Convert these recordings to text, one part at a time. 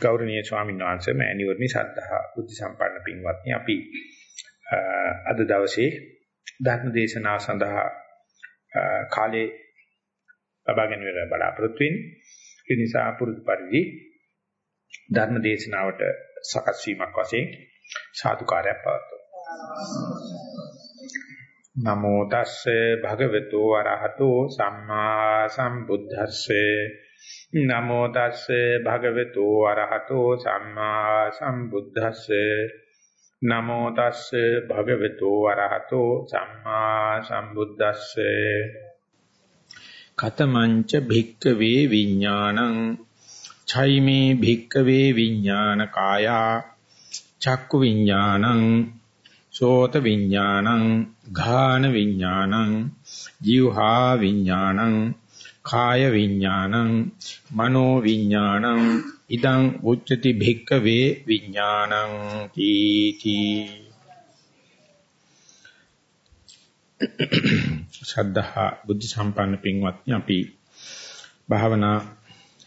ගෞරවනීය ස්වාමීන් වහන්සේ මෑණිවරණි සද්ධා බුද්ධ සම්පන්න පින්වත්නි අපි අද දවසේ ධර්ම දේශනාව සඳහා කාලේ ලබාගෙන ඉවර බලාපොරොත්තු වෙන්නේ. ඒ නිසා පුරුදු පරිදි ධර්ම දේශනාවට සකස් වීමක් වශයෙන් සාදුකාරයක් පවත්වමු. නමෝ තස්සේ භගවතු වරහතෝ සම්මා සම්බුද්දස්සේ නමෝ තස්සේ භගවතු අරහතෝ සම්මා සම්බුද්දස්සේ. නමෝ තස්සේ භගවතු අරහතෝ සම්මා සම්බුද්දස්සේ. කතමංච භික්කවේ විඥානං චෛමේ භික්කවේ විඥාන කායා චක්කු විඥානං සෝත විඥානංఘාන විඥානං જીවහා විඥානං කාය විඥානං මනෝ විඥානං ඉදං උච්චති භික්කවේ විඥානං තීති ශ්‍රද්ධා බුද්ධ සම්පන්න පින්වත්නි අපි භාවනා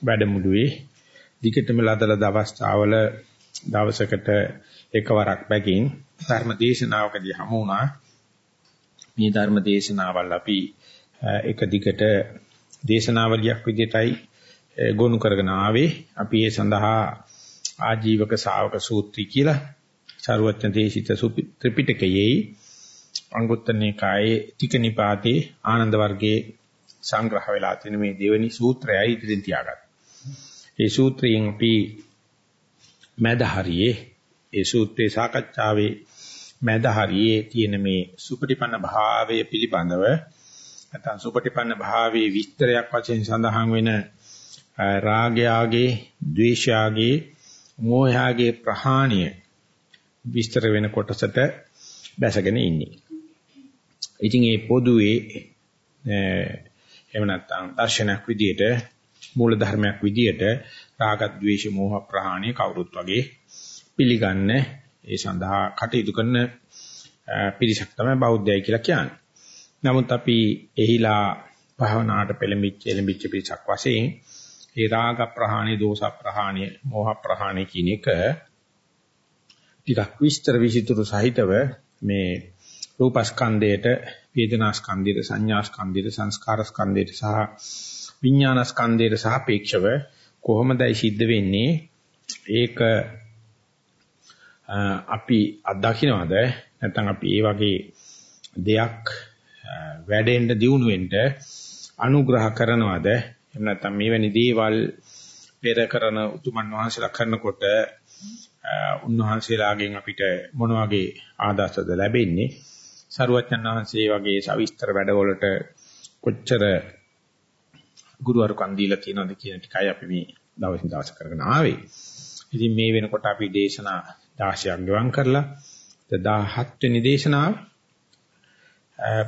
වැඩමුළුවේ දිගටම ලදලද අවස්ථාවල දවසකට එකවරක් බැගින් ධර්ම දේශනාවකදී හමු වුණා. මේ ධර්ම දේශනාවල් අපි එක දිගට දේශනාවලියක් විදිහටයි ගොනු කරගෙන ආවේ. අපි ඒ සඳහා ආජීවක ශාවක සූත්‍රය කියලා සරුවත්න දේශිත ත්‍රිපිටකයේ අංගුත්තර නිකායේ ටික නිපාතේ ආනන්ද වර්ගයේ සංග්‍රහ වෙලා තියෙන මේ දෙවෙනි සූත්‍රයයි ඉදිරින් තියාගන්න. ඒ සූත්‍රයෙන් අපි මැද හරියේ ඒ සූත්‍රයේ සාකච්ඡාවේ මැද හරියේ තියෙන මේ සුපටිපන්න භාවය පිළිබඳව නැත්නම් සුපටිපන්න භාවයේ විස්තරයක් වශයෙන් සඳහන් වෙන රාගයාගේ, ද්වේෂයාගේ, මෝහයාගේ ප්‍රහාණය විස්තර වෙන කොටසට බැසගෙන ඉන්නේ. ඉතින් මේ පොදුවේ එහෙම නැත්නම් දර්ශනයක් විදියට මූල ධර්මයක් විදියට රාග, ද්වේෂ, මෝහ ප්‍රහාණය කවුරුත් වගේ පිළිගන්න ඒ සඳහා කටයුතු කරන පිරිසක් තමයි බෞද්ධයයි කියලා කියන්නේ. නමුත් අපි එහිලා භාවනාවට පෙළඹිච්ච එළඹිච්ච පිටසක් වශයෙන් ඒ රාග ප්‍රහාණය, දෝෂ ප්‍රහාණය, මෝහ ප්‍රහාණය කියන එක ටිකක් විස්තර විසිතුරු සහිතව මේ රූපස්කන්ධයට, වේදනාස්කන්ධයට, සංඥාස්කන්ධයට, සංස්කාරස්කන්ධයට සහ විඥානස්කන්ධයට සාපේක්ෂව කොහොමදයි සිද්ධ වෙන්නේ? ඒක අපි අත්දකින්නවද? නැත්නම් අපි ඒ වගේ දෙයක් වැඩෙන්න දියුණු වෙන්න අනුග්‍රහ කරනවද එහෙම නැත්නම් මේවැනි දේවල් පෙර කරන උතුමන් වහන්සේලා කරනකොට උන්වහන්සේලාගෙන් අපිට මොන වගේ ආදර්ශද ලැබෙන්නේ සරුවච්චන් වහන්සේ වගේ සවිස්තර වැඩවලට කොච්චර ගුරුවරුකම් දීලා තියෙනවද කියන ටිකයි අපි මේ දවසින් දවස කරගෙන ආවේ. ඉතින් මේ වෙනකොට අපි දේශනා 16ක් ගෙවම් කරලා 17 වෙනි දේශනාව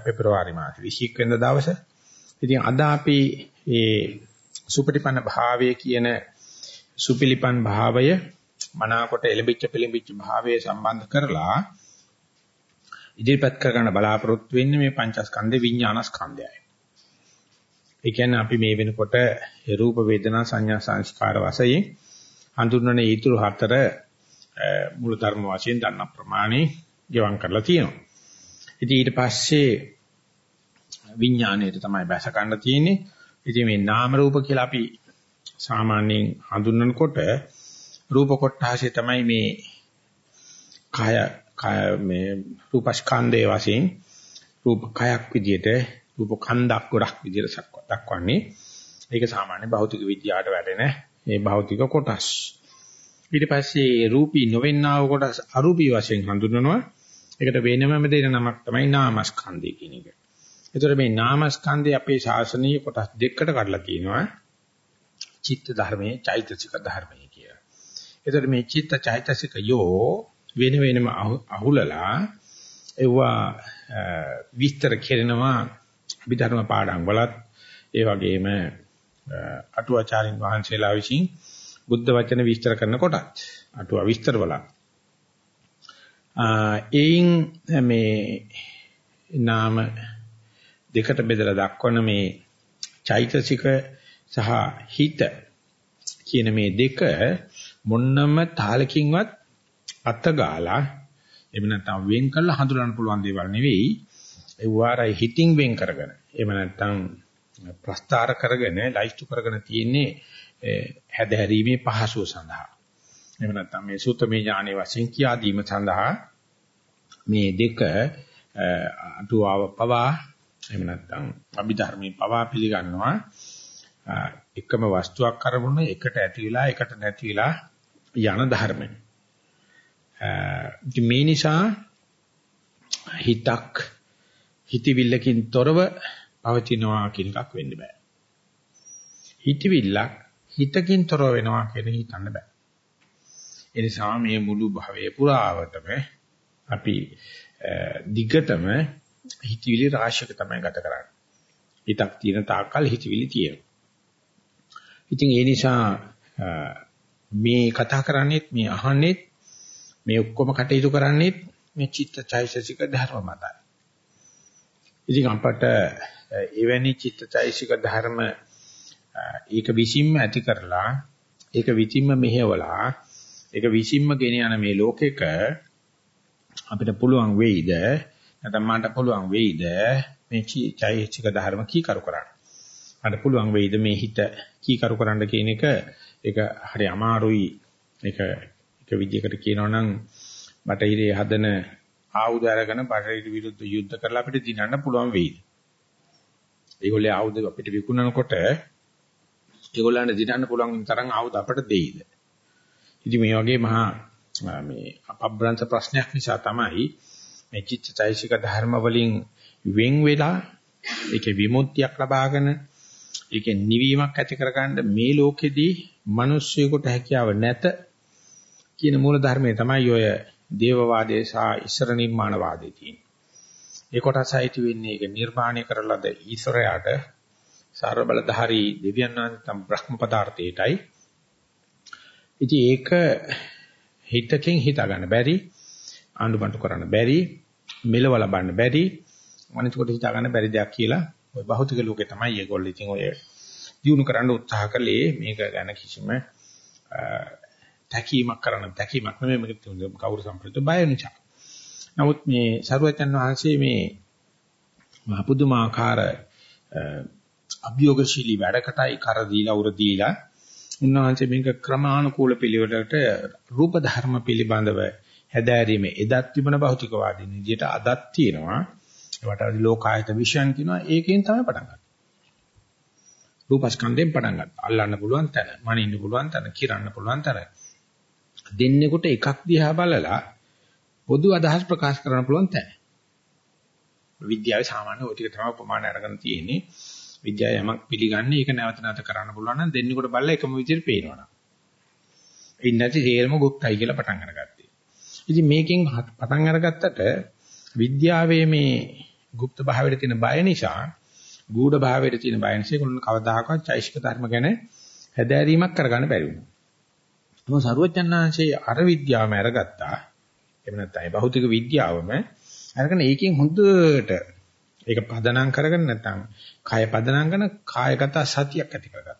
පෙබරවාරි මාසේ 21 වෙනිදා දවසේ. ඉතින් අද අපි මේ සුපටිපන්න භාවය කියන සුපිලිපන් භාවය මනාකොට එලෙබිච්ච පෙලෙබිච්ච භාවය සම්බන්ධ කරලා ඉදිරිපත් කරගන්න බලාපොරොත්තු වෙන්නේ මේ පංචස්කන්ධ විඥානස්කන්ධයයි. ඒ කියන්නේ අපි මේ වෙනකොට රූප වේදනා සංඥා සංස්කාර වශයෙන් හඳුන්වන ඊතුරු හතර මූල ධර්ම වශයෙන් දන්න ප්‍රමාණය ගෙවම් කරලා තියෙනවා. ඉතින් ඊට පස්සේ විඥාණයට තමයි බැස ගන්න තියෙන්නේ. ඉතින් මේ නාම රූප කියලා අපි සාමාන්‍යයෙන් හඳුන්වනකොට රූප කොටාසේ තමයි මේ කය කය මේ රූපස්කන්ධයේ වශයෙන් රූප කයක් විදියට රූප කන්දක් ගොඩක් විදියට දක්වන්නේ. ඒක සාමාන්‍ය භෞතික විද්‍යාවට වැටෙන මේ භෞතික කොටස්. ඊට පස්සේ රූපී නොවෙන්නා වූ කොටස් අරූපී වශයෙන් හඳුන්වනවා. ඒකට වෙනමම දෙන නමක් තමයි නාමස්කන්ධය කියන එක. ඒතර මේ නාමස්කන්ධය අපේ ශාසනීය කොටස් දෙකකට කඩලා තියෙනවා. චිත්ත ධර්මයේ චෛතසික ධර්මයේ කියලා. ඒතර මේ චිත්ත චෛතසික යෝ වෙන වෙනම අහුලලා ඒවා විස්තර කෙරෙනවා විධර්ම පාඩම් වලත් ඒ වගේම අටුවාචාරින් වහන්සේලා විසින් බුද්ධ වචන විස්තර කරන කොටත් අටුවා විස්තර වලත් ඒයින් මේ නාම දෙකට බෙදලා දක්වන මේ චෛතසික සහ හිත කියන මේ දෙක මොන්නම තාලකින්වත් අත ගාලා එහෙම නැත්නම් වෙන් කරලා හඳුනන්න පුළුවන් දේවල් නෙවෙයි. ඒ වාරයි හිතින් වෙන් කරගෙන එහෙම නැත්නම් ප්‍රස්තාර කරගෙන ලයිස්තු කරගෙන තියෙන්නේ හැදහැරීමේ පහසුව සඳහා. එහෙම නැත්නම් මේ සූත්‍රමය ඥානයේ වශයෙන් කියා දීම සඳහා මේ දෙක අටුවාව පවා එහෙම නැත්නම් අභිධර්මයේ පවා පිළිගන්නවා එකම වස්තුවක් කරමුන එකට ඇති වෙලා එකට නැති වෙලා යන ධර්මයි. මේ නිසා හිතක් හිතවිල්ලකින් තොරව පවතිනවා කියන එකක් වෙන්න බෑ. හිතවිල්ලක් හිතකින් තොරව වෙනවා කියන හිතන්න බෑ. ඒ නිසා මේ මුළු භවයේ පුරාවටම අපි දිගටම හිතවිලි රාශියක තමයි ගත කරන්නේ. හිතක් තියෙන තාක්කල් හිතවිලි තියෙනවා. ඉතින් ඒ නිසා මේ කතා කරන්නේත් මේ අහන්නේත් මේ ඔක්කොම කටයුතු කරන්නේත් මේ චිත්ත චෛතසික ධර්ම මතයි. ඉතින් අපට එවැනි චිත්ත චෛතසික ධර්ම ඒක විසින්ම ඇති කරලා ඒක විචින්ම මෙහෙवला ඒක විසින්ම ගෙන යන මේ ලෝකෙක අපිට පුළුවන් වෙයිද නැත්නම් මට පුළුවන් වෙයිද මේ චෛතසික ධර්ම කීකරු කරන්න. මට පුළුවන් වෙයිද මේ හිත කීකරු කරන්න කියන එක ඒක හරි අමාරුයි. ඒක එක විදිහකට කියනවා නම් බටහිරේ හදන ආයුධ අරගෙන බටහිර විරුද්ධ යුද්ධ කරලා අපිට දිනන්න පුළුවන් වෙයිද? ඒගොල්ලේ ආයුධ අපිට විකුණනකොට ඒගොල්ලන්ට දිනන්න පුළුවන් තරම් ආයුධ අපට දෙයිද? ඉතින් මේ වගේ මහා මේ අපබ්‍රංශ ප්‍රශ්නයක් නිසා තමයි මේ චිත්තචෛසික ධර්ම වලින් වෙන් වෙලා ඒකේ විමුක්තියක් ලබාගෙන ඒකේ නිවීමක් ඇති කරගන්න මේ ලෝකෙදී මිනිස්සුයෙකුට හැකියාව නැත කියන මූල ධර්මයේ තමයි ඔය දේවවාදයේ සහ ඉස්සර නිර්මාණ වාදයේ තියෙන්නේ. ඒ කොටස අයිති වෙන්නේ ඒක නිර්මාණය කරලාද ඊශ්වරයාට සර්ව බලධාරී දෙවියන් වහන්සේ බ්‍රහ්ම පදාර්ථයටයි. ඉතින් ඒක හිතකින් හිතා ගන්න බැරි, ආඳුම්බන්ට කරන්න බැරි, මෙලව ලබන්න බැරි, අනිත් හිතා ගන්න බැරි දෙයක් කියලා ওই භෞතික ලෝකේ තමයි ඒගොල්ලෝ ඉතින් ඔය දිනු කරන්න උත්සාහ කළේ මේක ගැන කිසිම තැකීමක් කරන්න තැකීමක් නෙමෙයි මේක කවුරු සම්ප්‍රයුක්ත බය නිසා. නමුත් මේ සරුවචන් වහන්සේ මේ මහපුදුමාකාර අභියෝගශීලී වැඩකටයි කර දීලා උර දීලා උන්වහන්සේ මේක ක්‍රමානුකූල පිළිවෙලකට රූප ධර්ම පිළිබඳව හැදෑරීමේ එදත් තිබුණ භෞතිකවාදී විදියට අදත් තියෙනවා ඒවට ලෝකායත විශ්යන් කියනවා ඒකෙන් තමයි පටන් ගන්න. රූපස්කන්ධයෙන් පටන් ගන්න. අල්ලන්න පුළුවන් තැන, මනින්න පුළුවන් තැන, කිරන්න පුළුවන් තැන. දෙන්නෙකුට එකක් දිහා බලලා පොදු අදහස් ප්‍රකාශ කරන්න පුළුවන් තැන. විද්‍යාවේ සාමාන්‍ය ඔය ටික තමයි ප්‍රමාණය අරගෙන තියෙන්නේ. විද්‍යාව යමක් පිළිගන්නේ ඒක නැවත නැවත කරන්න පුළුවන් නම් දෙන්නෙකුට බලලා එකම විදිහට පේනවනම්. ඒ නැති හේරම ගුප්තයි කියලා පටන් අරගත්තේ. ඉතින් මේකෙන් පටන් අරගත්තට විද්‍යාවේ මේ গুপ্ত භාවයට තියෙන බය නිසා ගූඪ භාවයට තියෙන බය නිසා ඒගොල්ලන් කවදාකවත් චෛසික ධර්ම ගැන හැදෑරීමක් කරගන්න බැරි වුණා. මොකද සරුවචනාංශයේ අර විද්‍යාවම අරගත්තා. එහෙම නැත්නම් ඒ භෞතික විද්‍යාවම අරගෙන ඒකෙන් හොඳට ඒක පදනම් කරගෙන නැත්නම් කය පදනම් කරන කායගත සතියක් ඇති කරගත්තා.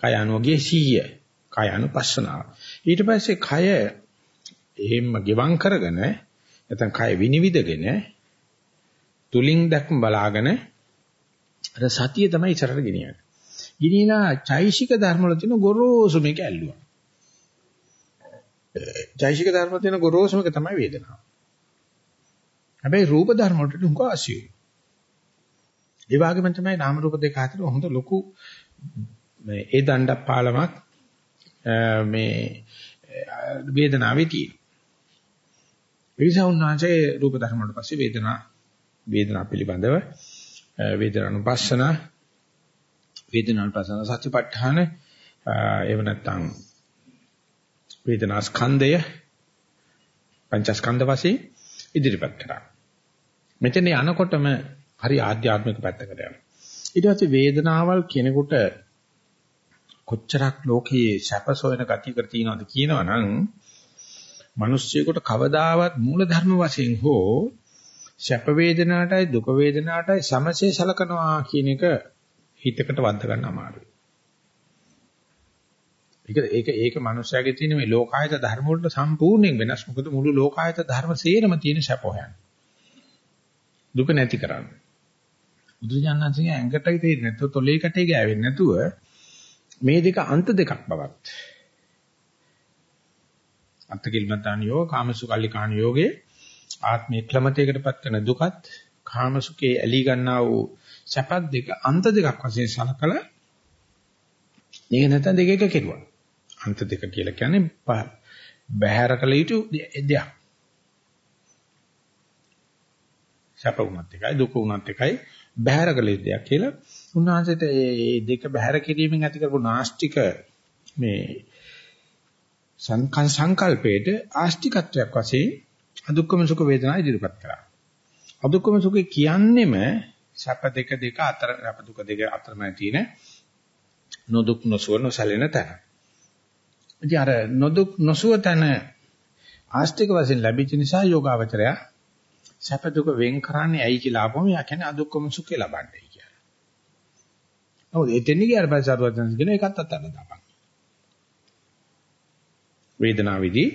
කය අනුගේ සීය, කය අනුපස්සනාව. ඊට පස්සේ කය එහෙම්ම ගෙවම් කරගෙන නැත්නම් කය විනිවිදගෙන තුලින් දැක්ම බලාගෙන අර සතිය තමයි ඉස්සරහට ගෙනියන්නේ. ගිනිලා චෛසික ධර්ම වල තියෙන ගොරෝසු මේක ඇල්ලුවා. චෛසික ධර්ම වල තියෙන ගොරෝසු මේක තමයි වේදනාව. හැබැයි රූප ධර්ම වලට උංග ආසියුයි. ඒ වගේම තමයි නාම රූප දෙක අතර හොඳ ලොකු මේ ඒ දණ්ඩක් පාලමක් මේ වේදනාවේ තියෙනවා. ඒ නිසා උන්වහන්සේ රූප ධර්ම වලට පස්සේ වේදනා වේදනා පිළිබඳව වේදනානුපස්සන වේදනානුපස්සන සත්‍යපට්ඨාන එහෙම නැත්නම් වේදනා ස්කන්ධය පංචස්කන්ධ වශයෙන් ඉදිරිපත් කරා. මෙතන යනකොටම හරි ආධ්‍යාත්මික පැත්තකට යනවා. ඊට පස්සේ වේදනාවල් කෙනෙකුට කොච්චරක් ලෝකයේ සැප සොයන ගතියකට තියෙනවද කියනවනම් මිනිස්සෙකුට කවදාවත් මූල ධර්ම වශයෙන් හෝ සැප වේදනාටයි දුක වේදනාටයි සමසේ සලකනවා කියන එක හිතකට වද්ද ගන්න අමාරුයි. ඒක ඒක ඒක මනුස්සයාගේ තියෙන මේ ලෝකායත ධර්ම වලට සම්පූර්ණයෙන් වෙනස්. මොකද මුළු ලෝකායත ධර්ම සේරම තියෙන සැප හොයන්නේ. දුක නැති කරන්න. බුදුජානනාංශයේ ඇඟට තේරෙන්නේ නැතුව තොලේ කටේ ගෑවෙන්නේ නැතුව මේ දෙක අන්ත දෙකක් බවත්. අත්කිලමතාන යෝග කාමසුකල්ලිකාන යෝගේ ආත්මේ ක්ලමතයකටපත් කරන දුකත් කාමසුකේ ඇලී ගන්නා වූ සැපත් දෙක අන්ත දෙකක් වශයෙන් සලකලා මේක නැත්නම් දෙක එක කෙරුවා. අන්ත දෙක කියලා කියන්නේ බහැර කළ යුතු දෙයක්. සැප වුණත් එකයි දුක වුණත් එකයි බහැර කළ යුතු දෙයක් කියලා උන්වහන්සේට මේ දෙක බහැර කිරීමෙන් ඇති කරපු නාස්තික මේ සංකල්ප සංකල්පයේද ආස්තිකත්වයක් වශයෙන් අදුක්කම සුඛ වේදනා ඉදිරිපත් කරා. අදුක්කම සුඛේ කියන්නේම සැප දෙක දෙක අතර සැප දුක දෙක අතරමැද තියෙන නොදුක් නොසුව නොසැලෙන තැන. ඉතින් අර නොදුක් නොසුව තැන ආස්තික වශයෙන් ලැබිච්ච නිසා යෝගාවචරය සැප දුක වෙන් කරන්නේ ඇයි කියලා අපොම යා කියන්නේ අදුක්කම සුඛේ ලබන්නේ කියලා. නමුත් එතෙන් ගියාට පස්සේ අරුවචන කියන එකත් අත්හැරලා දාපන්. වේදනාවේදී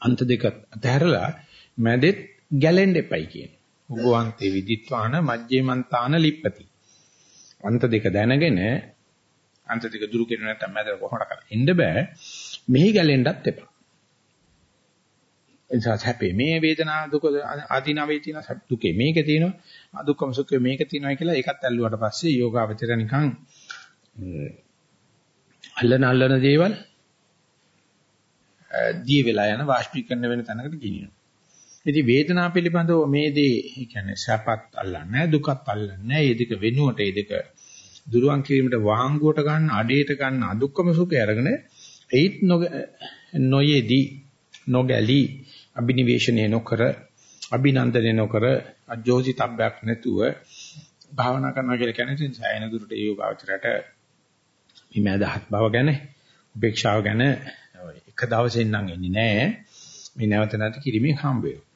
අන්ත දෙක අතහැරලා මැදෙත් ගැලෙන්න එපයි කියන. උගවන්තේ විදිත්වාන මජ්ජේමන්තාන ලිප්පති. අන්ත දෙක දැනගෙන අන්ත දෙක දුරු කෙරුව නැත්නම් මැද කොහොමද කරන්නේ? ඉන්න බෑ. මෙහි ගැලෙන්නත් එපා. එනිසා හැපේ. මේ වේදනා දුක ආදීනාවේ තියෙන දුකේ. මේකේ තියෙනවා අදුක්කම සුඛේ මේක තියෙනවා කියලා ඒකත් ඇල්ලුවාට පස්සේ යෝගාවචර නිකන් අල්ලන අල්ලන දේවල් දී වෙලා යන වාෂ්පීකරණ වෙන තැනකට ගෙනියනවා. ඉතින් වේදනාව පිළිබඳව මේ දේ ඒ කියන්නේ සැපත් අල්ලන්නේ දුකත් අල්ලන්නේ ඒ දෙක වෙනුවට ඒ දෙක දුරුවන් කිරීමට වාංගුවට ගන්න අඩේට ගන්න අදුක්කම සුඛය අරගෙන ඒත් නොයේදී නොගැලී අබිනිවේෂණය නොකර අභිනන්දනය නොකර අජෝසිතබ්බයක් නැතුව භාවනා කරනවා කියලා කියන්නේ ඉතින් සෑයන දුරට ඒ යෝගාවචරයට මේ මෑදහත් බව ගැන උපේක්ෂාව ගැන එක දවසෙන් නම් එන්නේ නැහැ මේ නැවත නැවත කිරීමෙන් හම්බ වෙනවා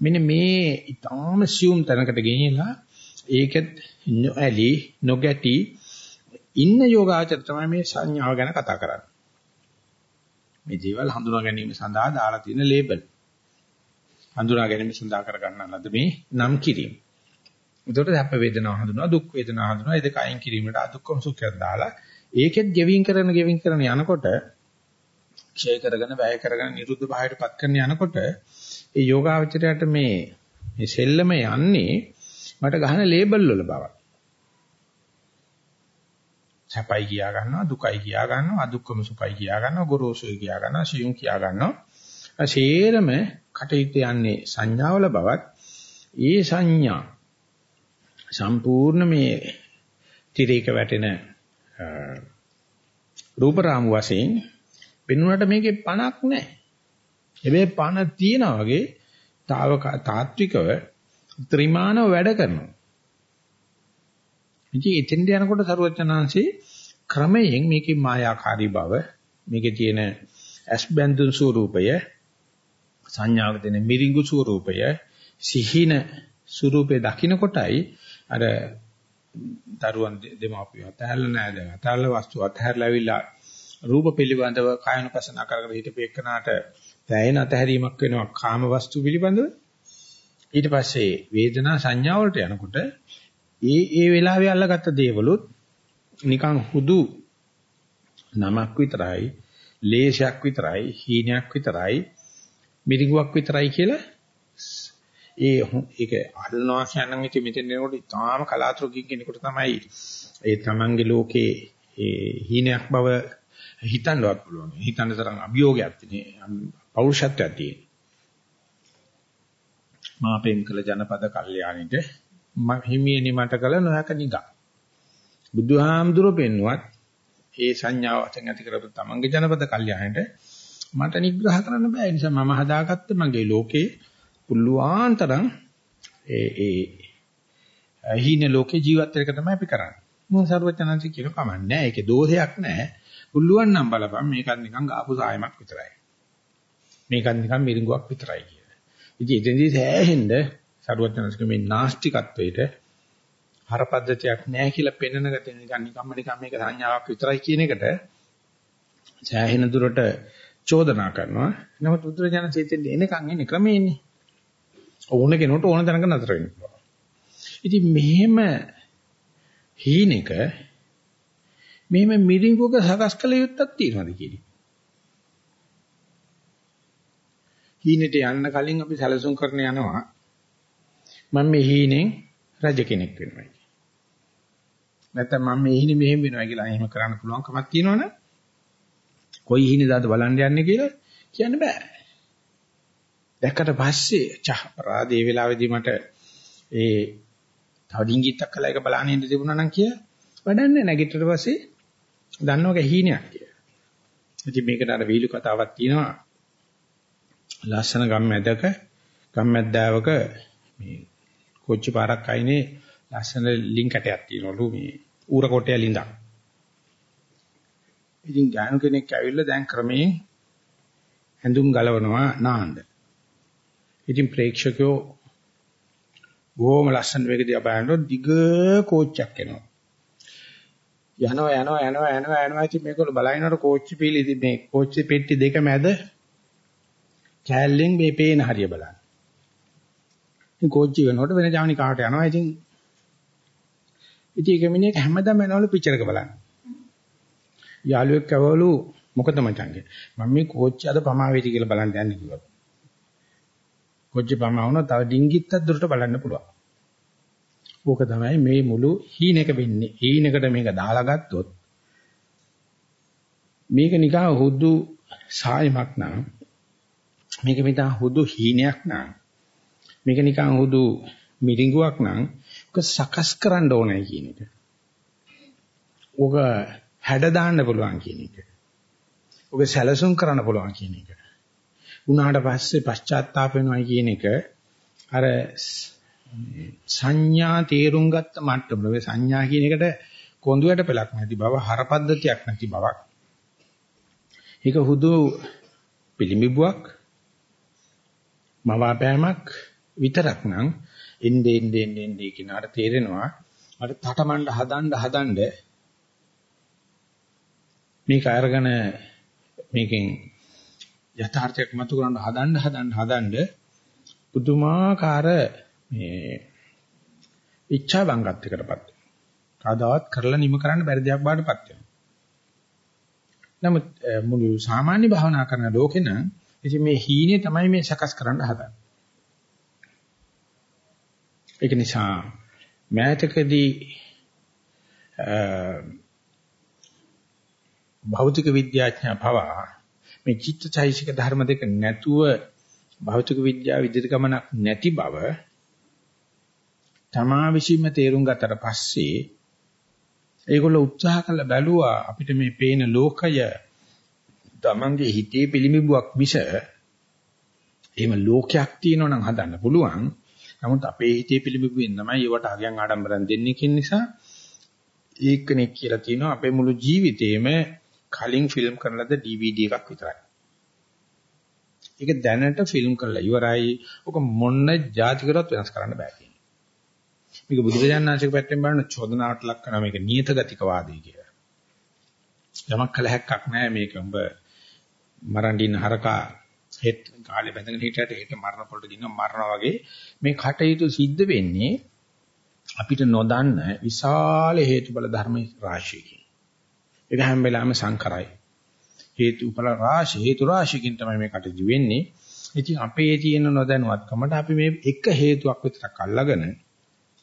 මෙන්න මේ ඊටාම සියුම් තැනකට ගෙනියලා ඒකෙත් නොඇලි නොගැටි ඉන්න යෝගාචර තමයි මේ සංඥාව ගැන කතා කරන්නේ. මේ දේවල් හඳුනා ගැනීම සඳහා දාලා තියෙන ලේබල්. හඳුනා ගැනීම සඳහා කර ගන්න ලද මේ නම් කිරීම. එතකොට අප වේදනාව හඳුනා දුක් වේදනාව හඳුනා ඒ දෙක අයින් කිරීමට අදුක්කම සුඛයක් දාලා ඒකෙත් ගෙවින් කරන ගෙවින් කරන යනකොට ක්ෂය කරගෙන වැය කරගෙන නිරුද්ධ භාවයටපත් කරන යනකොට ඒ යෝගාවචරයට මේ මේ සෙල්ලම යන්නේ මට ගහන ලේබල් වල බවක්. සැපයි කියා ගන්නවා දුකයි කියා ගන්නවා අදුක්කම සුඛයි කියා ගන්නවා ගොරෝසුයි කියා ගන්නවා සියුම් කියා ගන්නවා ශේරම කටයුතු යන්නේ සංඥාවල බවත් ඒ සංඥා සම්පූර්ණ මේ තිරේක වැටෙන රූප රාමු වශයෙන් පෙනුනට මේකේ පණක් නැහැ. හැබැයි පණ තියනා වගේ තාවක තාත්විකව ත්‍රිමානව වැඩ කරනවා. ඉතින් එතෙන්ට යනකොට සරුවචනාංශේ ක්‍රමයෙන් මේකේ මායාකාරී බව මේකේ තියෙන ඇස්බැඳුන් ස්වරූපය සංඥාවක දෙන මිරිඟු ස්වරූපය සිහින ස්වරූපේ දකින්න කොටයි අර දරුවන් දෙමාපිය අතහැරලා නැහැ දැන් අතහැරලා වස්තු අතහැරලා ඇවිල්ලා රූප පිළිබඳව කායනපසනා කරගෙන හිටපේකනාට දැයෙන අතහැරීමක් වෙනවා කාම වස්තු පිළිබඳව. ඊට පස්සේ වේදනා සංඥා වලට යනකොට ඒ ඒ වෙලාවේ අල්ලගත්ත දේවලුත් නිකන් හුදු නමක් විතරයි, ලේෂයක් විතරයි, හීනයක් විතරයි, මිරිඟුවක් විතරයි කියලා ඒ ඒක අල්ලනවා කියනනම් ඉතින් මෙතන එනකොට ඉතාම කලාතුරකින් කෙනෙකුට තමයි ඒ තමන්ගේ ලෝකේ ඒ හීනයක් බව හිතන්නවත් පුළුවන්. හිතන්න තරම් අභියෝගයක් තියෙන පෞරුෂත්වයක් තියෙන. මාපෙන් කළ ජනපද කල්යාණිට හිමියනි මට කළ නොහැක නිගා. බුදුහාමුදුරුවෝ පෙන්නුවත් ඒ සංඥාව වශයෙන් ඇති කරපු තමන්ගේ ජනපද කල්යාණයට මට නිග්‍රහ කරන්න බෑ. ඒ නිසා මම හදාගත්ත මගේ ලෝකේ පුළුවන් තරම් ඒ ඒ හීන ලෝකේ ජීවත් වෙක තමයි අපි කරන්නේ. මොන සර්වඥාන්ති කියන කමන්නේ නැහැ. ඒකේ දෝෂයක් නැහැ. පුළුවන් නම් බලපන් මේකත් නිකන් ගාපු සායමක් විතරයි. මේකත් නිකන් මිරිඟුවක් විතරයි කියලා. ඉතින් එතෙන්දී සෑහෙන්න සරුවචනස්ක මේ නාස්තිකත්වයට හරපද්ධතියක් නැහැ කියලා පෙන්වන ගතිය නිකන් නිකම්ම නිකම් මේක සංඥාවක් විතරයි කියන එකට සෑහෙන දුරට චෝදනා කරනවා. නමුත් බුදුරජාණන් සීතෙන් එනකන් එන්නේ ක්‍රමෙන්නේ. ඕන කෙනෙකුට ඕන තැනක නතර වෙන්න පුළුවන්. ඉතින් මෙහෙම හීනෙක මෙහෙම මිරිඟුවක සකස් කළ යුත්තක් තියෙනවද කියන්නේ. හීනෙට යන්න කලින් අපි සැලසුම් කරන යනවා මම මේ හීනෙන් රජ කෙනෙක් වෙනවා කියලා. නැත්නම් මම මේ හීනේ මෙහෙම වෙනවා කියලා එහෙම කරන්න පුළුවන් කමක් තියෙනවනේ. කොයි හීනේදාද බලන්න යන්නේ කියලා කියන්න බෑ. දැක්කට පස්සේ චහ අපරාධේ වෙලාවේදී මට ඒ තව ඩිංගිත්තක් කළා එක බලන්න ඉන්න තිබුණා නම් කිය වැඩන්නේ නැගිටිට පස්සේ දන්නවක හීනයක් කියලා. ඉතින් මේකට අර වීලු කතාවක් තියෙනවා. ලස්සන ගම්මැදක ගම්මැද්දාවක මේ කොච්චි පාරක් අයිනේ ලස්සන ලින්කටයක් තියෙනවලු මේ ඌර කොටය ලින්දක්. ඉතින් ගානු කෙනෙක් ඇවිල්ලා දැන් ක්‍රමයෙන් හැඳුම් ගලවනවා නාන්න. ඉතින් ප්‍රේක්ෂකයෝ බොහොම ලස්සන වේගදී අපහනට දිග කෝච්චයක් එනවා. යනවා යනවා යනවා යනවා යනවා ඉතින් මේකවල බලනකොට කෝච්චි පීලි ඉතින් මේ කෝච්චි පෙට්ටි දෙක මැද කෑල්ලෙන් මේ පේන හරිය බලන්න. ඉතින් කෝච්චි වෙනකොට වෙන ජාමනි කාට යනවා ඉතින් ඉතින් ඒක මිනිහ හැමදාම යනවලු පිච්චරක බලන්න. යාළුවෙක් කවවලු මොකද මචංගේ මම මේ කෝච්චි අද පමා වේටි කියලා බලන්න යන්නේ කිව්වා. කොච්චි පමා වුණා තව ඩිංගිත්තක් දුරට බලන්න පුළුවන්. ඕක තමයි මේ මුළු හීනෙක වෙන්නේ. හීනෙකට මේක දාලා ගත්තොත් මේක නිකන් හුදු සායමක් නම් මේක මිතා හුදු හීනයක් නම් මේක නිකන් හුදු මිරිඟුවක් නම් ඔක සකස් කරන්න ඕනේ කියන එක. ඔක හැඩ දාන්න පුළුවන් කියන එක. ඔක සැලසුම් කරන්න පුළුවන් කියන එක. උනාට පස්සේ පශ්චාත්තාප වෙනවා කියන එක අර සංඥා තේරුම් ගත්ත මට්ටම මේ සංඥා කියන එකට කොඳුයට පළක් නැති බව හරපද්ධතියක් නැති බවක් ඒක හුදු පිළිඹුවක් මවාපෑමක් විතරක් නම් එන්නේ එන්නේ එන්නේ කිනාට තේරෙනවා අර තටමඬ හදන්න හදන්න මේක අරගෙන මේකෙන් යථාර්ථයක් මතු කරන්න හදන්න හදන්න හදන්න පුදුමාකාර මේ ඉච්ඡා බංගත්වයකටපත් වෙනවා. කවදාවත් කරලා නිම කරන්න බැරි දෙයක් බාටපත් වෙනවා. නමුත් මුළු සාමාන්‍ය භාවනා කරන ලෝකේ නම් ඉතින් මේ හීනේ තමයි මේ සකස් කරන්න හදන්නේ. ඒක නිසා මෑතකදී භෞතික විද්‍යාඥයා පවා මේ චිත්තචෛසික ධර්ම දෙක නැතුව භෞතික විද්‍යාව විදිහට ගමනක් නැති බව තමා විසින්ම තේරුම් ගත්තට පස්සේ ඒගොල්ලෝ උත්සාහ කළ බැලුවා අපිට මේ පේන ලෝකය තමන්ගේ හිතේ පිළිඹුවක් මිස එහෙම ලෝකයක් තියෙනවා නම් හදන්න පුළුවන්. නමුත් අපේ හිතේ පිළිඹුවෙන් තමයි ඒවට අගයන් ආඩම්බරම් දෙන්නේ කියන නිසා ඒකෙනෙක් කියලා තියෙනවා අපේ මුළු ජීවිතේම කලින් ෆිල්ම් කරන ලද DVD එකක් විතරයි. ඒක දැනට ෆිල්ම් කරලා ඉවරයි. ඔක මොන જાතිකරවත් වෙනස් කරන්න බෑ කියන්නේ. මේක බුදුරජාණන් වහන්සේගේ පැත්තෙන් බලන චෝදනාවට ලක් කරන මේක නියත ගතික වාදී කියලා. යමක් කළ හැක්කක් නැහැ මේක. උඹ මරණ්ඩින් හරකා හෙත් කාලේ බැඳගෙන හිටියට හෙට මරණ පොළට දිනන මරනවා වගේ මේ කටයුතු සිද්ධ වෙන්නේ අපිට නොදන්න විශාල හේතුබල ධර්ම රාශියකින්. ඒක හැම වෙලාවෙම සංකරයි. හේතුඵල රාශි හේතු රාශියකින් තමයි මේ කටයුතු වෙන්නේ. ඉතින් අපේ තියෙන නොදැනුවත්කමට අපි මේ එක හේතුවක් විතරක් අල්ලගෙන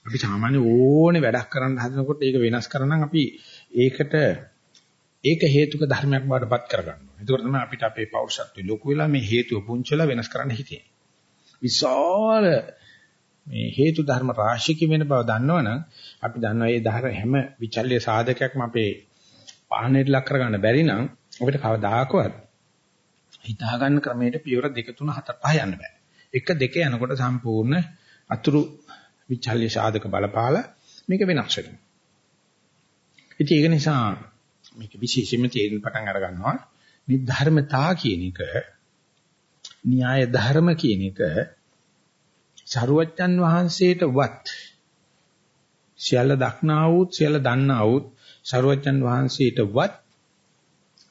අපි සාමාන්‍ය ඕනේ වැඩක් කරන්න හදනකොට ඒක වෙනස් කරනම් අපි ඒකට ඒක හේතුක ධර්මයක් බවටපත් කරගන්නවා. ඒක තමයි අපිට අපේ පෞරුෂත්වය ලොකු වෙලා මේ හේතුව පුංචලා වෙනස් කරන්න හිතෙන්නේ. විශාල මේ හේතු ධර්ම රාශියක වෙන බව දන්නවනම් අපි දන්නවා මේ ධර්ම හැම විචල්්‍ය සාධකයක්ම අපේ පාහනයට ලක් කරගන්න බැරි නම් අපිට කවදාකවත් හිතා ගන්න ක්‍රමයට පියවර 2 3 4 5 යන්න බෑ. 1 2 යනකොට සම්පූර්ණ අතුරු විචල්්‍ය සාධක බලපාලා මේක වෙනස් වෙනවා. ඉතින් ඒක නිසා මේක විශේෂයෙන්ම තේරුම් පටන් අර ගන්නවා මේ ධර්මතා කියන එක න්‍යාය ධර්ම කියන එක සරුවච්චන් වහන්සේට වත් සියල්ල දක්නා වූත් සියල්ල දන්නා වූත් සරුවච්චන් වහන්සේට වත්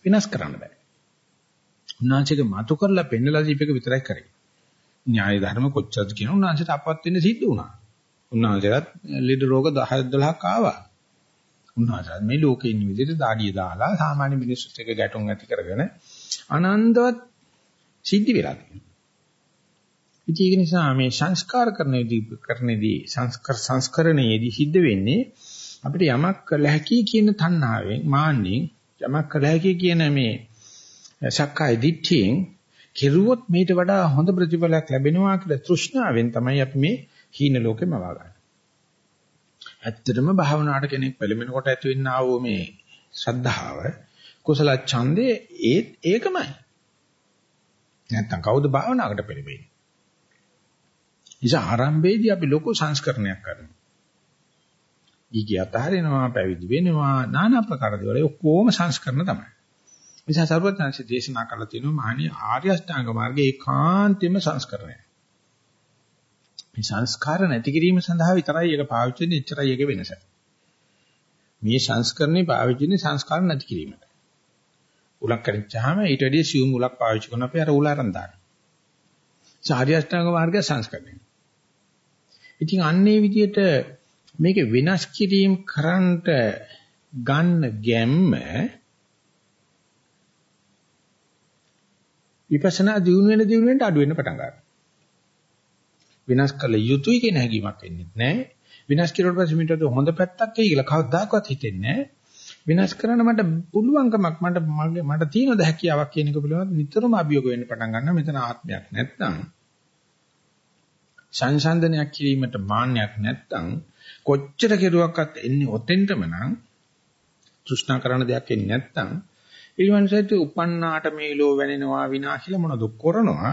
විනාශ කරන්න බෑ. උන්වහන්සේක මතු කරලා පෙන්නලා දීපේක විතරයි කරේ. න්‍යාය ධර්ම කොච්චරද කියන උන්වහන්සේට අපවත් වෙන්න සිද්ධ වුණා. උන්වහන්සේට ලෙඩ රෝග 10 12ක් ආවා. උන්වහන්සේ මේ ලෝකේ ඉන්න විදිහට දාඩිය දාලා සාමාන්‍ය මිනිස්සුත් එක්ක ගැටුම් ඇති කරගෙන අනන්තවත් සිද්ධ වෙලා තියෙනවා. ඉතින් ඒක නිසා මේ සංස්කාර කරනදී කරනදී සංස්කර සංස්කරණයේදී සිද්ධ වෙන්නේ අපිට යමක් කළ හැකි කියන තණ්හාවෙන් මාන්නෙන් යමක් කළ හැකි කියන මේ සක්කාය දිට්ඨියෙන් කෙරුවොත් මේට වඩා හොඳ ප්‍රතිඵලයක් ලැබෙනවා කියලා තෘෂ්ණාවෙන් තමයි අපි මේ හීන ලෝකෙම වගන්නේ. ඇත්තටම භාවනාවට කෙනෙක් පෙළඹෙනකොට ඇති වෙන්නා වූ මේ ශ්‍රද්ධාව කුසල ඡන්දේ ඒ ඒකමයි. නැත්තම් කවුද භාවනාවකට පෙළඹෙන්නේ? ඉතින් ආරම්භයේදී අපි ලොකු සංස්කරණයක් කරනවා. ඊගිය අතහරිනවා, පැවිදි වෙනවා, নানা ප්‍රකාර දේවල් ඔක්කොම සංස්කරණ තමයි. නිසා සර්වඥාන්සේ දේශනා කළා තියෙනවා මහණී ආර්ය අෂ්ටාංග මාර්ගයේ ඒකාන්තෙම සංස්කරණය. මේ සංස්කාර නැති කිරීම සඳහා විතරයි ඒක පාවිච්චි වෙන්නේ එච්චරයි ඒක වෙනස. මේ සංස්කරණේ පාවිච්චි වෙන්නේ සංස්කාර නැති කිරීමට. උලක් කරිච්චාම ඊට වැඩිය සියුම් උලක් පාවිච්චි කරන අපි අර උල අරන් දානවා. ආර්ය අෂ්ටාංග මාර්ගය සංස්කරණය. ඉතින් අන්නේ විදිහට මේක විනාශ කිරීම කරන්නට ගන්න ගැම්ම විපස්සනා දියුණු වෙන දියුණු වෙනට අඩු වෙන්න පටන් ගන්නවා. විනාශ කළ යුතුයි කියන හැඟීමක් එන්නේ නැහැ. විනාශ කිරුවට පස්සේ මීට හොඳ පැත්තක් එයි කියලා කවදාකවත් හිතෙන්නේ නැහැ. විනාශ කරන්න මට පුළුවන්කමක් මට මගේ මට තියෙනද හැකියාවක් කියන එක පිළිබඳව නිතරම අභියෝග වෙන්න පටන් ගන්නවා. මෙතන ආත්මයක් නැත්තම් සංසන්දනයක් කිරීමට මාන්නයක් නැත්තම් කොච්චර කෙරුවක්වත් එන්නේ ඔතෙන්ටම නම් තෘෂ්ණා කරන දෙයක් එන්නේ නැත්තම් ඊළඟට උපන්නාට මේ ලෝ වෙනෙනවා විනාශිල මොනද කරනවා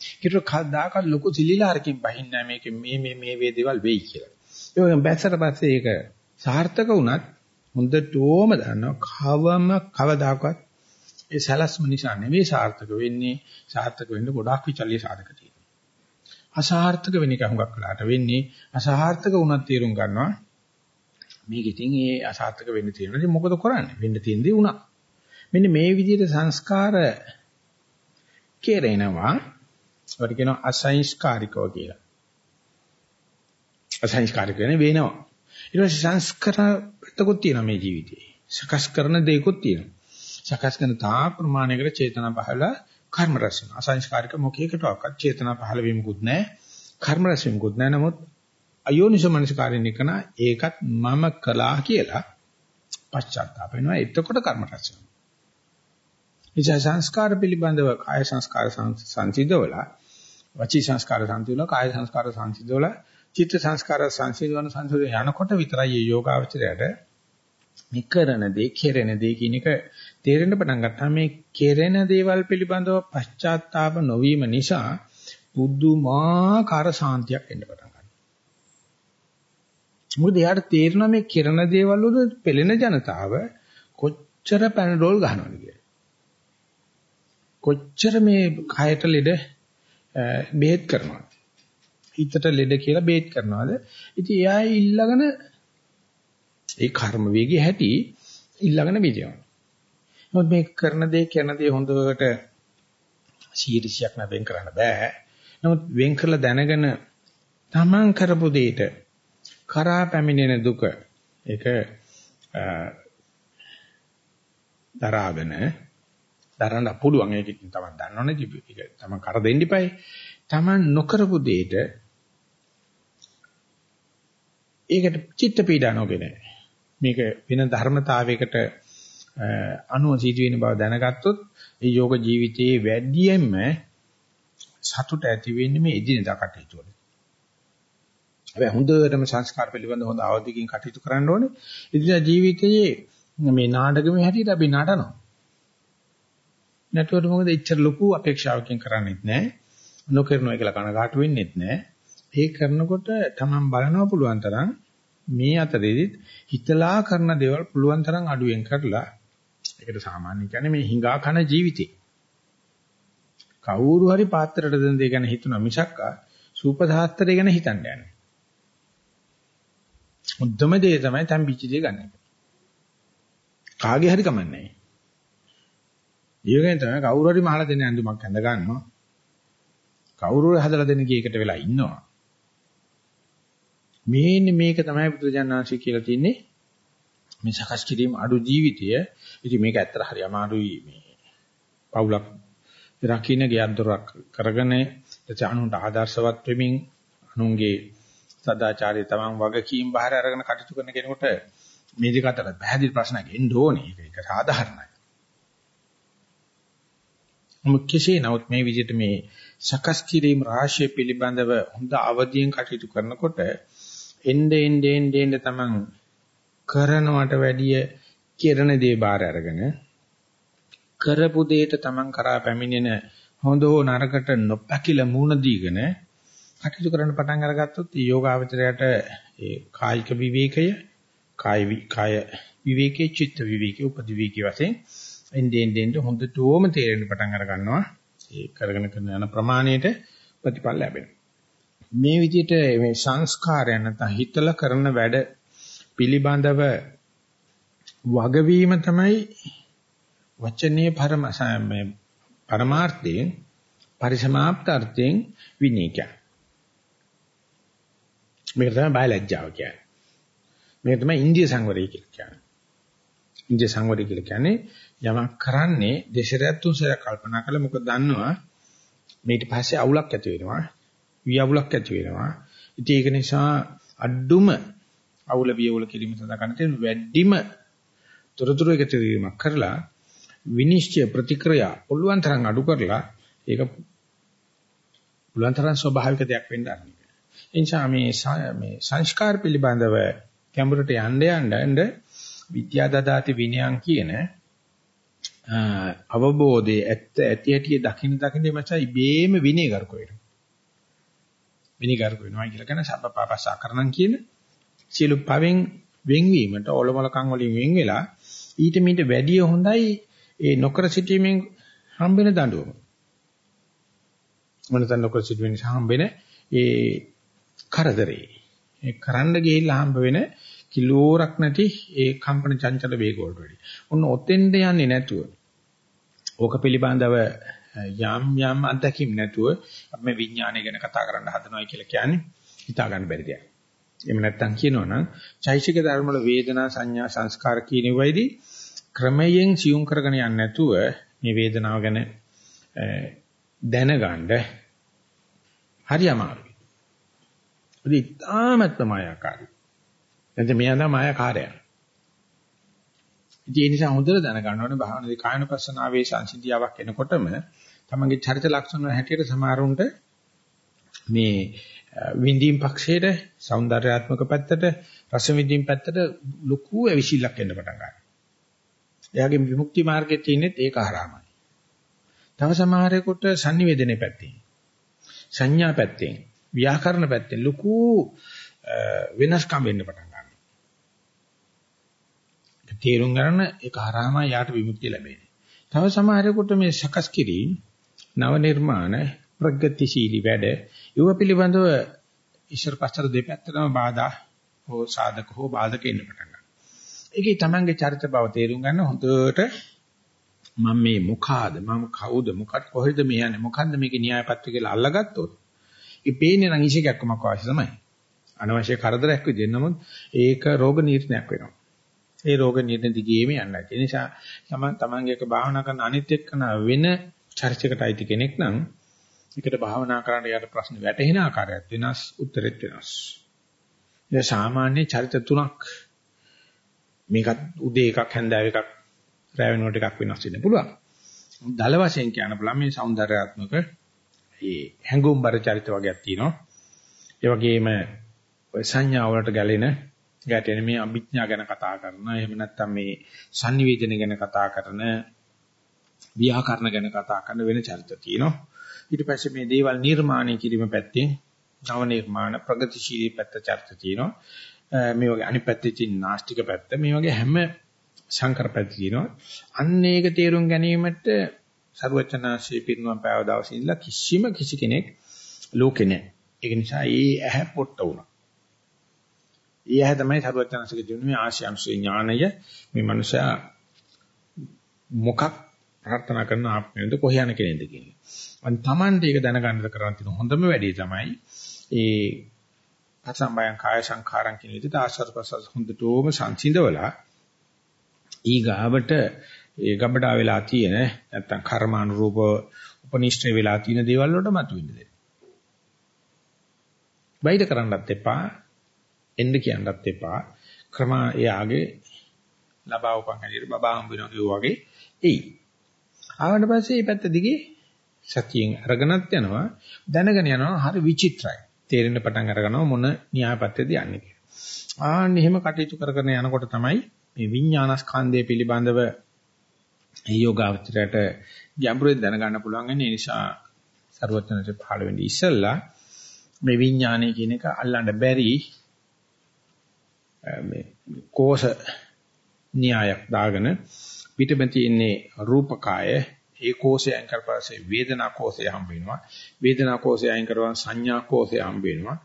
ඊට කවදාකවත් ලොකු සිලිලාරකින් බහින්නේ මේක මේ මේ මේ වේ දේවල් වෙයි කියලා. ඒ වගේම බැස්සට පස්සේ ඒක සාර්ථක වුණත් හොඳටම දන්නවා කවම කවදාකවත් ඒ සලස්ම නිසා නෙවෙයි සාර්ථක වෙන්නේ සාර්ථක වෙන්න ගොඩාක් විචල්්‍ය සාධක තියෙනවා. අසාර්ථක වෙන එක හුඟක් වෙලාට වෙන්නේ අසාර්ථක වුණත් තීරුම් ගන්නවා මේක ඉතින් ඒ අසාර්ථක වෙන්න තියෙනවා. ඉතින් මොකද කරන්නේ? වෙන්න තියෙන දේ වුණා. මෙන්න මේ විදිහට සංස්කාර කෙරෙනවා ඒකට කියනවා අසංස්කාරිකව කියලා. අසංස්කාරික වෙන වෙනවා. ඊට පස්සේ සංස්කාර ප්‍රත්‍යකුත් තියෙනවා මේ ජීවිතේ. සකස් කරන දේකුත් තියෙනවා. සකස් කරන තා ප්‍රමාණයකට චේතනා පහළ කර්ම රැස් වෙනවා. අසංස්කාරික මොකේකටවත් චේතනා පහළ වීමකුත් නැහැ. කර්ම රැස් වීමකුත් නැහැ. නමුත් අයෝනිසෝ මනසකාරින් එකන ඒකත් මම කළා කියලා පශ්චාත්තාප වෙනවා. එතකොට කර්ම රැස් වෙනවා. නිසා සංස්කාර පිළිබඳව කාය සංස්කාර සංසිද්ධවලා වචී සංස්කාර සංසිද්ධවලා කාය සංස්කාර සංසිද්ධවලා චිත්ත සංස්කාර සංසිද්ධවන සංසිද්ධ යනකොට විතරයි මේ යෝගාවචරයට මේ කරන දේ කෙරෙන දේ කියන එක තේරෙන්න පටන් ගත්තා මේ කෙරෙන දේවල් පිළිබඳව පශ්චාත්තාප නොවීම නිසා බුදුමාකාර සාන්තියක් එන්න පටන් ගන්නවා. මොකද එයාට තේරෙනවා මේ කෙරෙන දේවල් වල පෙළෙන ජනතාව කොච්චර පැනඩෝල් ගන්නවද කියලා. කොච්චර මේ කයට ලෙඩ බෙහෙත් කරනවද? හිතට ලෙඩ කියලා බෙහෙත් කරනවද? ඉතින් එයා ඊළඟන ඒ කර්ම වේගය හැටි ඊළඟන විදියවන. මොකද මේ කරන දේ කරන දේ හොඳට සීරිසියක් නැවෙන් කරන්න බෑ. නමුත් වෙන් කරලා දැනගෙන තමන් කරපු දෙයට කරා පැමිණෙන දුක ඒක දරාගෙන දරන්න පුළුවන් ඒක ඉතින් තමයි දන්නවනේ ඒක තමයි කර දෙන්න ඉපයි. Taman නොකරපු දෙයට ඒකට චිත්ත පීඩා නොගෙන මේක වෙන ධර්මතාවයකට අනුව සිදු වෙන බව දැනගත්තොත් ඒ යෝග ජීවිතයේ වැඩියෙන්ම සතුට ඇති වෙන්නේ මේ එදිනෙදා කටයුතු වල. හැබැයි හොඳටම සංස්කාර පිළිබඳ හොඳ අවධියකින් කටයුතු කරන්න ඕනේ. එදිනෙදා ජීවිතයේ මේ නාටකමේ හැටියට අපි නටනවා. නැටුවට මොකද එච්චර ලොකු අපේක්ෂාවකින් කරන්නේත් නැහැ. නොකරනවා කියලා කනගාටු වෙන්නෙත් නැහැ. ඒ කරනකොට තමන් බලනවා පුළුවන් තරම් මේ අතරේදී හිතලා කරන දේවල් පුළුවන් තරම් අඩුවෙන් කරලා ඒකට සාමාන්‍ය කියන්නේ මේ හිඟා කන ජීවිතේ. කවුරු හරි පාත්‍රයට දෙන දේ ගැන හිතනවා මිසක් සූපසාස්ත්‍රය ගැන හිතන්නේ නැහැ. මුද්දම දේ තමයි තම්බිච්ච දේ ගන්න එක. කාගේ හරි කමන්නේ නැහැ. ඊගෙන් තමයි කවුරු හරි මහලා දෙන ඇඳුමක් ඇඳ ගන්නවා. කවුරු හරි හදලා දෙන කීයකට වෙලා ඉන්නවා. මේන්නේ මේක තමයි බුදුජානනාංශي කියලා තින්නේ මේ සකස් කිරීම අඩු ජීවිතය. ඉතින් මේක ඇත්තට හරි අමාරුයි මේ පවුලක් රකින්න ගියන්තරක් කරගෙන එතන අනුන්ට ආදර්ශවත් වෙමින් අනුන්ගේ සදාචාරය තමන් වගකීම් බාහිර අරගෙන කටයුතු කරන කෙනෙකුට මේ දෙක අතර පැහැදිලි ප්‍රශ්නයක් එන්න ඕනේ. ඒක ඒක සාධාරණයි. මොකද කෙසේ නමුත් මේ විදිහට මේ සකස් කිරීම රාශිය පිළිබඳව හොඳ අවධියෙන් කටයුතු කරනකොට එnde ende ende ende තමන් කරනවට වැඩිය කෙරණ දේ බාර අරගෙන කරපු දෙයට තමන් කරා පැමිණෙන හොඳ හෝ නරකට නොපැකිල මූණ දීගෙන කටයුතු කරන්න පටන් අරගත්තොත් මේ යෝගාවචරයට ඒ කායික විවේකය කාය කාය විවේකයේ චිත්ත විවේකයේ උපදිවිකේ වශයෙන් එන්නේ එන්නේ හොඳටම තේරෙන්න පටන් අර ගන්නවා. ඒ කරගෙන කරන යන ප්‍රමාණයට ප්‍රතිඵල ලැබෙනවා. මේ විදිහට මේ සංස්කාරයන් නැත්නම් හිතලා කරන වැඩ පිළිබඳව වගවීම තමයි වචනේ පරම මේ පරමාර්ථයෙන් පරිසමාප්ත අර්ථයෙන් විනීක. මේක තමයි බයලජ්ජාව කියන්නේ. මේක තමයි ඉන්දිය සංවරය කියලා කියන්නේ. ඉන්දිය සංවරය කියලා කියන්නේ යමක් කරන්නේ දෙසරයක් තුන්සරයක් කල්පනා කරලා මොකද දන්නවා ඊට පස්සේ අවුලක් ඇති වෙනවා වියවුලක් ඇති වෙනවා ඉතින් ඒක නිසා අඩුම අවුල වියවුල කිරීම සඳහා කරන තියෙන වැඩිම තොරතුරු එකතු වීමක් කරලා විනිශ්චය ප්‍රතික්‍රියා පුළුවන් තරම් අඩු කරලා ඒක පුළුවන් තරම් ස්වභාවික දෙයක් වෙන්න ආරම්භ වෙනවා. ඒ නිසා මේ මේ සංස්කාර පිළිබඳව කැඹුරට යන්න යන්න විද්‍යා දදාති විනයන් කියන අවබෝධයේ ඇත්ත ඇති ඇටි දකින්න දකින්න මචං ඉබේම විනයගරුක වෙනවා. විනයගරුක වෙනවා කියලා කියන සබ්බපාපසා කරනම් කියන සියලු පවෙන් වෙන්වීමට ඔලොමලකම් වලින් වෙන් වෙලා ඊට මීට වැඩිය හොඳයි ඒ නොකර සිටීමෙන් හම්බෙන දඬුවම. මොනතන නොකර සිටීමෙන් නිසා හම්බෙන ඒ කරදරේ. ඒ කරන්න ගිහිල්ලා හම්බ වෙන කිලෝරක් නැති ඒ කම්පන චංචල වේග වලට වැඩි. ඔන්න ඔතෙන්ද යන්නේ නැතුව ඕක පිළිබඳව යම් යම් අත්දැකීම් නැතුව අපි මේ විඥානය ගැන කතා කරන්න හදනවා කියලා කියන්නේ හිතා ගන්න බැරි දෙයක්. එහෙම නැත්තම් කියනවනම් චෛසික ධර්ම වල වේදනා සංඥා සංස්කාර කියන වෙයිදී ක්‍රමයෙන් සියුම් කරගෙන යන්නේ නැතුව මේ වේදනාව ගැන දැනගන්න හරි අමාරුයි. ඒ ඉතාමත්ම මායාකාරී. එතන මෙයා තමයි මායාකාරයා. ඒ නිසා හොඳට දැනගන්න ඕනේ භාවනාවේ කායනපස්සනාවේ සංසිද්ධියාවක් එනකොටම තමන්ගේ චරිත ලක්ෂණ හැටියට සමහරුන්ට මේ විඳීම් පක්ෂයට సౌందర్యාත්මක පැත්තට රස විඳීම් පැත්තට ලොකු ඇවිසිල්ලක් එන්න පටන් ගන්නවා. එයාගේ විමුක්ති මාර්ගයේ තියෙනෙත් ඒක හරහාමයි. තව සමහරෙකුට sannivedanaye පැත්තෙන් සංඥා පැත්තෙන් ව්‍යාකරණ පැත්තෙන් ලොකු වෙනස්කම් වෙන්න පටන් ගන්නවා. තේරුම් ගන්න ඒක හරහාම යාට විමුක්තිය ලැබෙන්නේ. තව සමහරෙකුට මේ සකස් කිරීම නව නිර්මාණ ප්‍රගතිශීලී වැඩ ඒව පිළිබඳව ඉස්සර පස්තර දෙපැත්තටම බාධා හෝ සාධක හෝ බාධක එන්න පටන් ගන්නවා. ඒකේ Tamange චරිත බව තේරුම් ගන්න හොඳට මම මේ මොකාද මම කවුද මොකට කොහෙද මේ යන්නේ මොකන්ද මේකේ න්‍යායපත්‍ර කියලා අල්ලගත්තොත් ඒ පේන්නේ නම් ඉෂේකක්මක් අවශ්‍ය තමයි. අනවශ්‍ය කරදරයක් විදිහ නමුත් ඒක රෝග නිర్ణයක් වෙනවා. ඒ රෝග නිర్ణය දිගේම යන්න ඇති. ඒ නිසා Taman Tamange එක භාවනා කරන අනිත් එක්කන වෙන චර්චකටයි කෙනෙක් නම් එකට භාවනා කරන්න යාට ප්‍රශ්න වැටෙන ආකාරයත් වෙනස් උත්තරෙත් වෙනස්. ඒ සාමාන්‍ය චරිත තුනක් මේකත් උදේ එකක් හැන්දෑව එකක් රැ වෙනකොට එකක් වෙනස් වෙන්න පුළුවන්. දල වශයෙන් කියන්න පුළුවන් මේ సౌందర్యාත්මක ඒ හැඟුම් බර චරිත වගේක් තියෙනවා. ඒ වගේම සංඥා වලට ගැලෙන ගැටෙන මේ අභිඥා ගැන කතා කරන එහෙම නැත්නම් මේ sannivedana ගැන කතා කරන ව්‍යාකරණ ගැන කතා කරන වෙන චරිත තියෙනවා. ඊට පස්සේ මේ දේවල් නිර්මාණය කිරීම පැත්තෙන් නව නිර්මාණ ප්‍රගතිශීලී පැත්ත චරිත තියෙනවා. මේ වගේ අනිත් පැත්තේ තියෙන නාස්තික පැත්ත මේ වගේ හැම සංකර පැත්ත තියෙනවා. අන්න ඒක තේරුම් ගැනීමට සරුවචනාංශයේ පිරිනුවම් පෑව දවසේ ඉඳලා කිසිම කිසි කෙනෙක් ලෝකේ නැහැ. ඒක නිසා ඒ ඇහැ පොට්ට වුණා. ඒ ඇහැ තමයි සරුවචනාංශයේ දිනුනේ ආශ්‍යංශේ ඥානය මේ මනුෂයා මොකක් ප්‍රාර්ථනා කරන ආත්මෙන්ද කොහේ යන කෙනෙක්ද කියන්නේ. අන් Tamante ඒක දැනගන්න කරන්න තියෙන හොඳම වැඩේ තමයි ඒ පසම්බයං කාය සංඛාරං කියන විදිහට ආශ්වාස ප්‍රශ්වාස හොඳටම සංසිඳවලා ඊගාවට ඒ ගබඩා වෙලා තියෙන නැත්තම් කර්මානුරූප උපනිෂ්ඨ වෙලා තියෙන දේවල් වලට මතුවෙන්න දෙන්න. බයිද කරන්නත් එපා එන්න කියන්නත් එපා ක්‍රම එයාගේ ලබා උපන් හැටියට බබා හම්බ වෙනවා වගේ එයි. ආවට පස්සේ මේ පැත්ත දිගේ සතියෙන් අරගෙනත් යනවා දැනගෙන යනවා හරි විචිත්‍රයි. තේරෙන්න පටන් අරගනවා මොන න්‍යායපත්‍යද යන්නේ කියලා. ආන්න එහෙම කටයුතු කරගෙන යනකොට තමයි මේ විඥානස්කන්ධය පිළිබඳව ඒ යෝගාවචරයට ගැඹුරින් දැනගන්න පුළුවන් වෙන නිසා ਸਰවඥන්සේ පහළ වෙන්නේ ඉස්සල්ලා මේ විඥානය කියන එක අල්ලන්න බැරි මේ කෝෂ න්‍යායක් දාගෙන පිටම තියෙන්නේ රූපකාය. ඒ කෝෂය අයින් කරපස්සේ වේදනා කෝෂය හම්බ වෙනවා. වේදනා කෝෂය අයින් කරපුවම සංඥා කෝෂය හම්බ වෙනවා.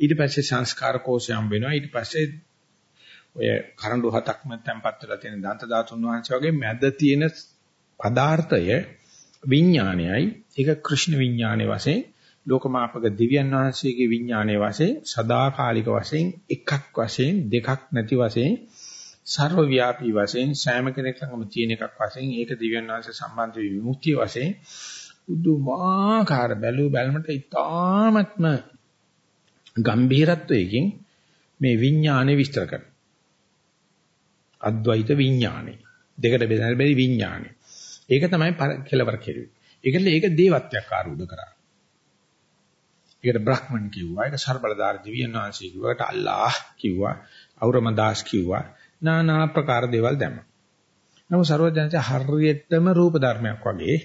ඊට පස්සේ සංස්කාර කෝෂය හම්බ වෙනවා. ඊට පස්සේ ඔය කරඬු හතක් මැත්තන්පත් වෙලා තියෙන දන්ත ධාතුන් වහන්සේ වගේ මැද තියෙන පදාර්ථය විඥානයයි. ඒක કૃષ્ණ විඥානයේ වශයෙන් ලෝකමාපක දිව්‍යන් වහන්සේගේ විඥානයේ වශයෙන් සදාකාලික වශයෙන් එකක් වශයෙන් දෙකක් නැති වශයෙන් ਸਰව ව්‍යාපී වශයෙන් සෑම කෙනෙක් ළඟම තියෙන එකක් වශයෙන් ඒක දිව්‍යන් වහන්සේ සම්බන්ධ විමුක්තිය වශයෙන් උදුමාකාර බැලු බැලමට ඉතාමත්ම ගැඹීරත්වයකින් මේ විඥානේ විස්තර කරනවා. අද්වෛත විඥානේ. දෙකට බෙදන්න බැරි විඥානේ. ඒක තමයි කෙලවර කෙරුවේ. ඒකල ඒක දේවත්වයක් ආරූඪ කරා. ඒකට බ්‍රහ්මන් කිව්වා. ඒක ਸਰබලදාර දිව්‍යන් වහන්සේ කිව්වා. ඒකට අල්ලාහ් කිව්වා. අවරමදාස් කිව්වා. নানা ආකාර දේවල් දැම්ම. නමුත් ਸਰවඥාන්සේ හරියටම රූප ධර්මයක් වගේ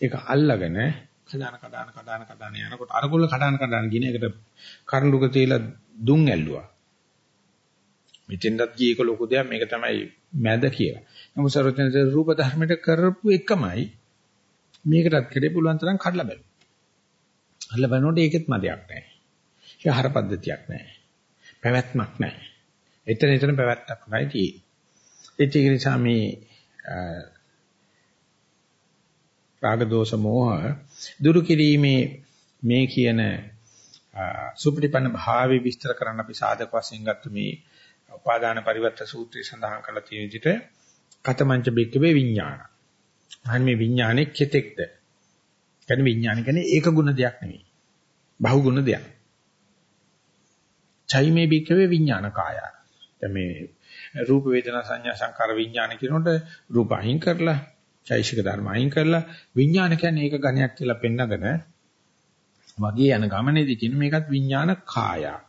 ඒක අල්ලගෙන කඩන කඩන කඩන කඩන යනකොට අරගොල්ල කඩන කඩන කියන එකට කරඬුක තියලා දුම් ඇල්ලුවා. මෙතෙන්දත් ගියේක ලොකු දෙයක් මේක තමයි මැද කියලා. නමුත් ਸਰවඥාන්සේ රූප ධර්මයට කරපු එකමයි මේකටත් කෙරේ පුළුවන් තරම් කඩලා බලන්න. කඩලා බලනකොට ඒකෙත් මදයක් නැහැ. ඒ හර පද්ධතියක් නැහැ. පැවැත්මක් නැහැ. එතන එතන පැවැත්මක් නැහැ තියෙන්නේ. ඒක නිසා මේ රාග දෝෂ මෝහ දුරු කිරීමේ මේ කියන සුපටිපන්න භාවයේ විස්තර කරන්න අපි සාධක වශයෙන් ගත්ත මේ උපාදාන පරිවර්ත සූත්‍රය සඳහන් කරලා තියෙන විදිහට කතමංච බික්කවේ විඥාන. අහන්නේ මේ විඥානේ කෙතෙක්ද? කියන්නේ විඥාන කියන්නේ ඒක ගුණ දෙයක් නෙවෙයි. බහු ගුණ දෙයක්. චෛමේ බික්කවේ විඥාන කාය. දැන් මේ රූප වේදනා සංඥා සංකාර විඥාන කියනකොට රූප අහිං කරලා චෛසික ධර්ම අහිං කරලා විඥාන කියන්නේ ඒක ඝණයක් කියලා පෙන්නගෙන වගේ යන ගමනේදී කියන මේකත් විඥාන කායයක්.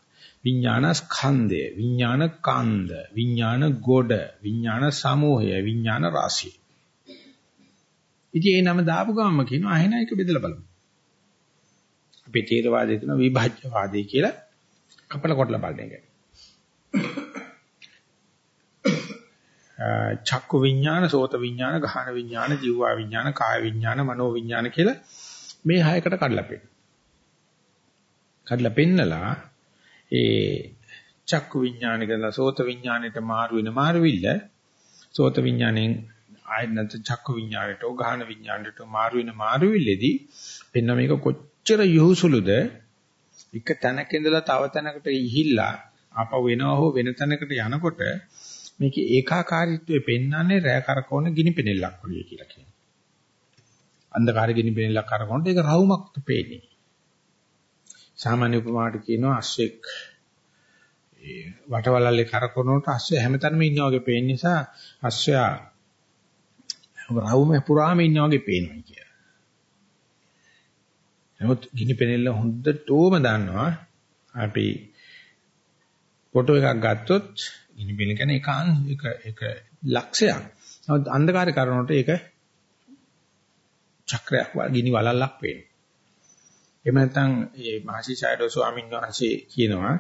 විඥාන ස්කන්ධය, විඥාන කන්ද, විඥාන ගොඩ, විඥාන සමූහය, විඥාන රාශිය. ඉතින් ඒ නම දාපු ගමම කියනවා අහෙන එක බෙදලා බලමු. අපේ තේරවාදයේ තියෙන විභජ්‍යවාදී කියලා කපල කොටලා බලන එක. චක්කු විඥාන, සෝත විඥාන, ගහන විඥාන, ජීවා විඥාන, කාය විඥාන, මනෝ විඥාන කියලා මේ හයකට කඩලා පෙන්නන. කඩලා පෙන්නලා ඒ චක්කු විඥානිකද සෝත විඥාණයට මාරු වෙන මාරුවිල්ල සෝත විඥාණයෙන් ආයෙත් නැත්නම් චක්කු විඥාණයට ගාහන විඥාණයට මාරු වෙන මාරුවිල්ලේදී පෙන්න මේක කොච්චර යොහුසුලුද එක තැනක ඉඳලා තව තැනකට ඉහිල්ලා ආපහු වෙනවා හෝ වෙන තැනකට යනකොට මේකේ ඒකාකාරීත්වය පෙන්වන්නේ රෑ කරකවන ගිනි පෙනෙල්ලක් වගේ කියලා කියනවා. අන්ධකාර ගිනි පෙනෙල්ලක් කරකවනකොට ඒක රවුමක් පේන්නේ. සාමාන්‍ය උපමාවට කියනවා අස්සෙක් ඒ වටවලල්ලේ කරකවනකොට අස්සය හැමතැනම ඉන්නා වගේ පේන නිසා අස්සයා රවුම පුරාම ඉන්නා වගේ පේනවා කියලා. නමුත් ගිනි පෙනෙල්ල හොඳටම දන්නවා අපි ෆොටෝ එකක් ගත්තොත් ගිනි පෙනෙන කියන්නේ ඒකාන් එක එක ලක්ෂයක්. නමුත් අන්ධකාරය කරනකොට ඒක චක්‍රයක් ගිනි වලල්ලක් පේනවා. එහෙම නැත්නම් මේ මහසි ෂයිඩෝ ස්වාමීන් වහන්සේ කියනවා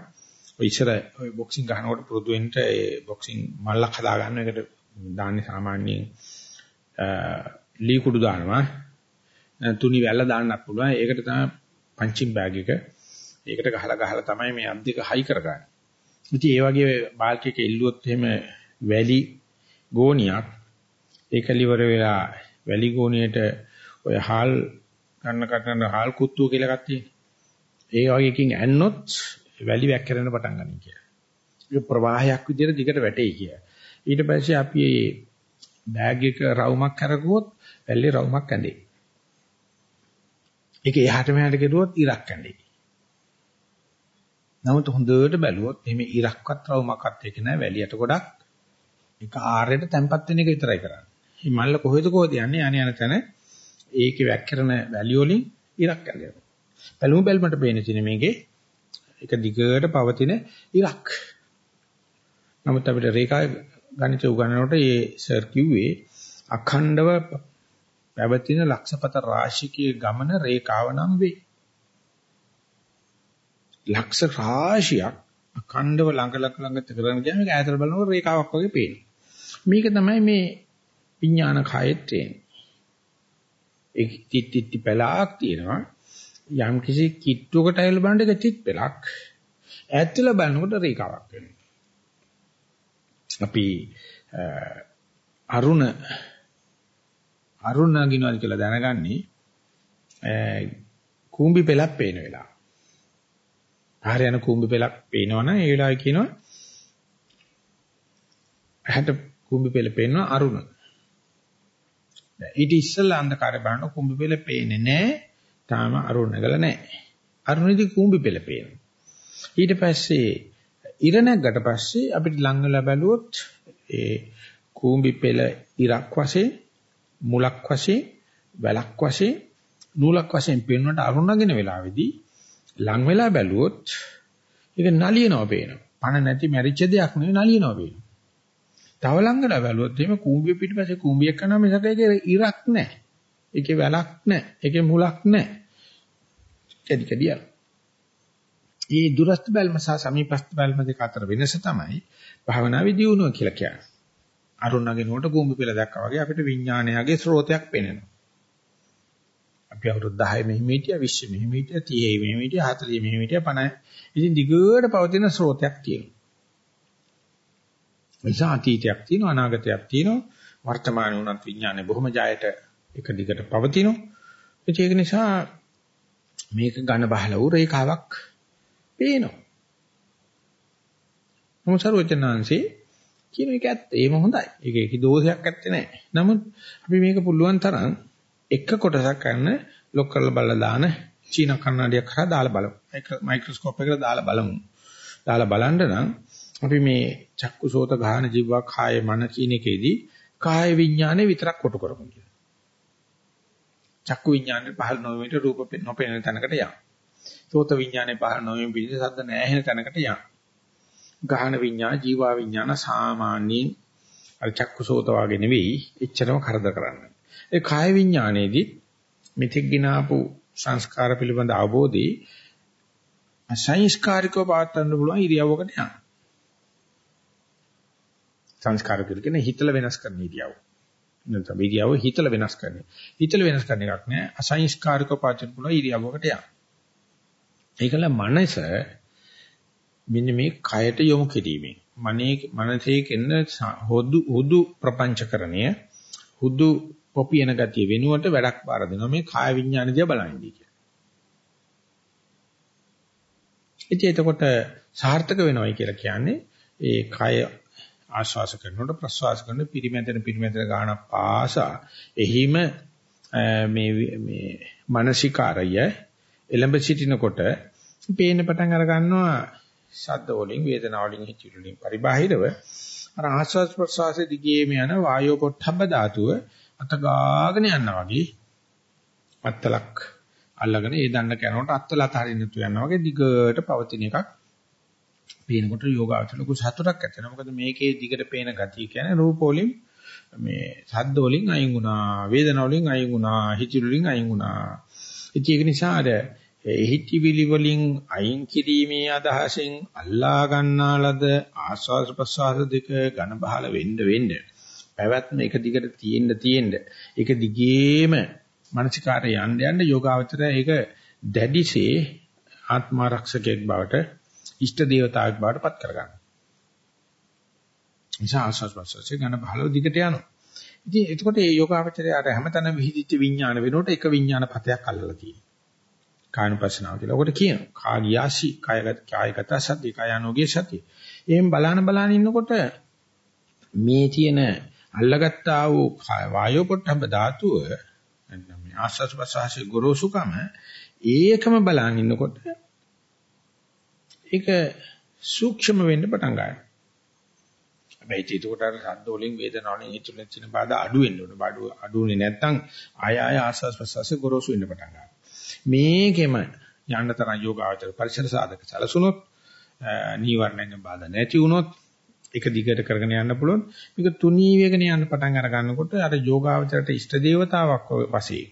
ඔය ඉස්සර ඔය බොක්සිං ගහනකොට පුරුදු වෙන්න ඒ බොක්සිං මල්ලක් හදා ගන්න එකට දාන්නේ සාමාන්‍යයෙන් ලී කුඩු දානවා තුනි වැල්ල දාන්නත් පුළුවන් ඒකට තමයි පංචින් බෑග් එක ඒකට ගහලා ගහලා තමයි මේ අද්දික හයි කරගන්නේ ඉතින් ඒ වගේ බාල්කයක ඉල්ලුවොත් එහෙම වැලි ගෝණියක් ඒක liver වෙලා වැලි ගෝණියට ඔය හාල් ගන්න කටන හාල් කුත්තුව කියලා එකක් තියෙනවා. ඒ වගේකින් ඇන්නොත් වැලි වැක්කිරෙන පටන් ගන්න කියලා. ඒක ප්‍රවාහයක් විදිහට දිගට වැටෙයි කියලා. ඊට පස්සේ අපි බෑග් එක රවුමක් කරගුවොත් වැල්ලේ රවුමක් ඇඳේ. ඒක එහාට මෙහාට ගෙදුවොත් ඉරක් ඇඳේ. නමුත් හොඳට බැලුවොත් එimhe ඉරක්වත් රවුමක්වත් ඒක නෑ වැලියට ගොඩක් ඒක ආරයට තැම්පත් වෙන එක විතරයි කරන්නේ. මේ මල්ල කොහෙද කොහෙද යන්නේ අනේ යන තැන ඒකේ වැක්කරන වැලිය වලින් ඉරක් ඇඳෙනවා. බැලුම බැලමට පේන තියෙන මේකේ එක දිගට පවතින ඉරක්. නමුත් අපිට රේඛා ගණිත උගන්වනකොට මේ සර් කිව්වේ අඛණ්ඩව පැවතින ලක්ෂපත රාශිකයේ ගමන රේඛාව නම් වේ. ලක්ෂ රාශියක් අඛණ්ඩව ළඟ ළඟ ළඟ කරගෙන ගියාම ඒක ඈතට බලනකොට රේඛාවක් වගේ පේනවා. මේක තමයි මේ විඥාන කයෙත් තියෙන්නේ. ඒ තිත් තිත් පළාක් තියෙනවා. යම් කිසි කිට්ටුවකට ඇවිල්ලා බලන්න ඒක තිත් පළක්. ඈත්ලා බලනකොට රේඛාවක් වෙනවා. අපි අරුණ අරුණ නගිනවද කියලා දැනගන්නේ කූඹි පෙලක් පේන වෙලාව. ආහාර යන කූඹි පෙලක් පේනවනම් ඒ වෙලාවේ කියනවා ඇහැට කුඹි පෙළ පේනවා අරුණ. ඊට ඉස්සෙල්ලා අන්ධකාරය බලන කුඹි පෙළ පේන්නේ නැහැ. තාම අරුණ නැගලා නැහැ. අරුණේදී කුඹි පෙළ පේනවා. ඊට පස්සේ ඉර නැග්ගට පස්සේ අපිට ලං වෙලා බැලුවොත් ඒ කුඹි පෙළ ඉරක් වශයෙන් මුලක් වශයෙන් වැලක් වශයෙන් නූලක් වශයෙන් පේනකොට අරුණගෙන වෙලාවේදී ලං වෙලා බැලුවොත් ඒක නලියනවා පේනවා. පණ නැති මැරිච්ච දෙයක් නෙවෙයි නලියනවා පේනවා. තව ළඟට බැලුවොත් එහෙම කූඹිය පිටිපස්සේ කූඹියක් කරනවා මිසක ඒකේ ඉරක් නැහැ. ඒකේ වැලක් නැහැ. ඒකේ මුලක් නැහැ. කැඩි කැඩි යන. මේ දුරස්ත බැල්ම සහ සමීපස්ත බැල්ම දෙක අතර වෙනස තමයි භාවනාවේ දියුණුව කියලා කියන්නේ. අරුණගෙනකොට කූඹි පෙළ දැක්කා වගේ අපිට විඥානයගේ ස්රෝතයක් පේනවා. අපි අවුරුදු 10 මෙහෙම හිටියා 20 මෙහෙම හිටියා 30 මෙහෙම හිටියා 40 මෙහෙම හිටියා 50 ඉතින් දිගට පවතින ස්රෝතයක් තියෙනවා. නිසා අතීතයක් තියෙනවා අනාගතයක් තියෙනවා. වර්තමානයේ උනත් විඥානේ බොහොම ජයයට එක දිගට පවතිනවා. ඒක නිසා මේක ඝන බහල වූ රේඛාවක් පේනවා. මොසරුවචනාංශේ කියන එක ඇත්ත. ඒම හොඳයි. ඒක ඒකේ දෝෂයක් ඇත්තේ නැහැ. නමුත් අපි මේක පුළුවන් තරම් එක කොටසක් කරන ලොක් කරලා බලලා දාන චීන කන්නඩියක් කරා දාලා බලමු මයික්‍රොස්කෝප් එකකට දාලා බලමු දාලා බලන්න නම් අපි මේ චක්කුසෝත ගාහන ජීවා කාය මන කියන එකේදී කාය විඥානේ විතරක් කොටු කරමු කියලා. චක්කු විඥානේ පහළ නොවෙමිට රූප නොපෙනෙන තැනකට යන්න. සෝත විඥානේ පහළ නොවෙමිට පිළිස සද්ද නැහැ තැනකට යන්න. ගාහන විඥාන ජීවා විඥාන සාමාන්‍යයෙන් අර චක්කුසෝත වගේ නෙවෙයි එච්චරම කරදර කරන්නේ. ඒ කාය විඥානයේදී මෙතෙක් ගినాපු සංස්කාර පිළිබඳ අවබෝධي අසංස්කාරිකව පාත්තන්න පුළුවන් ඉරියව්වකට යන්න. සංස්කාර කියලා කියන්නේ හිතල වෙනස් කරන ඉරියව්. නැත්නම් ඉරියව් හිතල වෙනස් කරන. හිතල වෙනස් කරන එකක් නෑ අසංස්කාරිකව පාචන පුළුවන් ඉරියව්වකට යන්න. ඒකල මනස මෙන්න මේ කයට යොමු කිරීමෙන් මනේ මනසේ කෙන්න හොදු හුදු ප්‍රපංචකරණය හුදු පොපියන ගතිය වෙනුවට වැඩක් බාර දෙනවා මේ කාය විඥාන දිහා බලන්නේ කියලා. ඉතින් එතකොට සාර්ථක වෙනවයි කියලා කියන්නේ ඒ කය ආශ්වාස කරනකොට ප්‍රශ්වාස කරන පිරිමැදෙන පිරිමැදෙන ගාන පාසා එහිම මේ මේ මානසිකාරය එළඹ සිටිනකොට පේන පටන් අර ගන්නවා ශබ්ද වලින් වේදනා වලින් හිතිරි වලින් පරිබාහිරව අර ආශ්වාස ප්‍රශ්වාසයේ දිගේම යන වායෝ පොට්ටබ්බ ධාතුව අත ගාගෙන යනවා වගේ අත්තලක් අල්ලගෙන ඒ දණ්ඩ කරනකොට අත්තල අතහරින්න තු යනවා වගේ දිගට පවතින එකක් පේනකොට යෝගාවචර ලොකු සතුටක් ඇති වෙනවා. මොකද මේකේ දිගට පේන ගතිය කියන්නේ රූප වලින් මේ ශබ්ද වලින් අයින් වුණා, වේදනා වලින් අයින් වුණා, හිතිවිලි වලින් අයින් වුණා. ඒක නිසා අර හිතිවිලි වලින් අයින් කිරීමේ අදහසෙන් අල්ලා ගන්නාලද ආස්වාද ප්‍රසආද දෙක ඝන බහල වෙන්න වෙන්න පැවැත්ම එක දිගට තියෙන්න තියෙන්න ඒක දිගේම මානසිකාරය යන්න යන්න යෝගාවචරය ඒක දැඩිසේ ආත්මාරක්ෂකයක් බවට ඉෂ්ට දේවතාවෙක් බවට පත් කරගන්න. නිසා ආස්වාස් ප්‍රසවාසයේ ඝන බහලව දිගට යනවා. ඉතින් එතකොට මේ යෝගාවචරයට හැමතැනම විහිදිච්ච විඥාන වෙනකොට එක විඥාන පතයක් අල්ලලා තියෙනවා. කායනුපස්සනාව කියලා. ඔකට කියනවා. කාගියාසි කායගත කායගත සති කායනෝගේ සති. එහෙන් බලන බලන ඉන්නකොට මේ තියෙන අල්ලගත්තා වූ වායෝ පොට්ටබ්බ ධාතුව මේ ආස්වාස් ප්‍රසවාසයේ ගොරෝසුකම ඒකම බලන් ඉන්නකොට ඒක සූක්ෂම වෙන්න පටන් ගන්නවා. හැබැයි ඒකට අර ශබ්ද වලින් වේදනාව වලින් හිතුනේ තියෙන බාධා අඩු වෙන්න ඕනේ. බාඩු අඩුුනේ නැත්නම් ආය ආය ආස්වාස් ප්‍රසවාසයේ ගොරෝසු වෙන්න පටන් ගන්නවා. මේකෙම යන්න තරම් යෝගාචර පරිසර සාධක සැලසුනොත් නීවරණයෙන් බාධා නැති වුනොත් එක දිගට කරගෙන යන්න පුළුවන්. මේක තුනී වේගන යන්න පටන් අර ගන්නකොට අර යෝගාවචරයට ඉෂ්ට දේවතාවක් වශයෙන්.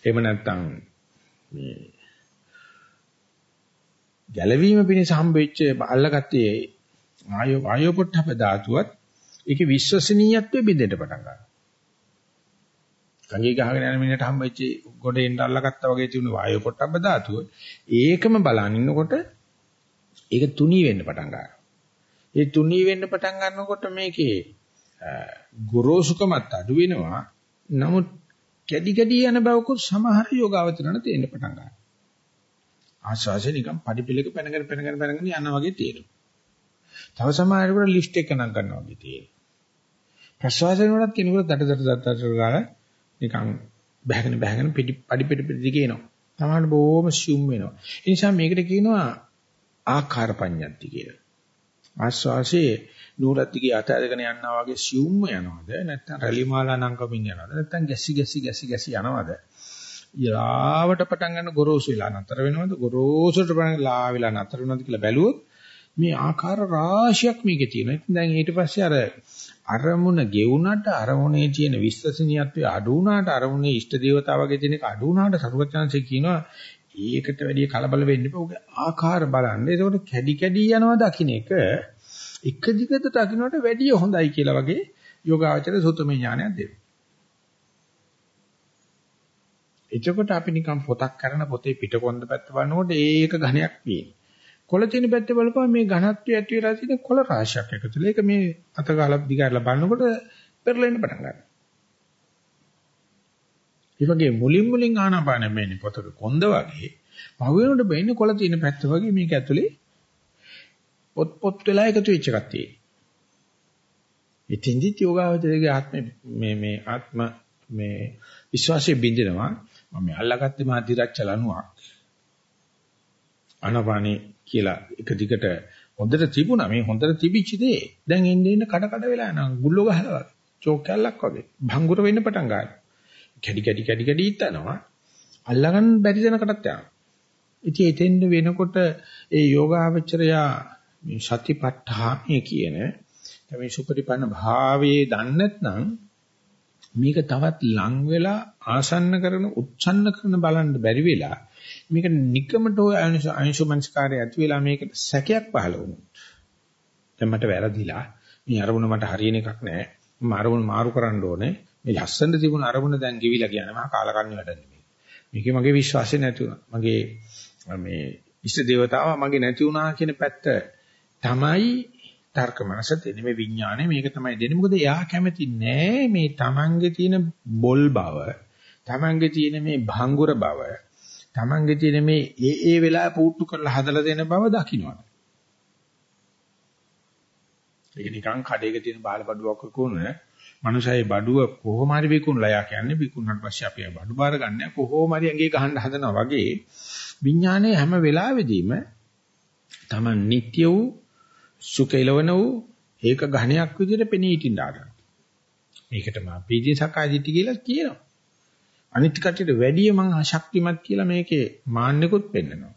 එහෙම නැත්නම් මේ ගැලවීම පිණිස හම්බෙච්ච අල්ලගත්තේ ආයෝ ආයෝ පොට්ටප ධාතුවත් ඒකේ විශ්වසනීයත්වය බෙදෙන්න පටන් ගන්නවා. ගංගේ ගහගෙන යන මිනිහට හම්බෙච්ච ගොඩෙන් අල්ලගත්තා වගේ තියුණු වායෝ පොට්ටබ්බ ධාතුව ඒකම බලන් ඉන්නකොට ඒක තුනී වෙන්න පටන් ගන්නවා. ඒ තුනී වෙන්න පටන් ගන්නකොට මේකේ ගොරෝසුකමත් අඩු වෙනවා. නමුත් කැඩි කැඩි යන බවකුත් සමහර යෝගාවචරණ තේන්න පටන් ගන්නවා. ආශාසෙ නිකන් පඩිපෙලක පැනගෙන පැනගෙන පැනගෙන යනවා වගේ තේරෙනවා. තව සමහරකට ලිෆ්ට් එක නම් ගන්නවා වගේ තේරෙනවා. ප්‍රසවාසයෙන් වලත් කෙනෙකුට දඩ දඩ දඩ දඩ ගාලා නිකන් බහගෙන බහගෙන පිටි පඩි පිටි පිටි දිගේ එනවා. තමයි බොහොම සියුම් වෙනවා. ඒ නිසා මේකට කියනවා ආකාර පඤ්ඤාති කියලා. ආස්වාසේ නූලත් දිගේ අත ඇදගෙන යනවා වගේ සියුම්ම යනවද? නැත්නම් රැලි මාලා නංගමින් යනවද? නැත්නම් ගැසි ගැසි ගැසි ගැසි යනවද? යාවට පටන් ගන්න ගොරෝසු වෙලා නතර වෙනවද? ගොරෝසුට පටන් ලා වෙලා නතර වෙනවද කියලා බැලුවොත් මේ ආකාර රාශියක් මේකේ තියෙනවා. ඉතින් දැන් ඊට පස්සේ අර අරමුණ ගෙවුනට අරමුණේ තියෙන විශ්වසනීයත්වය අඩු වුණාට අරමුණේ ඉෂ්ට දේවතාවගේ තියෙන එක අඩු වුණාට සරුවචාන්සේ කියනවා ඒකට වැඩිය කලබල වෙන්න එපා. ඔගේ ආකාර බලන්න. ඒකෝට කැඩි කැඩි යනවා දකින්න එක එක දිගට දකින්නට වැඩිය හොඳයි කියලා වගේ යෝගාචර සුතමේ ඥානයක් දෙනවා. එතකොට අපි නිකන් පොතක් කරන පොතේ පිටකොන්ද පැත්ත බලනකොට ඒක ඝණයක් තියෙනවා. කොළ තියෙන පැත්තේ බලපුවම මේ ඝනත්වය ඇති වෙලා තියෙන කොළ රාශියක් එකතුලා. ඒක මේ අතගාලා දිගාරලා බලනකොට පෙරලෙන්න පටන් ගන්නවා. ඒ වගේ මුලින් මුලින් ආනාපානෙ මෙන්නේ පොතක කොන්ද වගේ පහුවෙනකොට බෙන්නේ කොළ තියෙන පැත්ත වගේ මේක ඇතුලේ පොත් පොත් වෙලා එකතු වෙච්ච එකක් තියෙනවා. ඉතින්දි යෝගාවචරයේ ආත්ම මේ මේ ආත්ම මේ විශ්වාසයේ බින්දිනවා මම අල්ලගත්තේ මා දිරච්ච ලනුවක් අනපානේ කියලා එක දිගට හොඳට තිබුණා. මේ හොඳට තිබිච්ච දේ. දැන් එන්නේ එන්න කඩ කඩ වෙලා යනවා. ගුල්ලෝ ගහලා වගේ. චෝක් කැල්ලක් වගේ. භංගුර වෙන්න පටන් ගන්නවා. කැඩි කැඩි කැඩි කැඩි ඉතනවා අල්ලගන්න බැරි දෙනකටත් යනවා. ඉතින් එතෙන්ද වෙනකොට ඒ යෝගාවචරයා මේ සතිපට්ඨානය කියන මේ සුපරිපන්න භාවයේ දන්නේ නැත්නම් මේක තවත් ලං වෙලා ආසන්න කරන උච්ඡන්න කරන බලන්න බැරි වෙලා මේක නිකමට ඔය අංශුමනස්කාරය ඇති වෙලා මේකට සැකයක් පහළ වුණොත් දැන් මට වැරදිලා මේ අරමුණ මට හරියන එකක් නෑ. මම අරමුණ මාරු කරන්න ඕනේ. මේ ලස්සන තිබුණ අරමුණ දැන් ගෙවිලා ගියා මම කාලකන්ණි වැඩ නෙමෙයි මේකේ මගේ විශ්වාසය නැති වුණා මගේ මේ ඉෂ්ට දේවතාව මගේ නැති වුණා කියන පැත්ත තමයි තර්ක මනස දෙන්නේ. මේ විඥානේ මේක තමයි දෙන්නේ. මොකද එයා කැමති නෑ මේ Tamange තියෙන බොල් බව Tamange තියෙන මේ භංගුර බව Tamange තියෙන මේ ඒ ඒ වෙලාව පුට්ටු කරලා හදලා දෙන බව දකින්නවද? ඒක නිකන් කඩේක තියෙන බාල බඩුවක් වකුණ මනුෂයයි බඩුව කොහොම හරි විකුණලා යා කියන්නේ විකුණනට පස්සේ අපි බඩු බාර ගන්න කොහොම හරි ඇඟේ ගහන්න හදනවා වගේ විඥානයේ හැම වෙලාවෙදීම තමන් නිට්‍ය වූ සුකේලවන වූ ඒක ඝණයක් විදිහට පෙනී සිටින්න ආරම්භ. මේකටම පීජේ සකාදිටි කියලා කියනවා. අනිත් කටියට වැඩිය මං ශක්තිමත් කියලා මේකේ මාන්නෙකුත් පෙන්නනවා.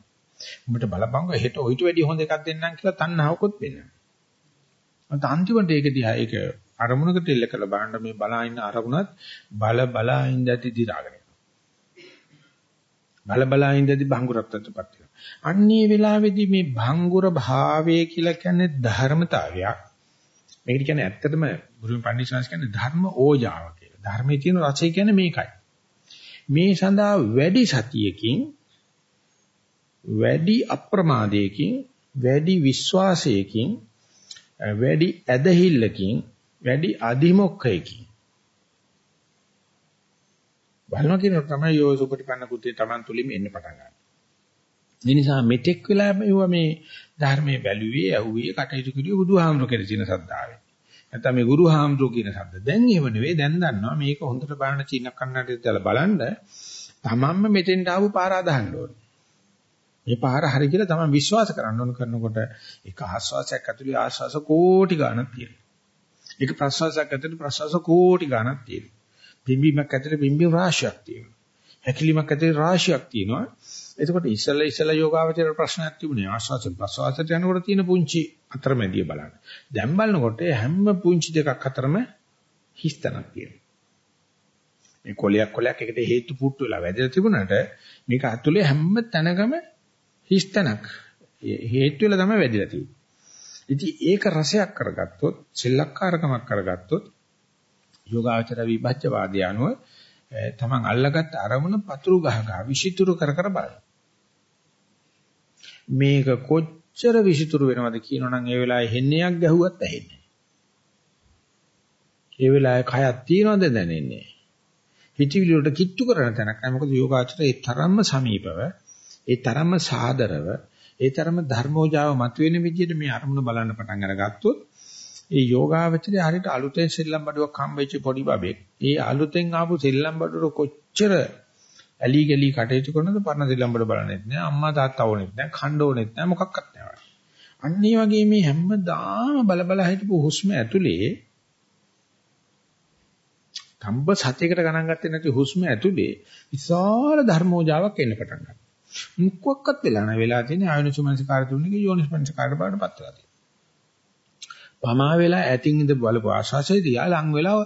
උඹට බලපංග හෙට ඔයිට වැඩිය හොඳ එකක් දෙන්නම් කියලා තණ්හාවකුත් පෙන්නනවා. අන්තිමට ඒක දිහා ඒක අරමුණකට එල්ල කරලා බලන්න මේ බලා ඉන්න අරමුණත් බල බලා ඉඳදී දිරාගෙන බල බලා ඉඳදී භංගුරත්වයටපත් වෙනවා. අන්නේ වෙලාවේදී මේ භංගුර භාවය කියලා කියන්නේ ධර්මතාවයක්. මේකට කියන්නේ ඇත්තටම ගුරුන් පඬිස්සස් කියන්නේ ධර්ම ඕජාව කියලා. ධර්මයේ තියෙන රසය කියන්නේ මේකයි. මේ සඳහා වැඩි සතියකින් වැඩි අප්‍රමාදයකින් වැඩි විශ්වාසයකින් වැඩි ඇදහිල්ලකින් වැඩි අධිමොක්ඛයකින් බලනවා කියනකොට තමයි යෝ සුපටිපන්න කුත්තේ Taman තුලින් එන්න පටන් ගන්න. ඒ නිසා මෙතෙක් වෙලා මෙවුවා මේ ධර්මයේ බැලුවේ, ඇහුවේ, කටයුතු කරුවේ බුදුහාමුදුරු කෙරේ තියෙන සද්ධාවෙන්. නැත්නම් මේ ගුරුහාමුදුරු කියන શબ્ද. දැන් ඒව නෙවෙයි දැන් දන්නවා මේක හොඳට බලන චීන කන්නඩේ දාලා බලන්න තමන්ම මෙතෙන්ට ආපු පාර අදහන්න ඕනේ. මේ පාර හරි කියලා තමයි විශ්වාස කරන්න ඕන කරනකොට එක ආස්වාසයක් ඇතුලේ ආස්වාස කෝටි ගණන් තියෙනවා. එක ප්‍රසවාසයක් ඇතුලේ ප්‍රසවාස කෝටි ගණන් තියෙනවා. බිම්බීමක් ඇතුලේ බිම්බීම රාශියක් තියෙනවා. හැකිලිමක් ඇතුලේ රාශියක් තියෙනවා. එතකොට ඉස්සල්ලා ඉස්සල්ලා යෝගාවචර ප්‍රශ්නයක් තිබුණේ ආස්වාසෙන් ප්‍රසවාසයට යනකොට තියෙන පුංචි අතරමැදිය බලන්න. දැන් බලනකොට හැම පුංචි දෙකක් අතරම හිස්තනක් තියෙනවා. මේ කොලයක් කොලයක් එකට හේතු පුට්ටු වෙලා වැදලා තිබුණාට මේක ඇතුලේ හැම තැනකම හිස්තනක් හේතු වෙලා තමයි වැදිලා තියෙන්නේ. ඉතින් ඒක රසයක් කරගත්තොත්, සෙල්ලක්කාරකමක් කරගත්තොත් යෝගාචර විභජ්‍යවාදී අනුව තමන් අල්ලගත්ත අරමුණ පතුරු ගහ ගහ විසිතුරු කර කර බලන. මේක කොච්චර විසිතුරු වෙනවද කියනවනම් ඒ වෙලාවේ හෙන්නයක් ගැහුවත් ඇහෙන්නේ. ඒ වෙලාවේ කයක් තියනවද දැනෙන්නේ. හිතවිලි වලට කිට්ටු කරන තැනක් නෑ මොකද යෝගාචරය ඒ තරම්ම සමීපව ඒ තරම්ම සාදරව ඒ තරම්ම ධර්මෝජාව මතුවෙන විදිහට මේ අරමුණ බලන්න පටන් අරගත්තොත් ඒ යෝගාවචරය හරියට අලුතෙන් සෙල්ලම් බඩුවක් හම්බෙච්ච පොඩි බබෙක්. ඒ අලුතෙන් ආපු සෙල්ලම් බඩුව කොච්චර ඇලි ගලි කටයුතු කරනද පරණ සෙල්ලම් බඩුව බලන්නෙත් නෑ. අම්මා තාත්තා ඕනෙත් නෑ. ඛණ්ඩ ඕනෙත් නෑ. මොකක්වත් නෑ. අන්න ඒ වගේ මේ හැමදාම බල බල හිටපු හුස්ම ඇතුලේ කම්බ සත්‍යයකට ගණන් ගත්තේ නැති හුස්ම ඇතුලේ විශාල ධර්මෝජාවක් එන්න පටන් ගන්නවා. මුක්කක්වත් වෙලා නැහැ. වෙලා තියෙන්නේ ආයෝනිසමනසිකාර තුන්නේ යෝනිසමනසිකාර බවට පත් වෙලා තියෙනවා. පමා වෙලා ඇතින් ඉඳ බලපු ආශාසය දිහා ලං වෙලා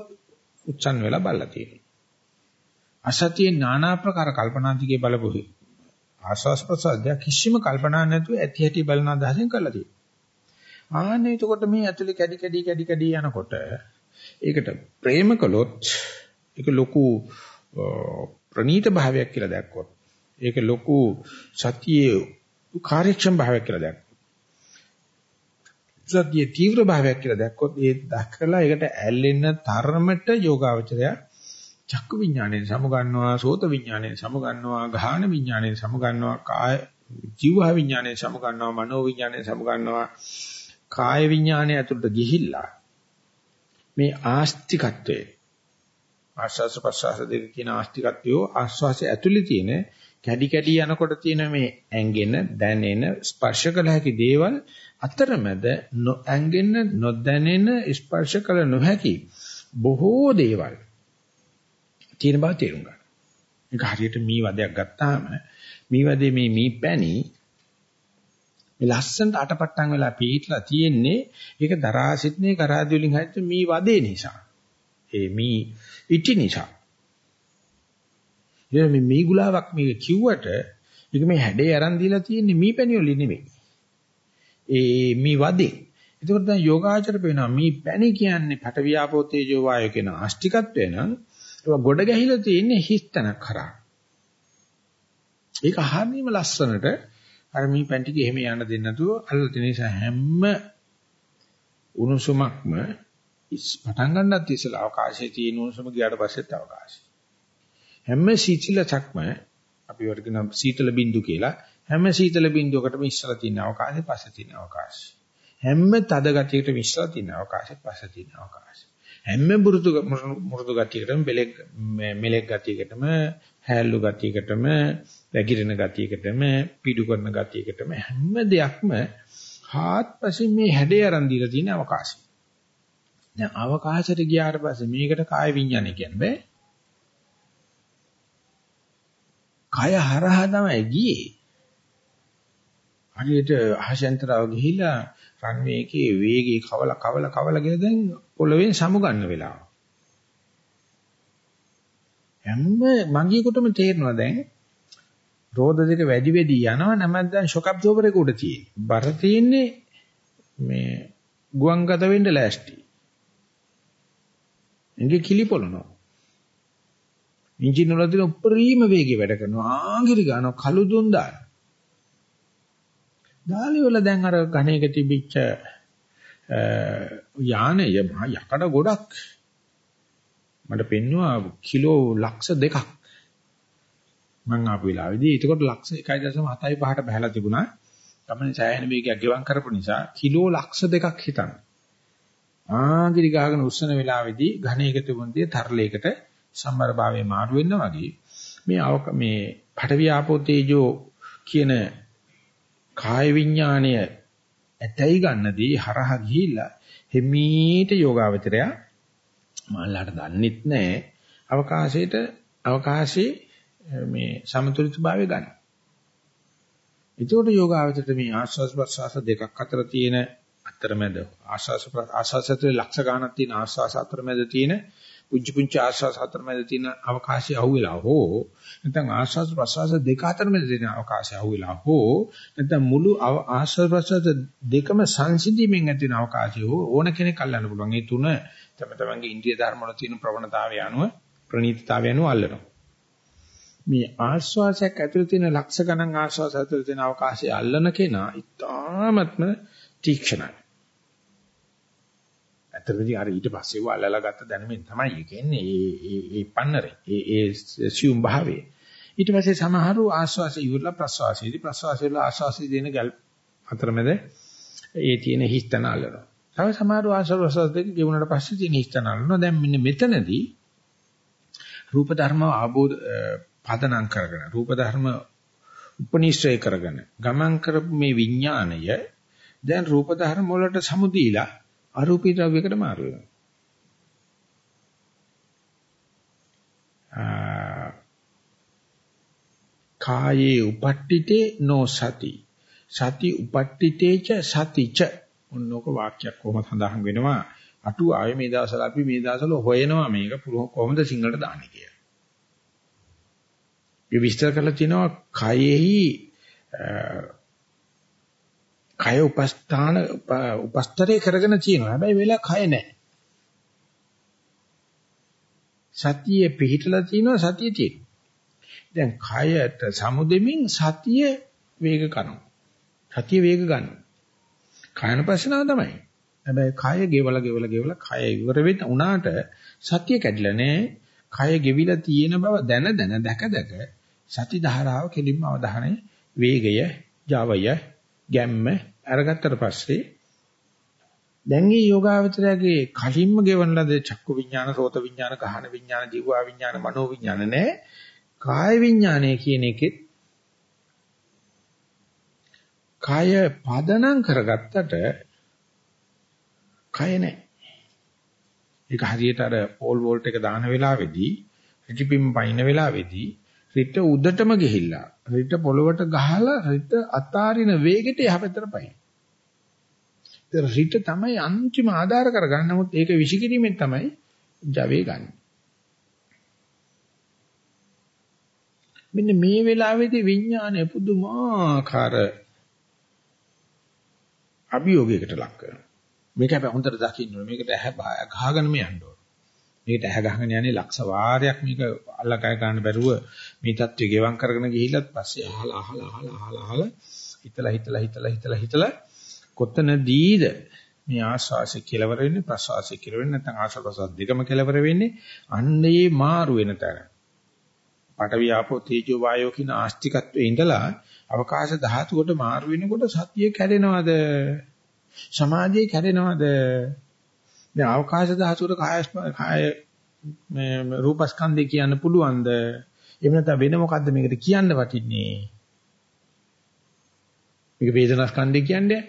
උච්චන් වෙලා බලලා තියෙනවා. අසතියේ নানা ආකාර කල්පනා දිගේ බලපු ආශාස ප්‍රසද්ද කිසිම කල්පනා නැතුව ඇති හැටි බලන අදහසෙන් කරලා තියෙනවා. ආන්නේ එතකොට මේ ඇතුලේ කැඩි කැඩි කැඩි කැඩි යනකොට ඒකට ප්‍රේම කළොත් ඒක ලොකු ප්‍රනීත භාවයක් කියලා දැක්කොත් ඒක ලොකු සතියේ කාර්යක්ෂම භාවයක් කියලා දැක්කොත් සතියේ තීව්‍ර භාවයක් කියලා දැක්කොත් ඒ දක්කලා ඒකට ඇල්ලෙන්න තරමට යෝගාවචරය චක්කු විඥාණයෙන් සමගන්නවා සෝත විඥාණයෙන් සමගන්නවා ගාහන විඥාණයෙන් සමගන්නවා කාය ජීව විඥාණයෙන් සමගන්නවා මනෝ විඥාණයෙන් සමගන්නවා කාය විඥාණය ඇතුළට ගිහිල්ලා මේ ආස්තිකත්වයේ ආස්වාස ප්‍රසවාස දෙක කියන ආස්තිකත්වය ආස්වාසය ඇතුළේ තියෙන කැඩි කැඩි යනකොට තියෙන මේ ඇඟෙන දැනෙන ස්පර්ශ කළ හැකි දේවල් අතරමැද නොඇඟෙන නොදැනෙන ස්පර්ශ කළ නොහැකි බොහෝ දේවල් තියෙන බව තේරුම් ගන්න. ඒක හරියට මී වදයක් ගත්තාම මී වදේ මේ මී පැණි මේ ලස්සනට අටපට්ටම් වෙලා පීట్లా තියෙන්නේ ඒක දරා සිටනේ කරාදි වලින් හැච්ච මී වදේ නිසා. ඒ මී ඉටි නිසා. ඉතින් මේ මී ගුලාවක් මේ කිව්වට ඒක මේ හැඩේ අරන් දීලා තියෙන්නේ මී පැණි වලින් නෙමෙයි. ඒ මී වදේ. ඒකෝට දැන් යෝගාචර පේනවා මේ පැණි කියන්නේ පටවියාපෝ තේජෝ වායෝ කියන ආස්තිකත්වය නම් ඒක ගොඩ ගැහිලා තියෙන්නේ හිස්තනක් කරා. ඒක අහන්නේම ලස්සනට අර මේ පැන් ටික එහෙම යන්න දෙන්නේ නැතුව අල්ල තියෙන නිසා හැම උණුසුමක්ම පටන් ගන්නත් ඉස්සලා අවකාශයේ තියෙන උණුසුම ගියාට පස්සෙත් අවකාශය. හැම සීතලචක්ම අපි වර්ග නම් සීතල බින්දු කියලා හැම සීතල බින්දුවකටම ඉස්සලා තියෙන අවකාශය පස්සේ තියෙන අවකාශය. හැම තද ගතියකටම ඉස්සලා තියෙන අවකාශය පස්සේ තියෙන අවකාශය. හැම මෘදු මෘදු ගතියකටම බෙලෙක් මෙලෙක් ගතියකටම හැල්ලු ගතියකටම වැగిරෙන ගතියකටම පිඩු කරන ගතියකටම හැම දෙයක්ම හාත්පසින් මේ හැඩය අරන් දීලා තියෙන අවකාශය. දැන් අවකාශයට ගියාට පස්සේ මේකට කාය විඤ්ඤාණය කියන්නේ කය හරහා තමයි ගියේ. හරියට අහසෙන්තරව ගිහිලා රන්වේ එකේ වේගී කවල කවල කවල කියලා දැන් පොළවෙන් සමු ගන්න වෙලාව. හැම මගියෙකුටම තේරෙනවා දැන් රෝද දෙක වැඩි වැඩි යනවා නැමත් දැන් ෂොක් ඇබ්සෝබර් එක උඩ තියෙන්නේ. බර තියෙන්නේ මේ ගුවන් ගත වෙන්න ලෑස්ති. එංගේ කිලි පොළනවා. එන්ජින් වල තියෙන උපරිම වේගය වැඩ කරනවා. ආගිරි ගන්නවා කළු දුම් දානවා. දාලි වල දැන් අර ඝණයක තිබිච්ච යානය යකඩ ගොඩක් මට පෙන්නවා කිලෝ ලක්ෂ දෙකක් මං ආපු වෙලාවේදී ඒකට ලක්ෂ 1.75ට බහැලා තිබුණා. ගමනේ සෑහෙන වේගයක් ගෙවම් කරපු නිසා කිලෝ ලක්ෂ දෙකක් හිතන්න. ආගිරි ගහගෙන උස්සන වෙලාවේදී ඝණයක තිබුණදී තරලයකට සම්බර භාවයේ මාරු වෙනවා වගේ මේ මේ පඨවි ආපෝ තේජෝ කියන කාය විඥාණය ඇතයි ගන්නදී හරහා ගිහිල්ලා හිමීට යෝගාවචරය මාල්ලාට දන්නෙත් නැහැ අවකාශයට අවකාශයේ මේ සමතුලිතභාවය ගන්න. ඒතකොට යෝගාවචරයට මේ ආස්වාස් ප්‍රසවාස දෙකක් අතර තියෙන අතරමැද ආස්වාස් ආස්වාසයේ ලක්ෂ ගණනක් තියෙන ආස්වාස් අතරමැද තියෙන පුංචි පුංචි ආස්වාස් අතරමැද තියෙන අවකාශය අහුවෙලා හෝ නැත්නම් ආස්වාස් ප්‍රසවාස දෙක අතරමැද තියෙන අවකාශය අහුවෙලා හෝ නැත්නම් මුළු ආස්වාස් ප්‍රසවාස දෙකම සංසිඳීමෙන් ඇති වෙන අවකාශය හෝ ඕන කෙනෙක් අල්ලන්න පුළුවන්. මේ තුන තම තමන්ගේ ඉන්ද්‍රිය ධර්ම වල තියෙන ප්‍රවණතාවය අනුව ප්‍රණීතතාවය අනුව අල්ලනවා. මේ ආස්වාසයක් ඇතුළේ තියෙන ලක්ෂ ගණන් ආස්වාස ඇතුළේ තියෙන අවකාශය අල්ලන කෙනා ඉතාමත්ම තීක්ෂණයි. ඇත්තටම අර ඊට පස්සේ වලලා ගත්ත දැනුමින් තමයි ඒ කියන්නේ ඒ ඒ ඒ පන්නරේ ඒ ඒ සියුම් භාවයේ ඊට පස්සේ සමහරු ආස්වාසය ඉවරලා ප්‍රස්වාසයේදී ප්‍රස්වාසයේලා ආස්වාසය දෙන ගල් අතරමැද ඒ තියෙන හිස්තන අල්ලනවා. තව සමහරු ආස්වාස ප්‍රස්වාස දෙක ගෙවුනට පස්සේ තියෙන හිස්තන අල්ලනවා. දැන් මෙන්න මෙතනදී රූප ධර්ම ආબોධ පදනම් කරගෙන රූප ධර්ම උපනිශ්‍රය කරගෙන ගමන් කරපු මේ විඥාණය දැන් රූප ධර්ම වලට සමුදීලා අරූපී ද්‍රව්‍යයකට මාරු වෙනවා. කායේ උපට්ඨිතේ නෝ සති සති උපට්ඨිතේච සතිච ඔන්නෝක වාක්‍යයක් කොහොමද සඳහන් වෙනවා අටු ආයේ මේ දවස්වල අපි මේ දවස්වල හොයනවා මේක කොහොමද සිංහලට දාන්නේ කියලා. මේ විස්තර කරලා තිනවා කයෙහි කය උපස්ථාන උපස්තරේ කරගෙන තියෙනවා. හැබැයි වෙලා කය නැහැ. සතියේ පිහිටලා තියෙනවා සතිය තියෙනවා. දැන් කයට සමුදෙමින් සතිය වේග කරනවා. සතිය වේග ගන්නවා. කායන ප්‍රශ්නාව තමයි. හැබැයි කය ගෙවලා ගෙවලා ගෙවලා කය ඉවර වෙන්න උනාට සතිය කැඩිලා නැහැ. කය ගෙවිලා තියෙන බව දැන දැන දැක දැක සති ධාරාව කෙලින්ම අවධානය වේගය ජවය ගැම්ම අරගත්තට පස්සේ දැන් මේ යෝගාවචරයේ කලින්ම ගෙවන ලද චක්කු විඥාන, සෝත විඥාන, කහන විඥාන, ජීවා විඥාන, මනෝ විඥාන නැහැ. කාය විඥානය කියන එකෙත් කාය පදනම් කරගත්තට කය නැහැ. ඒක හරියට අර පෝල් වෝල්ට් එක දාන වෙලාවේදී, රිටිපිම් පයින්න වෙලාවේදී රිට උඩටම ගිහිල්ලා රිට පොළවට ගහලා රිට අතාරින වේගෙට යහපැත්තට පයින්. ඒ රිට තමයි අන්තිම ආධාර කරගන්න. නමුත් ඒක විසිකිරීමෙන් තමයි ජවේ ගන්න. මෙන්න මේ වෙලාවේදී විඥානය පුදුමාකාර අභියෝගයකට ලක් කරනවා. මේක හැබැයි හොඳට දකින්න ඕනේ. මේකට ඇහැ ගහගෙන මේ යන්න ඕනේ. මේකට ඇහැ ගහගෙන යන්නේ ලක්ෂ වාරයක් මේක අල්ලකය ගන්න බැරුව මේ தත්ත්වය ගෙවම් කරගෙන ගිහිල්ලත් පස්සේ අහලා අහලා අහලා අහලා අහලා හිතලා හිතලා හිතලා හිතලා හිතලා කොතනදීද මේ ආස්වාසිය කෙලවර වෙන්නේ ප්‍රසවාසිය කෙලවර වෙන්නේ නැත්නම් ආශ්වාස ප්‍රසවාස දෙකම කෙලවර වෙන්නේ අන්නේ මාරු වෙන තැන. පඨවි ආපෝ තේජෝ වායෝ කියන ආස්තිකත්වයේ ඉඳලා අවකාශ ධාතුවට මාරු වෙනකොට සතිය කැඩෙනවද? සමාධිය කැඩෙනවද? දැන් අවකාශ ධාතුවට කාය කාය මේ රූපස්කන්ධය කියන්න පුළුවන්ද? එහෙම නැත්නම් වෙන මොකද්ද මේකට කියන්න වටින්නේ? මේක වේදනාස්කන්ධය කියන්නේ?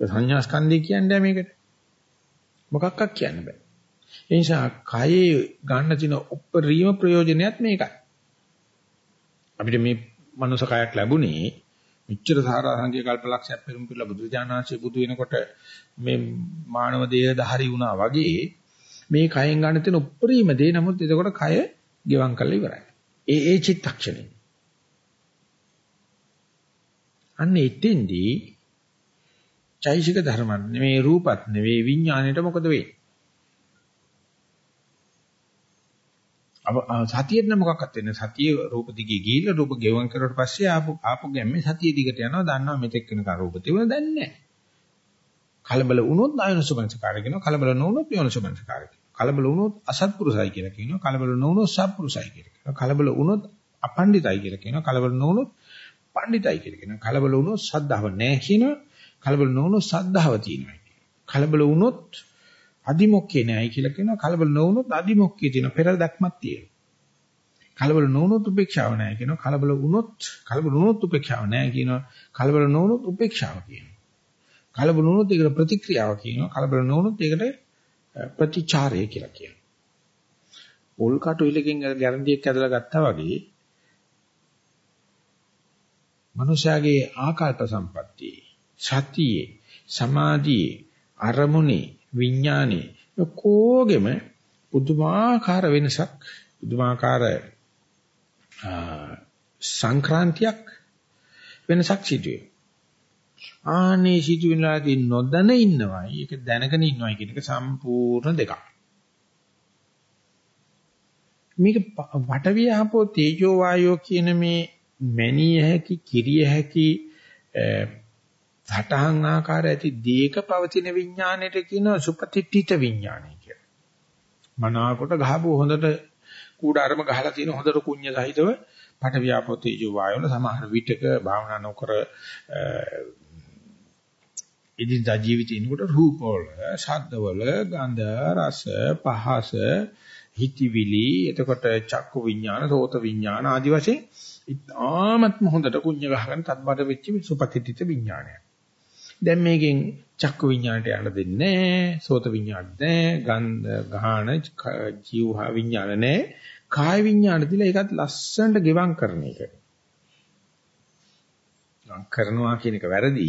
සංඥාස්කන්ධය කියන්නේ මේකට? මොකක්වත් කියන්න බෑ. ඒ නිසා කයේ ගන්න තියෙන උපරිම ප්‍රයෝජනයත් මේකයි. අපිට මේ මනුස්ස කයක් ලැබුණේ මෙච්චර සාරාංශික කල්පලක්ෂයක් පෙරම් පිළ බුදුජානනාංශයේ බුදු වෙනකොට මේ මානව දේහ ධාරි වුණා වගේ මේ කයෙන් ගන්න තියෙන උපරිම දේ නමුත් එතකොට කය ගෙවම් කරලා ඉවරයි. ඒ ඒ චිත්තක්ෂණය. අන්න එතෙන්දී චෛසික ධර්ම නෙමේ රූපත් නෙවෙයි විඥාණයට මොකද වෙන්නේ? සතියෙත් නම් මොකක්වත් වෙන්නේ සතිය රූප දිගේ ගිහිල්ලා රූප ගෙවන් කරුවට පස්සේ ආපු ආපු ගැම්මේ සතිය දිගට යනවා දන්නවා මෙතෙක් වෙනකන් රූප තිබුණ දැන් නැහැ කලබල වුණොත් ආයනසුමනසකාරය කියනවා කලබල නොවුනොත් යෝනසුමනසකාරය කියනවා කලබල වුණොත් අසත්පුරුසයි කියලා කියනවා කලබල නොවුනොත් සත්පුරුසයි කියලා කියනවා කලබල වුණොත් අපණ්ඩිතයි කියලා කියනවා. කලබල නොවුනොත් පණ්ඩිතයි කියලා කියනවා. කලබල වුණොත් ශ්‍රද්ධාව නැහැ කියනවා. කලබල නොවුනොත් ශ්‍රද්ධාව තියෙනවා. කලබල වුණොත් අදිමොක්කේ නැහැයි කියලා කියනවා. කලබල නොවුනොත් අදිමොක්කේ තියෙනවා. පෙර දැක්මක් තියෙනවා. කලබල නොවුනොත් උපේක්ෂාව නැහැ කියනවා. කලබල වුණොත් කලබල වුණොත් උපේක්ෂාව නැහැ කියනවා. කලබල නොවුනොත් උපේක්ෂාව කියනවා. කලබල වුණොත් ඒකට ප්‍රතික්‍රියාව කියනවා. කලබල නොවුනොත් ඒකට ප්‍රතිචාරය කියලා කියනවා. පොල් කටු ඉලකින් ගැරන්ඩියක් ඇදලා ගත්තා වගේ මනුෂයාගේ ආකල්ප සම්පත්තිය සතියේ සමාධියේ අරමුණේ විඥානේ කෝගෙම පුදුමාකාර වෙනසක් පුදුමාකාර සංක්‍රාන්තියක් වෙනසක් සිදුවේ. ආනේ සිදුවෙලාදී නොදැන ඉන්නවයි ඒක දැනගෙන ඉන්නවයි කියන එක සම්පූර්ණ දෙකක්. මේක වටවියාපෝ තේජෝ වායෝ කියන මේ මැනිය හැකි කිරිය හැකි සටහන් ආකාර ඇති දීක පවතින විඥාණයට කියනවා සුපතිට්ඨිත විඥාණය කියලා. මනාවකට ගහපුව හොඳට කූඩාරම ගහලා තියෙන හොඳට කුඤ්ඤ සහිතව පට ව්‍යාපෝ තේජෝ වායවල සමහර විටක භාවනා නොකර ඉදින්දා ජීවිතිනකොට රූපවල, ශබ්දවල, ගන්ධ, රස, පහස, හිතවිලි, එතකොට චක්කු විඥාන, සෝත විඥාන ආදි වශයෙන් ඉතාමත්ම හොඳට කුඤ්ඤ ගහගෙන තත්බඩ වෙච්ච සුපතිත්‍ිත විඥානයක්. දැන් මේකෙන් චක්කු විඥාණයට යන්න දෙන්නේ නැහැ, සෝත විඥාණයට නැහැ, ගන්ධ, ගාහන, ජීවහා විඥාන නැහැ. කාය විඥාණ දිලා ඒකත් ලස්සනට ගෙවම් කරන එක. ගෙවම් කරනවා කියන එක වැරදි.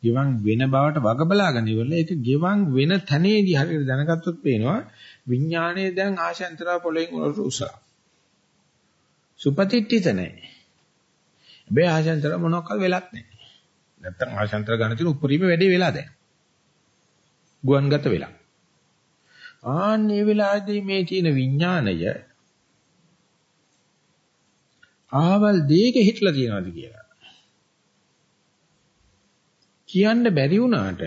ගෙවම් වෙන බවට වග බලාගෙන ඉවරල ඒක ගෙවම් වෙන තැනේදී හරියට දැනගත්තොත් පේනවා විඥාණය දැන් ආශයන්තරා පොළෙන් උඩට උසලා. සුපතිට්ඨිත නැහැ. හැබැයි ආශයන්තර මොනවාක්වත් වෙලක් නැහැ. නැත්තම් ආශයන්තර ගන්න තියෙන උපරිම වැඩේ වෙලා දැන්. ගුවන්ගත වෙලා. ආන්නේ වෙලාවේදී මේ තියෙන විඥාණය ආවල් දෙයක හිටලා තියනවාද කියලා. කියන්න බැරි වුණාට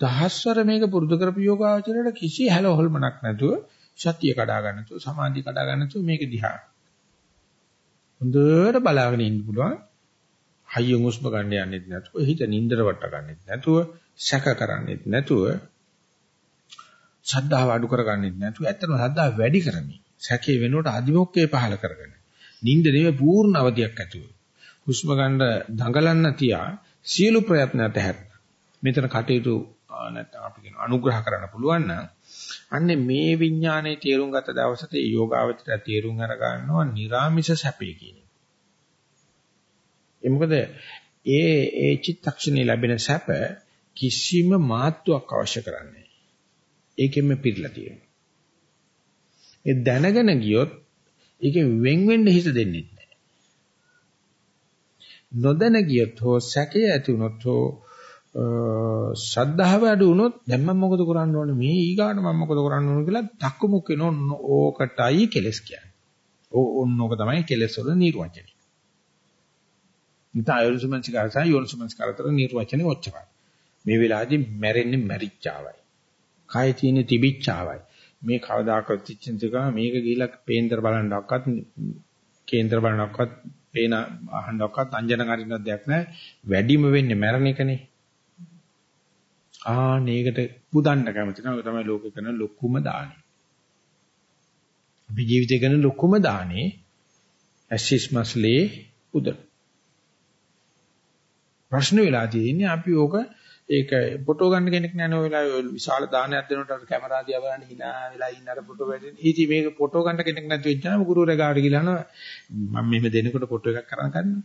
දහස්වර මේක පුරුදු කරපු යෝගාචරයට කිසි හැලහොල්මක් නැතුව සතිය කඩා ගන්න නැතුව සමාධිය කඩා ගන්න නැතුව මේක දිහා හොඳට බලාගෙන ඉන්න පුළුවන්. හයියෙන් හුස්ම ගන්න යන්නෙත් නැතුව හිත නින්දර වට ගන්නෙත් නැතුව සැක කරන්නෙත් නැතුව ශ්‍රද්ධාව අඩු කරගන්නෙත් නැතුව ඇත්තටම ශ්‍රද්ධාව වැඩි කරමි. සැකේ වෙනුවට අදිමොක්කේ පහල කරගෙන. නිින්ද නෙවෙයි පූර්ණ අවදියක් ඇතුව. හුස්ම ගන්න දඟලන්න තියා සියලු ප්‍රයත්න අතහැර. මෙතන කටයුතු නැත්නම් අපි කියන අනුග්‍රහ කරන්න පුළුවන් නම් අන්නේ මේ විඥානයේ තේරුම් ගත දවසට ඒ යෝගාවචරය තේරුම් අර ගන්නවා නිර්ාමිෂ සැපේ කියන එක. ඒ මොකද ඒ ඒ චිත්තක්ෂණේ ලැබෙන සැප කිසිම මාත්‍යක් අවශ්‍ය කරන්නේ නැහැ. ඒකෙම පිරලා තියෙනවා. ඒ දැනගෙන ගියොත් ඒකෙන් වෙන් වෙන්න හිත දෙන්නේ නැහැ. නොදැන ගියොත් හෝ සැකේ ඇති වුණොත් හෝ ශ්‍රද්ධාව අඩු වුණොත් දැන් මම මොකද කරන්න ඕනේ මේ ඊගාට මම මොකද කරන්න ඕනේ කියලා තක්කමුක් වෙනෝ ඕකටයි කෙලස් කියන්නේ. ඕන්නෝක තමයි කෙලස් වල නිර්වචනය. ඉතින් අයෝනිසමංස්කාරසයි යෝනිසමංස්කාරතර නිර්වචනේ ඔච්චරයි. මේ වෙලාවේදී මැරෙන්නේ මැරිච්චාවයි. කය තියෙන තිබිච්චාවයි. මේ කවදාකවත් චින්තික මේක ගිහිලා පේන්දර බලන්නවක්වත් කේන්දර බලන්නවක්වත් පේන අහන්නවක්වත් අංජන කරින්නක් දෙයක් නැහැ. වැඩිම වෙන්නේ මැරණ එකනේ. ආනේකට පුදන්න කැමති නෝ තමයි ලෝකේ කරන ලොකුම දානේ. අපි ජීවිතේ කරන ලොකුම දානේ ඇසිස් මස්ලේ උදේ. ප්‍රශ්න වෙලා තියෙන්නේ අපි ඕක ඒක ෆොටෝ ගන්න කෙනෙක් නෑ ඔය වෙලාවේ විශාල දානයක් දෙනකොට කැමරා දිහා බලන්න hina වෙලා ඉන්න අර ෆොටෝ වැටෙන. ඉතින් මේක ෆොටෝ ගන්න කෙනෙක් නැති වෙච්චාම ගුරුවරයා ගාවට ගිහලා මම මෙහෙම දෙනකොට ෆොටෝ එකක් කරන් ගන්නවා.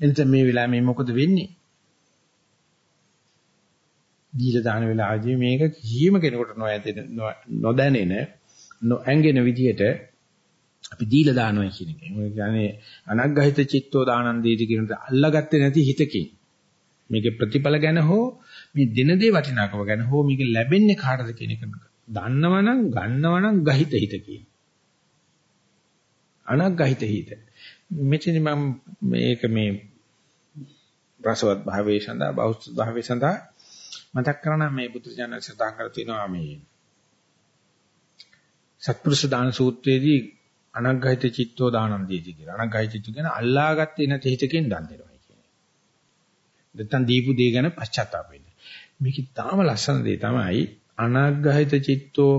එතන මේ වෙලාවේ මේ මොකද වෙන්නේ? දීලා දාන වෙලාවදී මේක කිසිම කෙනෙකුට නොඇදෙන නොදැනෙන නොඇඟෙන විදිහට අපි දීලා දානවා කියන එක. ඒ කියන්නේ අනග්ගහිත චිත්තෝ දානන් දීති කියනට අල්ලාගත්තේ නැති හිතකින් මේකේ ප්‍රතිඵල ගැන හෝ මේ දින දේ වටිනාකම ගැන හෝ මේක ලැබෙන්නේ කාටද කියන එක දන්නවනම් ගන්නවනම් ගහිත හිත කියන. අනග්ගහිත හිත. මෙතන මම මේක මේ රසවත් භාවයේ සඳහා බෞද්ධ භාවයේ සඳහා මතක් කරනා මේ බුදුරජාණන් සඳහන් කර තියෙනවා මේ සත්පුරුෂ දාන සූත්‍රයේදී අනග්ගහිත චිත්තෝ දානං දීති කියලා. අනග්ගහිත චිත්ත කියන අල්ලාගත්තේ නැති හිතකින් දන් දෙනවා කියන්නේ. නැත්තම් දීපු දේ ගැන පශ්චාත්තාප වෙන්න. මේක තාම ලස්සන දේ තමයි අනග්ගහිත චිත්තෝ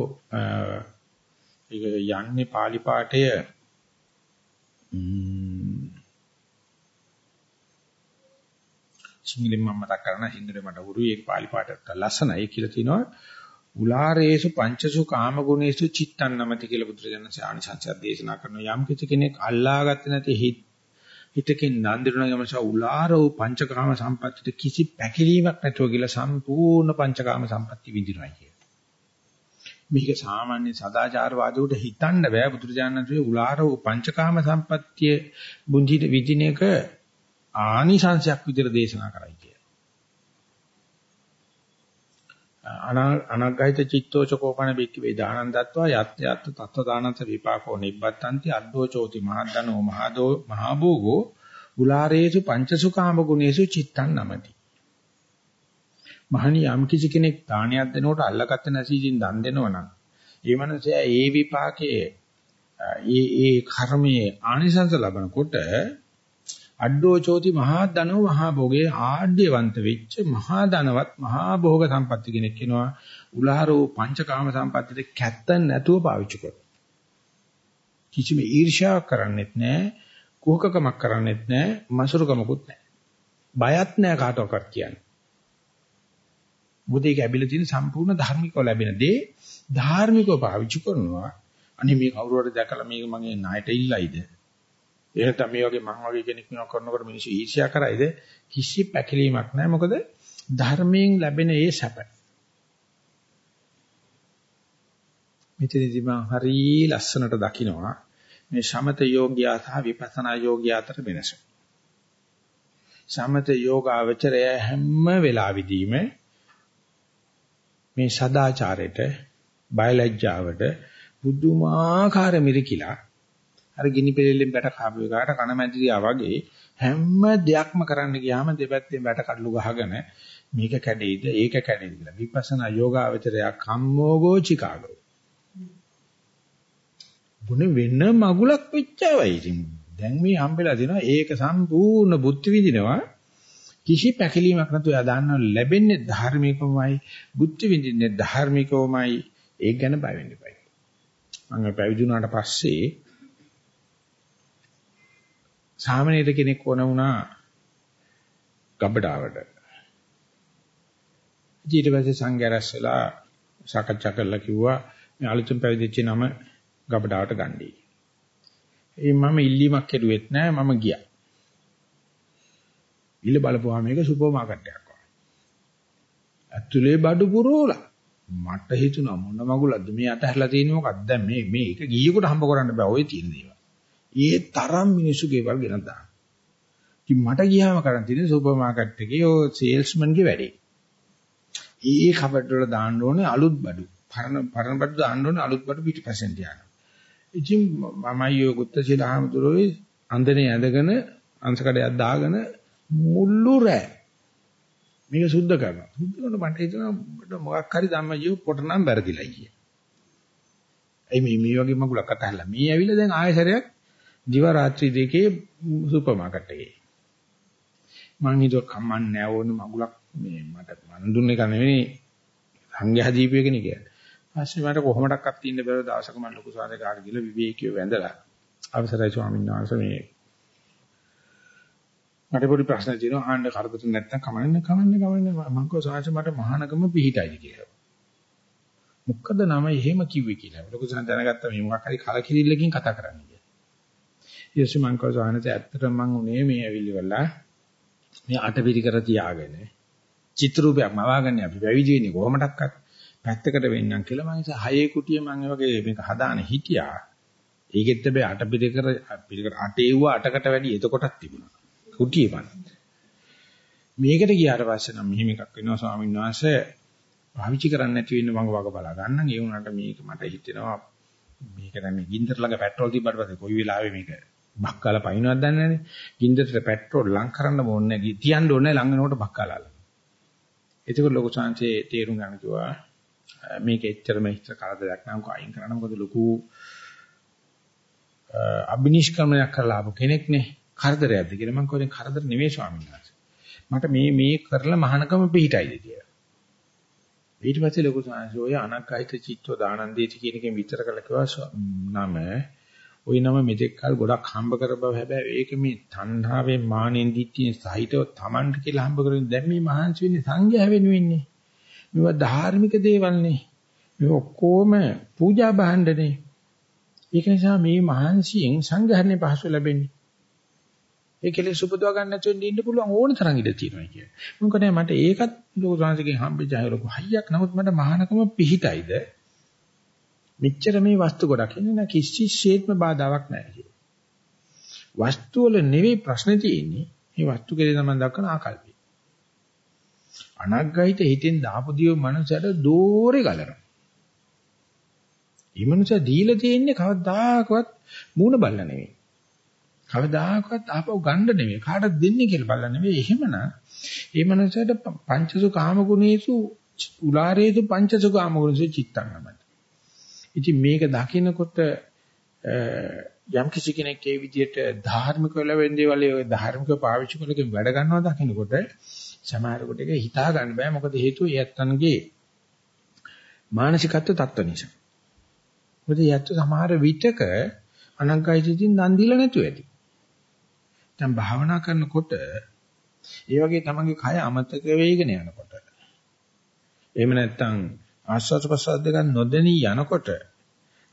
ඒක යන්නේ pāli පාඨය සිංහලෙන් මම මතක් කරන හින්දේ මට උරුයි ඒක pāli පාඨයත් ලස්සනයි කියලා තිනවා උලාරේසු පංචසු කාම ගුණේසු චිත්තං නමති කියලා බුදුරජාණන් ශානිසංසය දේශනා කරන යම් කිසි කෙනෙක් අල්ලාගත්තේ නැති හිත හිතකින් නන්දිරුණ ගමස උලාරෝ පංචකාම සම්පත්තියට කිසි පැකිලීමක් නැතුව කියලා සම්පූර්ණ පංචකාම සම්පatti විඳිනවා කිය. මේක සාමාන්‍ය සදාචාරවාදීවට හිතන්න බෑ බුදුරජාණන්සේ උලාරෝ පංචකාම සම්පත්තිය බුද්ධිත විදින එක ආනිසංශයක් විදිහට දේශනා කරයි කිය. අනග්ගහිත චිත්තෝච කෝපන බික්ක වේ දානං දත්වා යත් යත් තත්ත්ව දානංස විපාකෝ නිබ්බත්තන්ති අද්දෝ චෝති මහද්දනෝ මහදෝ මහභෝගෝ උලාරේසු පංචසුකාම ගුණේසු චිත්තං නමති. මහණි යම් කිසි කෙනෙක් දානයක් දෙනකොට අල්ලගත්ත නැසීකින් දන් දෙනවනම් ඒ මනසයා ඒ විපාකයේ ඒ ඒ කර්මයේ ආනිසංස ලබනකොට අඩ්ඩෝ චෝති මහා ධනෝ මහා භෝගේ ආඩ්‍යවන්ත වෙච්ච මහා ධනවත් මහා භෝග සම්පatti කෙනෙක් වෙනවා. උලහරෝ පංචකාම සම්පත්තියට කැත්තන් නැතුව පාවිච්චි කරනවා. කිසිම ඊර්ෂ්‍යාවක් කරන්නෙත් නැහැ කුහකකමක් කරන්නෙත් නැහැ මසුරුකමකුත් නැහැ බයත් නැහැ කාටවත් කියන්නේ. මොකද ඒක ඇබිලා තියෙන සම්පූර්ණ ධර්මිකව ලැබෙන දේ. ධාර්මිකව පාවිච්චි කරනවා. අනේ මේ කවුරු හරි දැකලා මේක මගේ ණයට ඉල්ලයිද? එහෙනම් මේ වගේ මං වගේ කෙනෙක් වෙනවා කරනකොට මිනිස්සු ඊර්ෂ්‍යා කරයිද කිසි පැකිලීමක් නැහැ. මොකද ධර්මයෙන් ලැබෙන ඒ සැප. මෙතනදී මම හරි ලස්සනට දකිනවා. මේ සමත යෝග්‍යයා සහ විපස්සනා යෝග්‍යයා අතර වෙනස. සමත යෝගාවචරය හැම වෙලාවෙදීම මේ සදාචාරයට බයලජ්ජාවට බුදුමාකාර මිරිකිලා අර ගිනි පෙලෙල්ලෙන් බැට කාපු එකාට කන මැදිරියා වගේ හැම දෙයක්ම කරන්න ගියාම දෙපැත්තෙන් බැට කඩලු ගහගෙන මේක කැඩෙයිද ඒක කැඩෙයිද කියලා. විපස්සනා යෝගාවචරය කම්මෝගෝ චිකාගෝ. බුන වෙන මගුලක් වෙච්චවයි ඉතින්. දැන් මේ හම්බෙලා දිනවා ඒක සම්පූර්ණ බුද්ධ විදිනවා කිසි පැකිලීමක් නැතුව එයා දන්නව ලැබෙන්නේ ධර්මිකවමයි බුද්ධ විඳින්නේ ධර්මිකවමයි. ඒක ගැන බය වෙන්න එපා. මම පැවිදි වුණාට පස්සේ සාමනීර කෙනෙක් වුණ වුණා ගබඩාවට. ඊට පස්සේ සංඝයා රැස්ලා සාකච්ඡා කරලා කිව්වා මේ අලුතෙන් පැවිදිච්ච නම ගබඩාවට ගන්නයි. ඒ මම ඉල්ලීමක් කෙරුවෙත් නෑ මම ගියා. ඉල්ල බලපුවාම මේක සුපර් මාකට් එකක් වගේ. ඇතුලේ බඩු පුරෝලා. මට හිතුණා මොන මගුලක්ද මේ අතහැරලා තියෙන්නේ මොකක්ද දැන් මේ මේ එක ගියෙකුට හම්බ කරන්න බෑ ඔය තියෙන දේවල්. ඒ තරම් මිනිස්සු ගෙවල් ගෙන දාන. ඉතින් මට ගියාම කරන් තියෙන්නේ සුපර් මාකට් එකේ ඔය සේල්ස්මන්ගේ වැඩේ. ඒ කබඩ් වල දාන්න ඕනේ අලුත් බඩු. පරණ පරණ බඩු දාන්න ඕනේ අලුත් බඩු පිටිපස්සෙන් තියන්න. ඉතින් මමයි ඔය ගුත්තශීල හාමුදුරුවෝ අන්දනේ ඇඳගෙන අංශකඩයක් දාගෙන මුල්ලු රෑ මේක සුද්ධ කරනවා. සුද්ධ කරනකොට මට හිතෙනවා මොකක් හරි ධම්මජීව පොටනම් වැරදිලා කිය. එයි මේ මේ වගේ මගුලක් අතහැරලා මේ ඇවිල්ලා දැන් ආයෙසරයක් දිව රාත්‍රී දෙකේ සුපර් මාකට් එකේ. මං හිතුවා කම්මන්නේ නැහැ ඕන මගුලක් මේ මට මන් දුන්නේ කන නෙවෙයි සංඝයා දීපයකනේ කියලා. ඊපස්සේ මට කොහොමඩක්වත් ඉන්න බැරුව දවසක මම ලොකු සාධකාර ගිල විවේකීව වැඳලා අවසරයි ස්වාමීන් වහන්සේ මේ මට පොඩි ප්‍රශ්න තියෙනවා අහන්න කරදර නැත්තම් කමන්නේ කමන්නේ කමන්නේ මම කෝ සාංශ මට මහානගම පිහිටයිද කියලා. මොකද නම එහෙම කිව්වේ කියලා. ලොකු සාංශ දැනගත්තා මේ මොකක් හරි කලකිරිල්ලකින් කතා කරන්නේ කියලා. ඊට මං කෝ සාංශ ඇත්තටම මං උනේ මේ ඇවිල්ලිවලා මේ අටපිරි කර තියාගෙන චිත්‍ර රූපයක් මවාගන්නේ අපි පැවිදි වෙන්නේ කොහොමඩක්වත් පැත්තකට වෙන්නම් කියලා මම ඉතින් හයේ කුටිය මම වගේ මේක හදාන හිටියා. ඒකෙත් හැබැයි අට පිළිකර පිළිකර අටේ වුව අටකට වැඩි එතකොටක් තිබුණා. කුටියේ මම. මේකට ගියාට පස්සේ නම් මෙහෙම එකක් වෙනවා ස්වාමීන් වහන්සේ පාවිච්චි කරන්න නැති වෙන්න මම වග බලා ගන්නම්. ඒ වුණාට මේක මට හිතෙනවා මේක දැන් මේ ගින්දර ළඟ පෙට්‍රෝල් තිබ්බට පස්සේ කොයි වෙලාවෙ මේක බක්කාලා පයින්නවද දන්නේ නැනේ. ගින්දරට පෙට්‍රෝල් ලං කරන්න ඕනේ නැහැ. තියන්න ඕනේ ලං වෙනකොට බක්කාලාලා. එතකොට ලොකු සංසේ තේරුම් ගන්න කිව්වා මේක එච්චරම ඉච්ච කරදරයක් නම් කො අයින් කරන්න මොකද ලොකු අබිනිෂ්ක්‍රමණයක් කරලා ආපු කෙනෙක් නේ කරදරයක්ද කියලා මම කියන්නේ කරදර නෙවෙයි ස්වාමීන් වහන්සේ. මට මේ මේ කරලා මහානකම පිහිටයිද කියලා. ඊට පස්සේ ලොකු සාංශ ඔය අනක්කයිත චිත්තෝ දානන්දේති කියන එකෙන් විතර කළා කිව්වා නම ওই නම මෙතෙක් කල ගොඩක් හම්බ කරබව හැබැයි ඒක මේ තණ්හාවෙන් මානෙන් දිට්ඨියෙන් සහිතව Tamanට කියලා හම්බ කරගෙන දැන් මේ මහන්සි වෙන්නේ සංඝයා වෙනුවෙන්නේ. මේවා ධාර්මික දේවල්නේ. මේ ඔක්කොම පූජා භාණ්ඩනේ. ඒක නිසා මේ මහන්සියෙන් සංඝහරණේ පහසු ලැබෙන්නේ. ඒ කෙලෙස් උපදවා ගන්න නැතුව ඉන්න පුළුවන් ඕන තරම් ඉඩ තියෙනවා කියන්නේ. මොකද මට ඒකත් ලෝක සංසිකෙන් හම්බෙච්ච අය ලොකු හයියක් නමුත් මට මහානකම පිහිටයිද මෙච්චර මේ වස්තු ගොඩක් ඉන්නේ නැ කිසිසේත්ම බාධාවක් නැහැ කිය. වස්තු වල නෙවෙයි ප්‍රශ්නේ තියෙන්නේ මේ වස්තු කෙරේ තමයි දක්වන ආකල්පය. අනග්ගහිත හිතෙන් දාපු දියව මනසට දෝරේ ගලනවා. මේ මනුස්සයා දීලා තියෙන්නේ කවදාකවත් මූණ බල්ල නෙවෙයි. කවදාකවත් ආපහු ගන්න නෙවෙයි. කාටද දෙන්නේ කියලා බලන්න නෙවෙයි. එහෙමනම් මේ මනුස්සයාට පංචසු කාම ගුණේසු උලාරේසු පංචසු කාම ගුණේසු චිත්තං නමයි. ඉතින් මේක දකිනකොට යම් කිසි කෙනෙක් ඒ විදිහට ධාර්මික වෙලා වෙන්නේ වලේ ඔය ධාර්මික පාවිච්චි කරගෙන වැඩ ගන්නවා දකිනකොට සමහරකට ඒක හිතා ගන්න බෑ මොකද හේතුව ඒ ඇත්තන්ගේ මානසිකත්ව තත්ත්ව නිසා. මොකද යැත්තු සමහර විටක අනංගයිතින් දන් දීලා නැතුව ඇති. දැන් භාවනා කරනකොට ඒ වගේ තමන්ගේ කය අමතක වෙයිගෙන යනකොට එහෙම නැත්නම් ආස්වාද ප්‍රසාද දෙක නොදෙනී යනකොට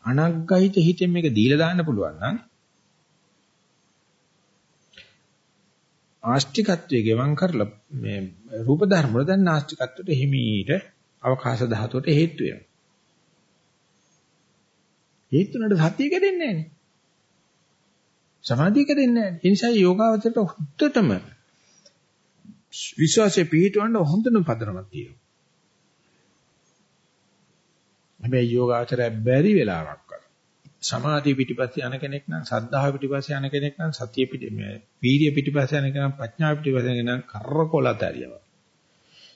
අනග්ගහිත හිතෙන් මේක දීලා දාන්න පුළුවන් නම් ආස්තිකත්වයේ ගෙවම් කරලා මේ රූප ධර්ම වල දැන් නාස්තිකත්වයට හිමීට අවකාශ ධාතුවට හේතු වෙනවා. හේතු වලට සතිය කැඩෙන්නේ නැහැ නේ. සමාධිය කැඩෙන්නේ නැහැ. ඒ නිසා යෝගාවචරයට හුත්තටම විශ්වාසයේ පිහිටවන්න හොඳම පදනමක් තියෙනවා. හැබැයි යෝගාචරය බැරි වෙලාවක් සමාධිය පිටිපස්සේ යන කෙනෙක් නම් සද්ධාව පිටිපස්සේ යන කෙනෙක් නම් සතිය පිටි මේ වීර්ය පිටිපස්සේ යන කෙනෙක් නම් ප්‍රඥාව පිටිපස්සේ යන කෙනෙක් කරකොලතරියව.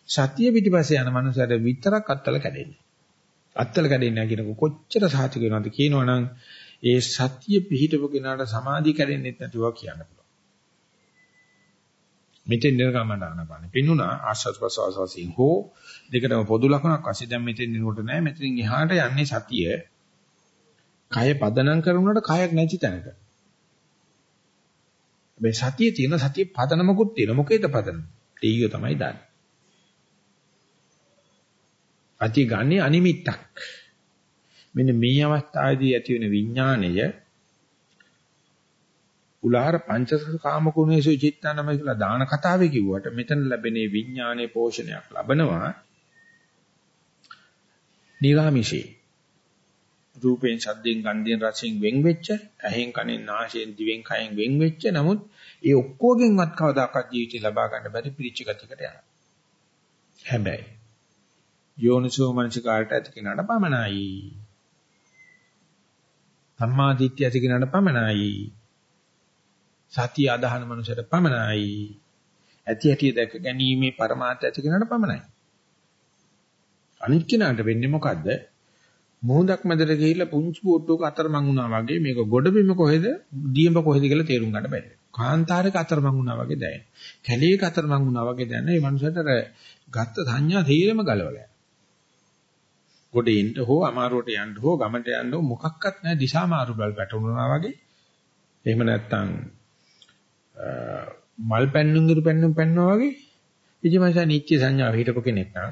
සතිය පිටිපස්සේ යන මනුස්සයට විතරක් අත්තල කැඩෙන්නේ. අත්තල කැඩෙන්නේ නැහැ කියනකො කොච්චර සාහිත වෙනවද කියනවනම් ඒ සතිය පිහිටපු කෙනාට සමාධිය කැඩෙන්නේ නැතුව කියන්න පුළුවන්. මෙතෙන් නිර්ගමන ආනපාන. පින්නුනා ආශ්වාස ප්‍රශ්වාස වශයෙන් හෝ දෙකටම පොදු ලක්ෂණක් වශයෙන් දැන් මෙතෙන් නිරුවට නැහැ. මෙතනින් එහාට යන්නේ සතිය. කය පදනම් කරනකොට කයක් නැති තැනක. මේ සතියේ තියෙන සතිය පදනමකුත් තියෙන මොකේද පදනම? තීය තමයි දන්නේ. අති ගන්නේ අනිමිත්තක්. මෙන්න මේ අවස්ථාවේදී ඇති වෙන විඥාණය උලාර පංචස කාම කුණේසු චිත්තනම කියලා දාන කතාවේ කිව්වට මෙතන ලැබෙන විඥානයේ පෝෂණයක් ලබනවා නිරාමිෂේ රූපෙන් ශබ්දෙන් ගන්ධයෙන් රසයෙන් වෙන් වෙච්ච ඇහෙන් කනෙන් නාසයෙන් දිවෙන් කයෙන් වෙන් වෙච්ච නමුත් ඒ ඔක්කොගෙන්වත් කවදාකවත් ජීවිතේ ලබා ගන්න බැරි පිරිච්ච ගතියකට යනවා හැබැයි යෝනිසෝ මනසිකාරට ඇති කෙනාට පමණයි. සම්මා දිට්ඨිය ඇති කෙනාට පමණයි. සතිය අදහන මනුස්සයට පමණයි. ඇති ඇති දැක ගැනීමේ પરමාර්ථ ඇති කෙනාට පමණයි. අනිත් කෙනාට වෙන්නේ මොකද්ද? මොහොතක් මැදට ගිහිල්ලා පුංචි බෝට්ටුවක අතරමං වුණා වගේ මේක ගොඩබිම කොහෙද දියඹ කොහෙද කියලා තේරුම් ගන්න බැහැ. කාන්තාරයක අතරමං වුණා වගේ දැනෙන. කැලේක අතරමං වුණා වගේ දැනෙන. මේ මනුස්සයට ගත්ත සංඥා තීරම ගලවලා. ගොඩ එන්න හෝ අමාරුවට යන්න හෝ ගමට යන්න හෝ මොකක්වත් නැහැ දිශා මාරු බල පැටුණා වගේ. එහෙම නැත්නම් මල් පැන්නුම් පැන්නුම් පැන්නවා වගේ. ඉතිමස නිච්ච සංඥාව හිටපු කෙනෙක් නම්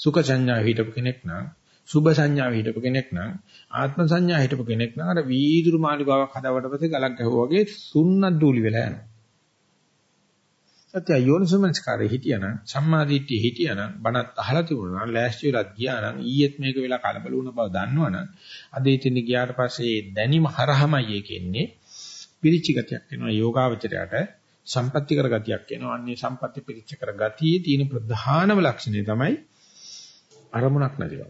සුඛ සංඥාව හිටපු කෙනෙක් නම් සුභ සංඥාව හිටපු කෙනෙක් නම් ආත්ම සංඥා හිටපු කෙනෙක් නම් අර වීදුරු මාලිගාවක් හදවට පස්සේ ගලක් ගැහුවා වගේ සුන්නත් දූලි වෙලා යනවා. සත්‍ය යෝනිසමංස්කාරේ හිටියනම් සම්මාදිට්ඨිය හිටියනම් බණත් අහලා තිබුණා නම් ලෑස්ති වෙලා ගියා නම් ඊයේත් මේක වෙලා කලබල වුණ බව දන්නවනම් අද ඉතින් ගියාට පස්සේ දැනීම හරහමයි ඒකෙන්නේ පිරිචි ගතියක් එනවා යෝගාවචරයට සම්පත්‍ති කර ගතියක් එනවා අන්නේ සම්පත්‍ති පිරිච්ච කර ගතියේ තියෙන ප්‍රධානම ලක්ෂණය තමයි අරමුණක් නැතිව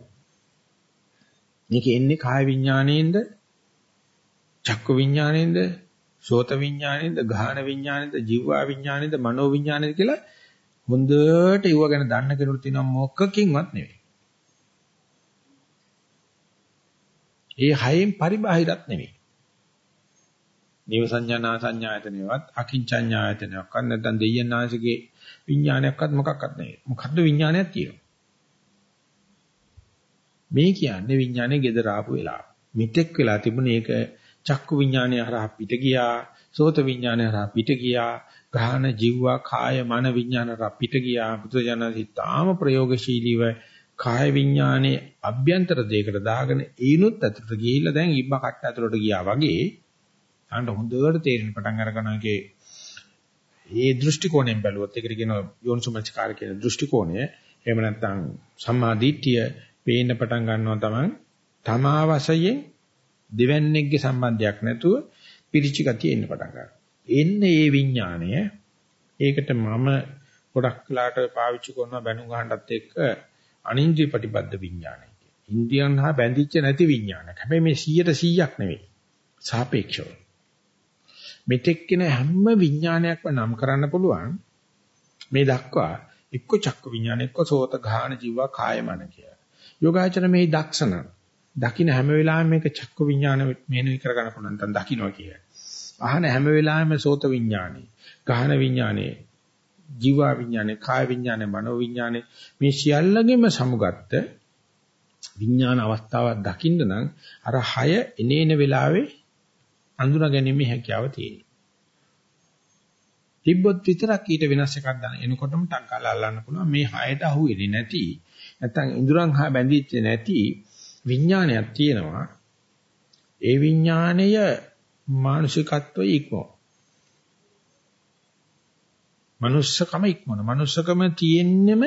මේක එන්නේ කාය විඥාණයෙන්ද චක්ක විඥාණයෙන්ද සෝත විඥාණයද, ගාහන විඥාණයද, ජීවා විඥාණයද, මනෝ විඥාණයද කියලා හොඳට ඉව ගැන දන්න කෙනෙකුට තියෙනවා මොකකින්වත් නෙවෙයි. ඒ හයෙන් පරිබාහිරත් නෙවෙයි. නිව සංඥා සංඥායතනෙවත් අකින්චඤ්ඤායතනයක්වත් නැත්නම් දෙයයන්ාංශගේ විඥානයක්වත් මොකක්වත් නෙවෙයි. මොකද්ද විඥානයක් තියෙනවා. මේ කියන්නේ විඥානේ gedara ආපු වෙලාව. මිත්‍යක් වෙලා තිබුණේ ඒක චක්කු විඥානය හරහා පිට ගියා, සෝත විඥානය හරහා පිට ගියා, ගාහන ජීවා කාය මන විඥාන හරහා පිට ගියා. බුදුජානකී තාම ප්‍රයෝගශීලීව කාය විඥානේ අභ්‍යන්තර දෙයකට දාගෙන ඒනුත් ඇතුළට ගිහිල්ලා දැන් ඉබ්බ කට්ට ඇතුළට ගියා වගේ අන්න හොඳට තේරෙන පටන් අරගනවාගේ ඒ දෘෂ්ටි කෝණයෙන් බැලුවොත් ඒකට කියනවා යෝනිසමස්කාර කියන දෘෂ්ටි කෝණය එහෙම නැත්නම් සම්මා දිට්ඨිය පේන්න පටන් ගන්නවා තමයි තමා වශයෙන් දෙවන්නේගේ සම්බන්ධයක් නැතුව පිරිචි ගතිය එන්න පටන් ගන්නවා. එන්නේ මේ විඥාණය ඒකට මම ගොඩක් වෙලාට පාවිච්චි කරන බැනුම් ගහන්නත් එක්ක අනින්ද්‍රිය ප්‍රතිබද්ධ විඥානය කියන. ඉන්ද්‍රියන් හා බැඳිච්ච නැති විඥානයක්. හැබැයි මේ 100ට 100ක් නෙවෙයි. සාපේක්ෂව. මෙතෙක් කියන හැම විඥානයක්ම නම් කරන්න පුළුවන් මේ දක්වා එක්ක චක්ක විඥාන එක්ක සෝත ගාහන ජීවා කාය මන කියලා. යෝගාචර මේ දක්ෂණ දකින්න හැම වෙලාවෙම මේක චක්ක විඥාන මේන කර ගන්න පුළුවන් නැත්නම් දකින්නවා කියලා. අහන හැම වෙලාවෙම සෝත විඥානේ, ගාහන විඥානේ, ජීවා විඥානේ, කාය විඥානේ, මනෝ විඥානේ මේ සියල්ලගෙම සමුගත්ත විඥාන අවස්ථාවක් දකින්න නම් අර හය එනේන වෙලාවේ අඳුනා ගැනීමේ හැකියාව තියෙනවා. තිබ්බොත් විතරක් ඊට වෙනස් එකක් දාන එනකොටම ටංකාලා අල්ලන්න පුළුවන් මේ හයට අහු වෙන්නේ නැති නැත්නම් ඉඳුරන් හා බැඳිච්ච නැති විඥානයක් තියෙනවා. ඒ විඥාණය මානසිකත්වයේ ඉක්මව. මනුස්සකම ඉක්මන. මනුස්සකම තියෙන්නෙම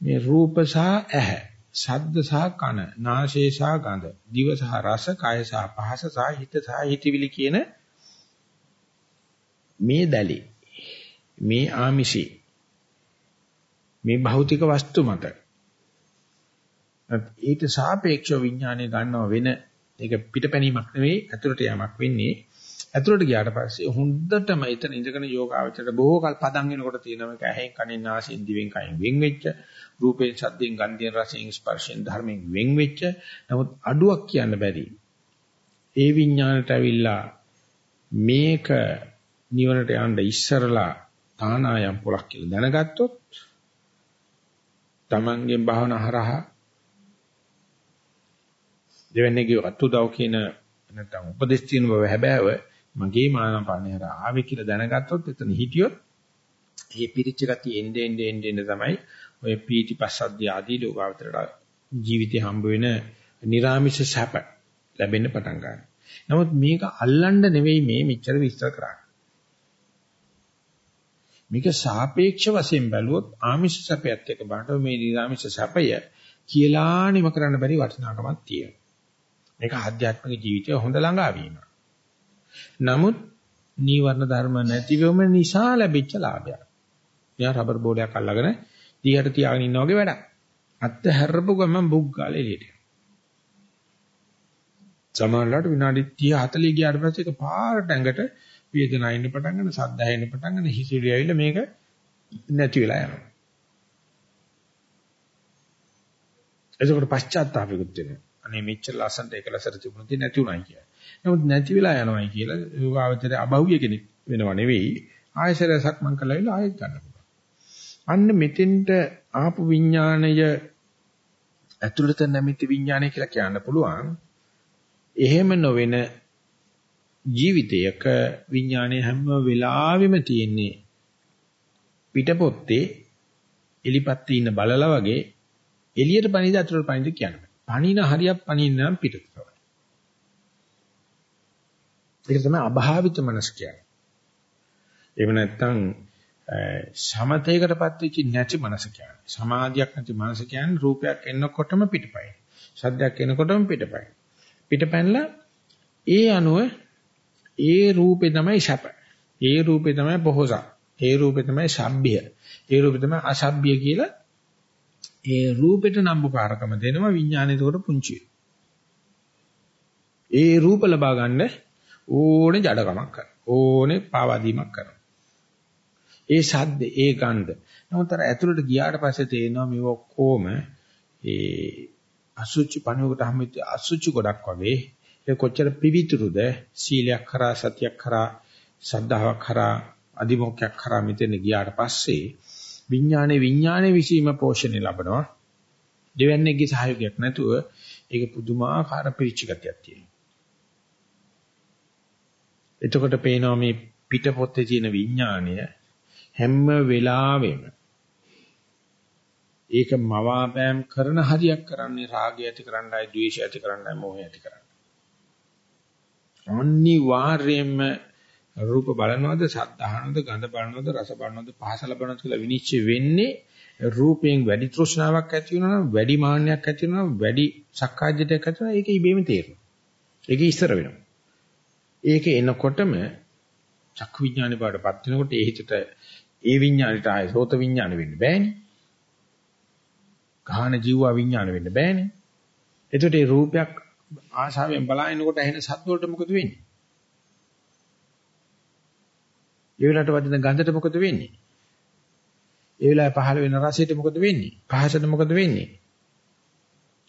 මේ රූප සහ ඇහැ. ශබ්ද සහ කන, නාසය සහ ගඳ, දිව සහ රස, කය සහ පහස සහ හිත සහ හිතවිලි කියන මේ දැලි මේ ආමිෂි මේ භෞතික වස්තු මත. ඊට සාපේක්ෂව විඥානය ගන්නව වෙන ඒක පිටපැනීමක් නෙවෙයි ඇතුළට යamak වෙන්නේ ඇතුළට ගියාට පස්සේ හොඳටම එතන ඉඳගෙන යෝගාවචරයට බොහෝ කල් පදන් වෙනකොට තියෙනවා මේක ඇහෙන් කනෙන් නාසයෙන් දිවෙන් කයින් වෙන් වෙච්ච රූපෙන් ශබ්දෙන් ගන්ධයෙන් රසයෙන් ස්පර්ශයෙන් ධර්මයෙන් වෙන් වෙච්ච නමුත් අඩුවක් කියන්න බැරි. ඒ විඥාණයට ඇවිල්ලා මේක නිවනට යන්න ඉස්සරලා තානායම් පොලක් කියලා දැනගත්තොත් තමන්ගේ භාවනා හරහා දෙවන්නේගේ අතුදව් කියන නැත්නම් උපදේශ තියෙන බව හැබෑව මගේ මානපාණය හරහා ආවේ කියලා දැනගත්තොත් එතන හිටියොත් මේ පිරිච්ච ගතිය එන්නේ එන්නේ එන්නේ තමයි ඔය පීටි පස්සද්ධිය ආදී ලෝකාවතරට ජීවිතේ හම්බ වෙන නිර්ාමිෂ සැප ලැබෙන්න පටන් ගන්නවා. නමුත් මේක අල්ලන්න නෙවෙයි මේ මෙච්චර විස්තර කරන්නේ. මේක සාපේක්ෂ වශයෙන් බැලුවොත් ආමිෂ සැපයත් එක්ක බලනකොට මේ නිර්ාමිෂ සැපය කියලා නිම කරන්න බැරි වටිනාකමක් තියෙනවා. මේක ආධ්‍යාත්මික ජීවිතයේ හොඳ ළඟාවීමක්. නමුත් නීවරණ ධර්ම නැතිවම නිසා ලැබිච්ච ලාභයක්. මෙයා රබර් බෝලයක් අල්ලගෙන දිහට තියාගෙන ඉන්නා වගේ වැඩක්. අත්ත හැරපු ගමන් බුක් ගාලා එළියට. සමහරවිට විනාඩි 30 40 ගියාට පස්සේ ඒක පාරට ඇඟට වේදනාව එන්න පටන් ගන්න, සද්ද ඇහෙන්න පටන් ගන්න, හිසිරි ඇවිල්ලා මේක නැති වෙලා යනවා. එතකොට පශ්චාත්තාපිකුත් වෙනවා. අනේ මෙච්චර ලස්සනට එකලසට තිබුණොත් නැති උනායි කියලා. නමුත් නැති වෙලා යනවායි කියලා යෝගාවචරයේ අභෞවිය කෙනෙක් වෙනව නෙවෙයි. ආයසර සක්මන් කළා ඉල ආයෙත් ගන්න පුළුවන්. අන්න මෙතෙන්ට ආපු විඥාණය ඇතුළත නැමිති විඥාණය කියලා කියන්න පුළුවන්. එහෙම නොවන ජීවිතයක විඥාණය හැම වෙලාවෙම තියෙන්නේ පිටපොත්තේ එලිපත්ති ඉන්න බලලා වගේ එළියට පණිද අතුරට පණිද කියන්න බෑ. පණින හරියක් පණින්න නම් පිටත තමයි. ඒක තමයි අභාවිත මනස කියන්නේ. එහෙම නැත්නම් සමතේකටපත් වෙච්ච නැති මනස කියන්නේ. සමාධියක් නැති මනස කියන්නේ රූපයක් එනකොටම පිටපයින්. සද්දයක් එනකොටම පිටපයින්. පිටපැනලා ඒ අනුව ඒ රූපේ තමයි සැප. ඒ රූපේ තමයි බොහෝසක්. ඒ රූපේ තමයි සබ්බිය. ඒ රූපේ තමයි අසබ්බිය කියලා ඒ රූපෙට නම්බුකාරකම දෙනවා විඥානයේ උඩ පුංචි. ඒ රූප ලබා ගන්න ඕනේ ජඩකමක් කරනවා. ඕනේ පාවාදීමක් කරනවා. ඒ ශබ්ද, ඒ ගන්ධ. නමුත් අර ඇතුළට ගියාට පස්සේ තේරෙනවා මේ ඔක්කොම ඒ අසුචි පණුවකට හැමෙත් අසුචි ගොඩක් වගේ ඒ කොච්චර පිවිතුරුද සීලයක් කරා සතියක් කරා සද්ධාාවක් කරා අදිමොක්කයක් කරා මෙතන ගියාට පස්සේ විඥානේ විඥානේ විසීම පෝෂණය ලබනවා දෙවන්නේගේ සහයෝගයක් නැතුව ඒක පුදුමාකාර පිරිචිගතියක් තියෙනවා එතකොට පේනවා මේ පිටපොත්තේ තියෙන විඥාණය හැම වෙලාවෙම ඒක මවාපෑම් කරන හරියක් කරන්නේ රාගය ඇති කරන්නයි, ද්වේෂය ඇති කරන්නයි, මෝහය ඇති කරන්නයි. අනිවාර්යයෙන්ම රූප බලනවද, ශබ්ද අහනවද, ගඳ බලනවද, රස බලනවද, පහස ලබනවද කියලා විනිශ්චය වෙන්නේ රූපයෙන් වැඩි තෘෂ්ණාවක් ඇති වෙනවා නම්, වැඩි මාන්නයක් ඇති වෙනවා නම්, වැඩි සක්කායජිතයක් ඇති වෙනවා ඒක ඉබේම තේරෙනවා. ඒක ඉස්සර වෙනවා. ඒක එනකොටම චක්කු විඥානේ බාටපත් වෙනකොට ඒ හිතට ඒ විඥානෙට ආය සෝත විඥාන වෙන්න බෑනේ. ගාහන ජීව විඥාන වෙන්න බෑනේ. එතකොට මේ රූපයක් ආශාවෙන් බලනකොට ඇහෙන සද්ද වලට මොකද වෙන්නේ? ඒ වෙලාවට වදින ගඳට මොකද වෙන්නේ? ඒ වෙලාවේ පහළ වෙන රසයට මොකද වෙන්නේ? පහසට මොකද වෙන්නේ?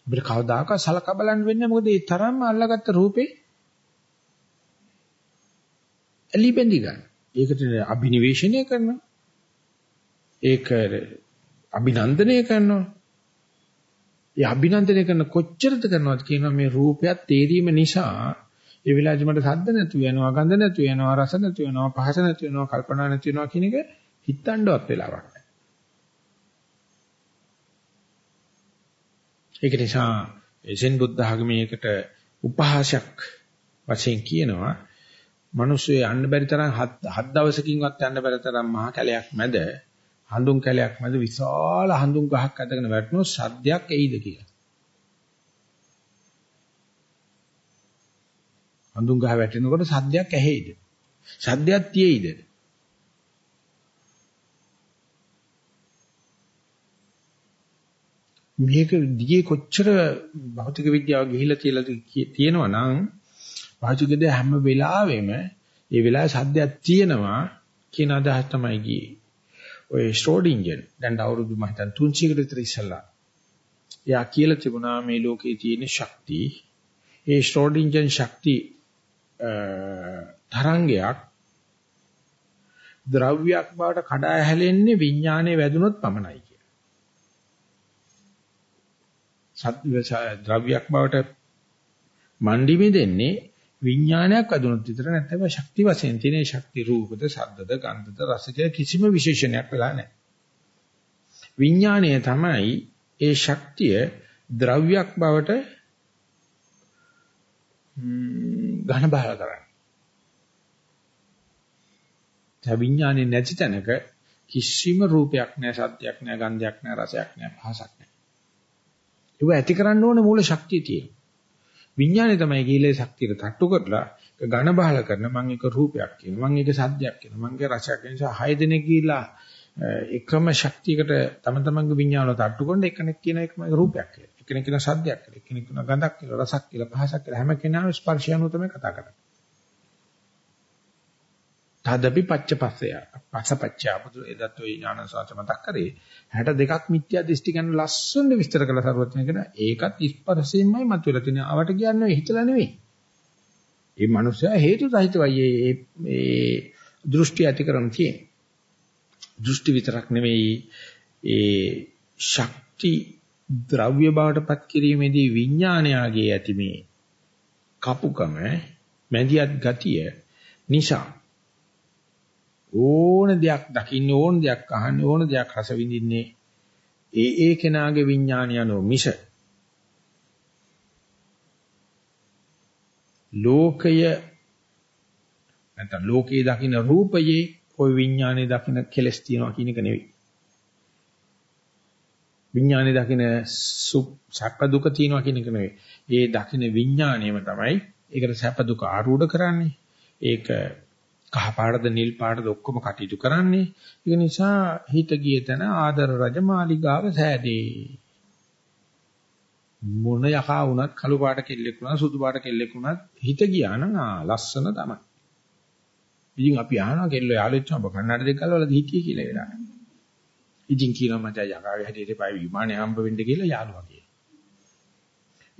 අපිට කවදාකවත් සලකා බලන්න වෙන්නේ මොකද ඒ තරම්ම අල්ලාගත්ත රූපේ ඇලි බැඳි ගන්න. ඒකට අභිනිවේෂණය කරනවා. ඒක අභිනන්දනය කරනවා. ඒ අභිනන්දනය කරන කොච්චරද කරනවද කියනවා මේ රූපයක් තේරීම නිසා ඒ වෙලාවේ මට සද්ද නැතු වෙනවා ගඳ නැතු වෙනවා රස නැතු වෙනවා පහස නැතු වෙනවා කල්පනා නැති වෙනවා කියන එක හිතන්නවත් වෙලාවක් නැහැ. ඒක නිසා එසෙන් බුද්ධ ආගමේකට උපහාසයක් වශයෙන් කියනවා මිනිස්සු යන්න බැරි තරම් හත් දවසකින්වත් යන්න බැරි තරම් මහා කැලයක් මැද හඳුන් කැලයක් මැද විශාල හඳුන් ගහක් ඇදගෙන වැටුණොත් සද්දයක් එයිද කියලා. හඳුන් ගහ වැටෙනකොට සද්දයක් ඇහෙයිද? සද්දයක් තියෙයිද? මේක දිගේ කොච්චර භෞතික විද්‍යාව ගිහිලා තියලා තියෙනවා නම් භෞතිකද හැම වෙලාවෙම ඒ වෙලාවේ සද්දයක් තියෙනවා කියන අදහස තමයි ගියේ. ඔය ශ්‍රෝඩින්ජර් දැන් අවුරුදු මම හිතන් 300කට විතර ඉස්සලා එයා කියලා තිබුණා මේ ලෝකේ තියෙන ශක්තිය ඒ ශ්‍රෝඩින්ජර් ශක්ති තරංගයක් ද්‍රව්‍යයක් බවට කඩා හැලෙන්නේ විඥානයේ වැදුනොත් පමණයි කියලා. සත්‍ය ද්‍රව්‍යයක් බවට මණ්ඩි මෙදෙන්නේ විඥානයක් අදුනොත් විතර නැත්නම් ශක්ති වශයෙන් තියෙන ශක්ති රූපද, ශබ්දද, ගන්ධද, රසද කිසිම විශේෂණයක් වෙලා නැහැ. විඥාණය තමයි ඒ ශක්තිය ද්‍රව්‍යයක් බවට ඝන බහල කරන්නේ. ඒ විඥානේ නැති තැනක කිසිම රූපයක් නැහැ, සත්‍යයක් නැහැ, ගන්ධයක් නැහැ, රසයක් නැහැ, පහසක් නැහැ. ඒක ඇති කරන්න ඕනේ මූල ශක්තිය තියෙනවා. විඥානේ තමයි ගිහිලේ ශක්තියට තට්ටු කරලා ඝන බහල කරන මම එක රූපයක් කියනවා මම එක සද්දයක් කියනවා මම එක රසයක් කියන නිසා හය දෙනෙක් ගිහිලා එකම ශක්තියකට තම තමන්ගේ විඥානව තට්ටු කරන එකෙක් කියන එකම රූපයක් කියලා. එක්කෙනෙක් කියන සද්දයක් කියලා එක්කෙනෙක් කියන ගඳක් කියලා රසක් කියලා පහසක් කියලා හැම කෙනාම ස්පර්ශය අනුව තමයි කතා කරන්නේ. තදපි පච්චපස්සය පසපච්චය බුදු එදත් ඔය ඥාන සාච මතක් කරේ 62ක් මිත්‍යා දෘෂ්ටි ගැන ලස්සන විස්තර කළ සරුවචන කියන ඒකත් ස්පර්ශයෙන්මයි මතුවලා තියෙන. ආවට කියන්නේ හිතලා නෙවෙයි. මේ මනුස්සයා හේතු සහිතවයි මේ මේ දෘෂ්ටි ඇති කරන් තියෙන්නේ. දෘෂ්ටි විතරක් නෙවෙයි ඒ ශක්ති ද්‍රව්‍ය බවටපත් කිරීමේදී විඥානයාගේ ඇති මේ කපුකම මැදියත් ගතිය නිසා ඕන දෙයක් දකින්න ඕන දෙයක් අහන්න ඕන දෙයක් රස විඳින්නේ ඒ ඒ කෙනාගේ විඥානය අනුව මිස ලෝකය නැත්නම් ලෝකයේ දකින්න රූපයේ ওই විඥානයේ දකින්න කෙලස් තියනවා කියන එක නෙවෙයි. විඥානයේ දකින්න සැප දුක තියනවා කියන එක නෙවෙයි. ඒ දකින්න විඥාණයම තමයි ඒකට සැප දුක ආරූඪ කරන්නේ. ඒක කහ පාටද නිල් පාටද ඔක්කොම කටයුතු කරන්නේ. ඒක නිසා හිත ගිය තැන ආදර රජමාලිගාව සෑදේ. මොන යකා වුණත් කළු පාට කෙල්ලෙක් වුණත් සුදු පාට කෙල්ලෙක් වුණත් හිත ගියා නම් ආ ලස්සන තමයි. ඉතින් අපි අහනවා කෙල්ලෝ යාළුවෙක් ඔබ කන්නඩ දෙක ගලවලා හිටියේ කියලා වෙලා. ඉතින් කියනවා මචං යකාගේ හැටියට පයි විමානේ හම්බ වෙන්න කියලා යාළුවා කියනවා.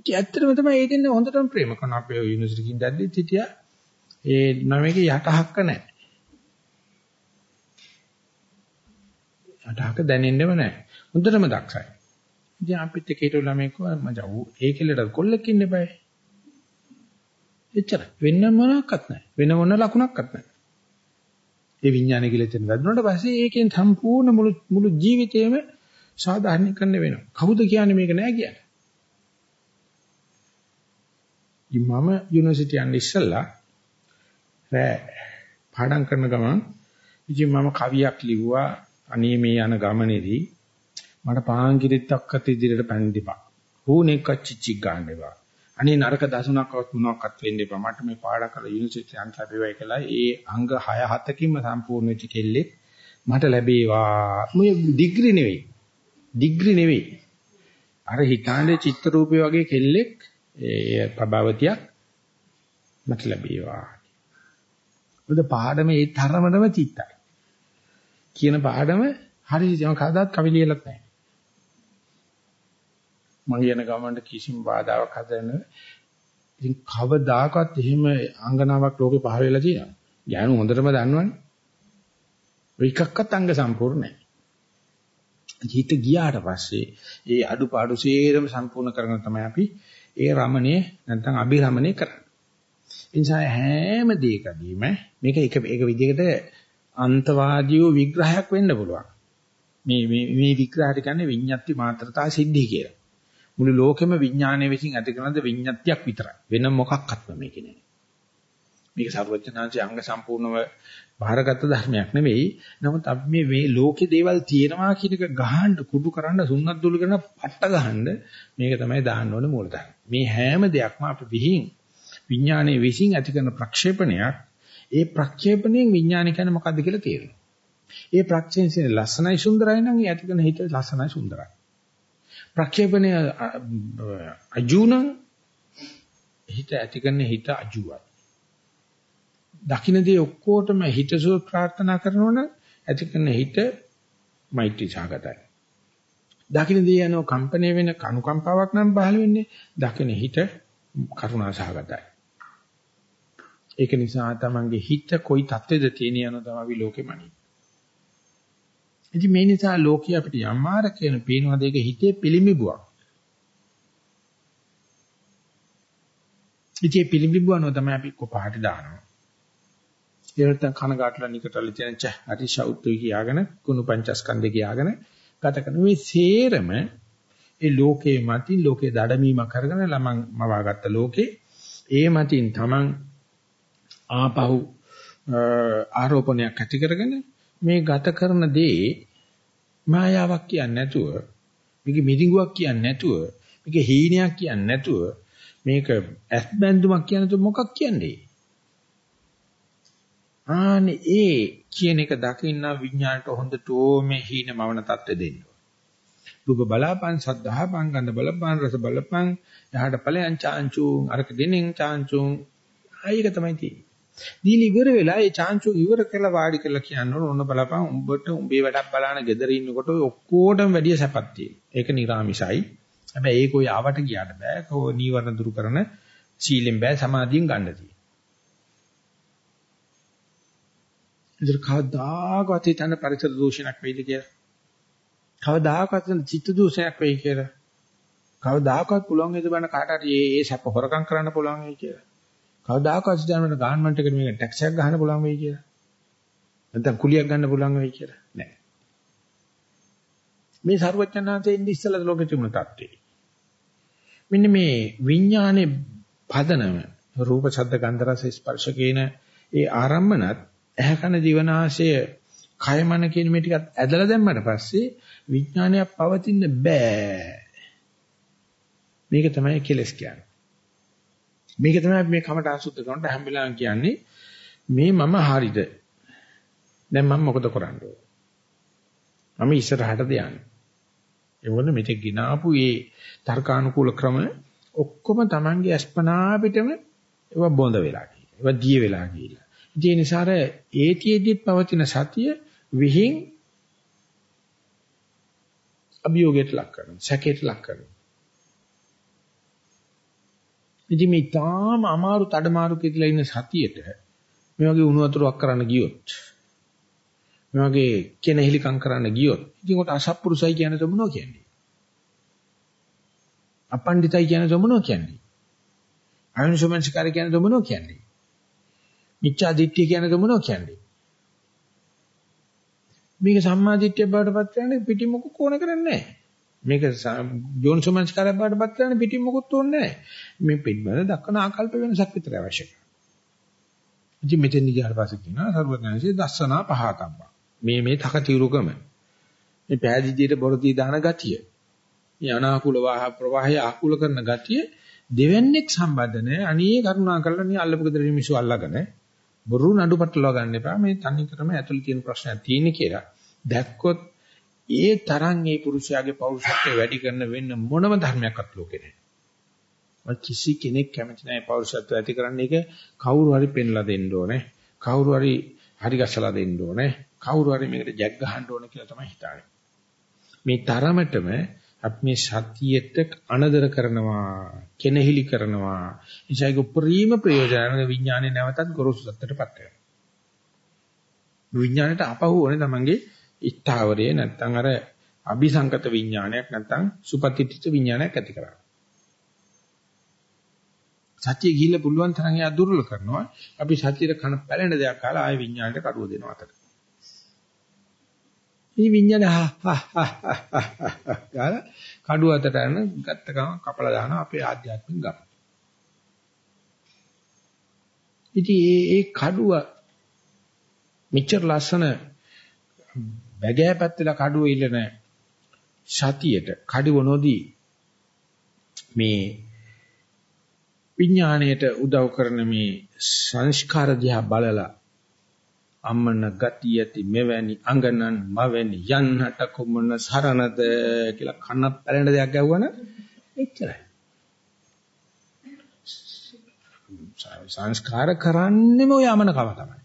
ඉතින් ඇත්තටම තමයි ඒ දෙන්න හොඳටම ප්‍රේම කරන අපේ යුනිවර්සිටි කින් දැද්දි හිටියා. ඒ නමේක යටහක්ක නැහැ. යටහක්ක දැනෙන්නෙම නැහැ. හොඳටම දක්ෂයි. ඉතින් අපිත් එක හිටු ළමෙක් මචං ඌ ඒ කෙල්ලට කොල්ලෙක් ඉන්න බෑ. එච්චර වෙන මොනක්වත් නැහැ. වෙන මොන ලකුණක්වත් නැහැ. ඒ විඥානය කියලා කියන වැදුනට පස්සේ ඒකෙන් සම්පූර්ණ මුළු මුළු ජීවිතේම සාධාරණීකරණය වෙනවා. කවුද කියන්නේ මේක නෑ කියන්නේ? මම යුනිවර්සිටි යන්න ඉස්සෙල්ලා රෑ පාඩම් කරන ගමන් ඉතින් මම කවියක් ලිව්වා අනේ මේ යන ගමනේදී මට පාංගිරිත්තක්වත් ඉදිරියට පැන දිපා. හුණෙක් කච්චිච්චි ගන්න එපා. අනේ නරක දසුණක්වත් මොනක්වත් වෙන්න එපා. මට මේ පාඩම් කරලා යුනිවර්සිටි යන්න ලැබෙවයි කියලා ඒ අංග 6 7කින්ම සම්පූර්ණ වෙච්ච කෙල්ලෙක් මට ලැබේවා. මේ ඩිග්‍රී නෙවෙයි. ඩිග්‍රී නෙවෙයි. අර හිතානේ චිත්ත රූපේ වගේ කෙල්ලෙක් ඒ ප්‍රභාවතියක් මට ලැබේවා. මොකද පාඩම ඒ තරමටම චිත්තයි. කියන පාඩම හරි මම කවදාත් කවි ලියලත් නැහැ. මම යන ගමන්ට කිසිම බාධාවක් හදන්න ඉතින් කවදාකවත් එහෙම අංගනාවක් ලෝකේ පහළ වෙලා තියෙනවා. ඥාන හොඳටම දන්නවනේ. ඔය එකක්වත් අංග සම්පූර්ණ නැහැ. හිත ගියාට පස්සේ ඒ අඩුපාඩු සේරම සම්පූර්ණ කරගෙන තමයි අපි ඒ රමණේ නැත්නම් අභිරමණේ කරන්නේ. ඒ නිසා හැම දෙයකදීම මේක එක එක විදිහකට අන්තවාදීව විග්‍රහයක් වෙන්න පුළුවන්. මේ මේ මේ විග්‍රහයට කියන්නේ විඤ්ඤාති මාත්‍රතා සිද්ධි කියලා. මුළු ලෝකෙම විඥානයේ විසින් ඇති කරන ද විඤ්ඤාතියක් විතරයි. වෙන මොකක්වත්ම මේකේ නෑ. මේක සර්වඥාන්සේ අංග සම්පූර්ණව බාරගත් ධර්මයක් නෙවෙයි. නමුත් අපි මේ මේ ලෝකේ දේවල් තියෙනවා කියන එක ගහන්න කුඩු කරන්න සුන්නත් දුලු කරන පට්ට ගහන්න මේක තමයි දාන්න ඕනේ මූලධර්ම. මේ හැම දෙයක්ම අපි විහිං විඥානයේ විසින් ඇති කරන ප්‍රක්ෂේපණයක්. ඒ ප්‍රක්ෂේපණයෙන් විඥානය කියන්නේ මොකද්ද කියලා තේරෙනවා. ඒ ප්‍රක්ෂේපණය ලස්සනයි සුන්දරයි නම් ඒ ඇති කරන හිත ලස්සනයි සුන්දරයි. ප්‍රක්ෂේපණය අජුණ හිත ඇති කරන හිත අජුවයි. දකින්නේ ඔක්කොටම හිතසුව ප්‍රාර්ථනා කරනවනම් ඇති කරන හිත මෛත්‍රී සාගතයි. දකින්නේ යන කම්පණය වෙන කනුකම්පාවක් නම් පහළ වෙන්නේ දකින හිත කරුණා සහගතයි. ඒක නිසා තමන්ගේ හිත කොයි தත්ත්වෙද තියෙන යන තමයි ලෝකෙමණි. ඉතින් මේ නිසා ලෝකී අපිට යම්මාර කියන පේනවා දෙක හිතේ පිළිඹුවක්. ඉතින් පිළිඹුවනෝ තමයි අපි කොපහට දානවා. ඒ නැත්තම් කනගාටලා නිකටල තියෙන ච හරි ශෞත්‍ය කියාගෙන කුණු පංචස්කන්ධේ කියාගෙන ගත කරන මේ සේරම ඒ ලෝකේ මතින් ලෝකේ දඩමීම කරගෙන ළමං මවාගත්ත ලෝකේ ඒ මතින් තමන් ආපහු ආරෝපණයක් ඇති කරගෙන මේ ගත කරන දේ මායාවක් කියන්නේ නැතුව මේක මිරිඟුවක් කියන්නේ නැතුව මේක හීනයක් කියන්නේ නැතුව මේක ඇස් බැඳුමක් කියන්නේ නැතුව මොකක් කියන්නේ? ආනේ ඒ කියන එක දකින්න විඥාණයට හොඳටෝ මේ හීනමවන தත්ත්වෙ දෙන්න රූප බලාපන් සද්ධාපන් ගන්ධ බලපන් රස බලපන් යහට ඵලයන් චාන්චුන් අරක දෙනින් චාන්චුන් ආයක තමයි තියෙන්නේ. දීලි ඉවර වෙලා ඒ චාන්චු ඉවර කළා වාඩි කළා කියනවනේ ඔන්න බලපන් උඹට උඹේ වැඩක් බලාන ගෙදර ඉන්නකොට ඔක්කොටම වැඩිය සැපක් තියෙනවා. ඒක නිර්ාමිසයි. හැබැයි ඒක ඔය ආවට ගියාට බෑ. කෝ නීවරණ දුරු කරන සීලෙන් බෑ සමාධියෙන් ගන්න තියෙනවා. ඉතින් කවදාකවත් හිතන්න පරිසර දූෂණයක් වෙයිද කියලා. කවදාකවත් චිත්ත දූෂණයක් වෙයි කියලා. කවදාකවත් පුළුවන් වේද බන්න කාට හරි ඒ සැප හොරකම් කරන්න පුළුවන් වෙයි කියලා. කවදාකවත් දැනමට ගාන්මන්ට් එකට මේක ටැක්ස් එකක් ගන්න පුළුවන් වෙයි කියලා. නැත්නම් කුලියක් ගන්න පුළුවන් වෙයි කියලා. නෑ. මේ ਸਰවඥාන්තයේ ඉන්නේ ඉස්සලා ලෝකෙ තිබුණ තත්ත්වේ. මෙන්න මේ විඥානේ පදනම රූප ශබ්ද ගන්ධ රස ස්පර්ශ කියන ඒ ආරම්මනත් ඇහැ කන දිවනාශය කය මන කියන මේ ටිකත් ඇදලා දැම්මට පස්සේ විඥානයක් පවතින්න බෑ. මේක තමයි කෙලස් කියන්නේ. මේක තමයි මේ කමට අසුද්ධ කරනට හැම වෙලාවෙම කියන්නේ මේ මම හරිද? දැන් මම මොකද කරන්න ඕන? මම ඉස්සරහටද යන්නේ. ඒ වුණ මෙතෙක් ගినాපු මේ තර්කානුකූල ක්‍රම ඔක්කොම Tamange අස්පනා පිටම ඒවා බොඳ වෙලා කියලා. ඒවා දිය වෙලා කියලා. ඒ නිසා අර ඒතියෙදිත් පවතින සතිය විහිං අභියෝගයට ලක් කරනවා. සැකයට ලක් කරනවා. ඉතින් මේ තාම අමාරු තඩමාරු කියලා ඉන්න සතියේට මේ වගේ උණු වතුරක් කරන්න ගියොත් මේ වගේ කෙනහිලිකම් කරන්න ගියොත් ඉතින් කොට අසත්පුරුසයි කියන දොමනෝ කියන්නේ. අපණ්ඩිතයි කියන දොමනෝ කියන්නේ. අයෝනිසෝමනසිකාරය කියන දොමනෝ කියන්නේ. මිච්ඡා දිට්ඨිය කියන දොමනෝ කියන්නේ. මේක සම්මා දිට්ඨිය බවට පත් කරන්නේ පිටින් මොකක් ඕන කරන්නේ නැහැ. මේක යෝනිසෝමනසිකාරය බවට පත් කරන්නේ පිටින් මොකුත් ඕනේ නැහැ. මේ පිටබල දක්වන ආකල්ප වෙනසක් විතරයි අවශ්‍ය කරන්නේ. ඉතින් මෙතෙන් ගියාට පස්සේ කියනවා සර්වඥාන්සේ දස්සනා පහතම්බා. මේ මේ තකතිරුකම. මේ පෑදීදියට බොරදී දාන ගතිය. මේ අනාකූල වාහ ප්‍රවාහය ආකූල කරන ගතිය දෙවන්නේක් සම්බන්ධ නැහැ. අනී කරුණා කරලා මේ අල්ලපු ගෙදර මිනිස්සු අල්ලගෙන බොරු නඩු පටලවා ගන්න එපා. මේ තනි ක්‍රම ඇතුළේ තියෙන ප්‍රශ්නයක් තියෙන්නේ කියලා. දැක්කොත් ඒ තරම් මේ පුරුෂයාගේ පෞරුෂත්වය වැඩි කරන වෙන්න මොනම ධර්මයක්වත් ලෝකේ නැහැ. කිසි කෙනෙක් කැමති නැහැ පෞරුෂත්වය ඇති කරන්න එක කවුරු හරි පෙන්ලා දෙන්න ඕනේ. කවුරු හරි හරි ගස්සලා දෙන්න ඕනේ. කවුරු හරි මේකට ජැක් ගහන්න ඕනේ කියලා තමයි හිතන්නේ. මේ තරමටම අපි මේ සතියෙට අනදර කරනවා, කෙනෙහිලි කරනවා. ඒසයික උපරිම ප්‍රයෝජන විඥානේ නැවතත් ගොරෝසු සත්‍යයටපත් වෙනවා. විඥාණයට අපහු ඕනේ තමන්ගේ ඉස්තාවරයේ නැත්තම් අර අபிසංකත විඥානයක් නැත්තම් සුපතිත්‍ිත විඥානයක් ඇති කරගන්න. සත්‍ය ගිහිල්ලා පුළුවන් තරම් එයා දුර්වල කරනවා. අපි සත්‍යයට කන පැලෙන දෙයක් කාලා ආය විඥාණයට කඩුව දෙනවා අතට. මේ විඥාන ගාලා කඩුව අතට යන ගත්ත ගම කපලා දානවා අපේ ආධ්‍යාත්මික ගම. ඉතින් ඒ ඒ කඩුව මෙච්චර ලස්සන බැගෑ පැත්තලා කඩුව ඉල්ලන සතියට කඩුව නොදී මේ විඥාණයට උදව් කරන මේ සංස්කාර දිහා බලලා අම්මන ගතිය ඇති මෙවැනි අඟනන් මවැනි යන්නට කුමන සරණද කියලා කන පැලෙන දෙයක් ගැව්වන එච්චරයි. සංස්කාර කරන්නෙම ඔය යමන කම තමයි.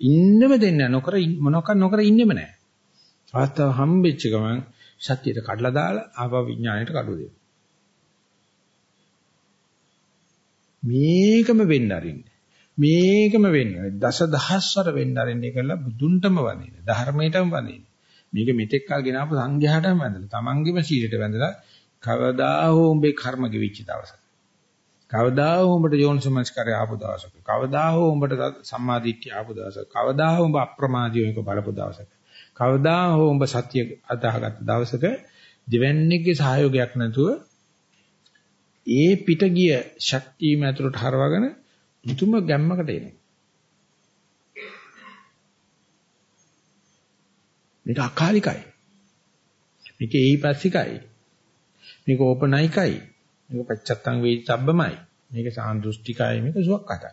ඉන්නෙම දෙන්නේ නොකර මොනක නොකර ඉන්නෙම නැහැ. අවස්ථාව හම්බෙච්ච ගමන් සත්‍යයට කඩලා දාලා ආව විඥාණයට කඩුව දෙනවා. මේකම වෙන්න අරින්න. මේකම වෙන්න. දස දහස්වර වෙන්න අරින්න කියලා බුදුන්ටම වදින. ධර්මයටම වදින. මේක මෙතෙක් කල් ගෙනාපු සංඝයාටම වැඳලා, තමන්ගේම සීලයට වැඳලා කවදා හෝ උඹේ කර්ම ගෙවිච්ච දවසක. කවදා හෝ උඹට යෝනිසමස්කාරය ආපු දවසක. කවදා හෝ උඹට සම්මාදිට්ඨිය ආපු දවසක. කවදා හෝ උඹ අප්‍රමාදීව එක බලපු දවසක. කවදා හෝ උඹ සත්‍ය අදාහගත් දවසක දෙවන්නේගේ සහයෝගයක් නැතුව ඒ පිට ගිය ශක්තිය මැතුරට හරවගෙන මුතුම ගැම්මකට එනවා. මේක අකාලිකයි. මේක ඒයිපස්සිකයි. මේක ඕපනයිකයි. මේක පච්චත්තං වේදිතබ්බමයි. මේක සාන්දෘෂ්ටිකයි. මේක සුවක්කටයි.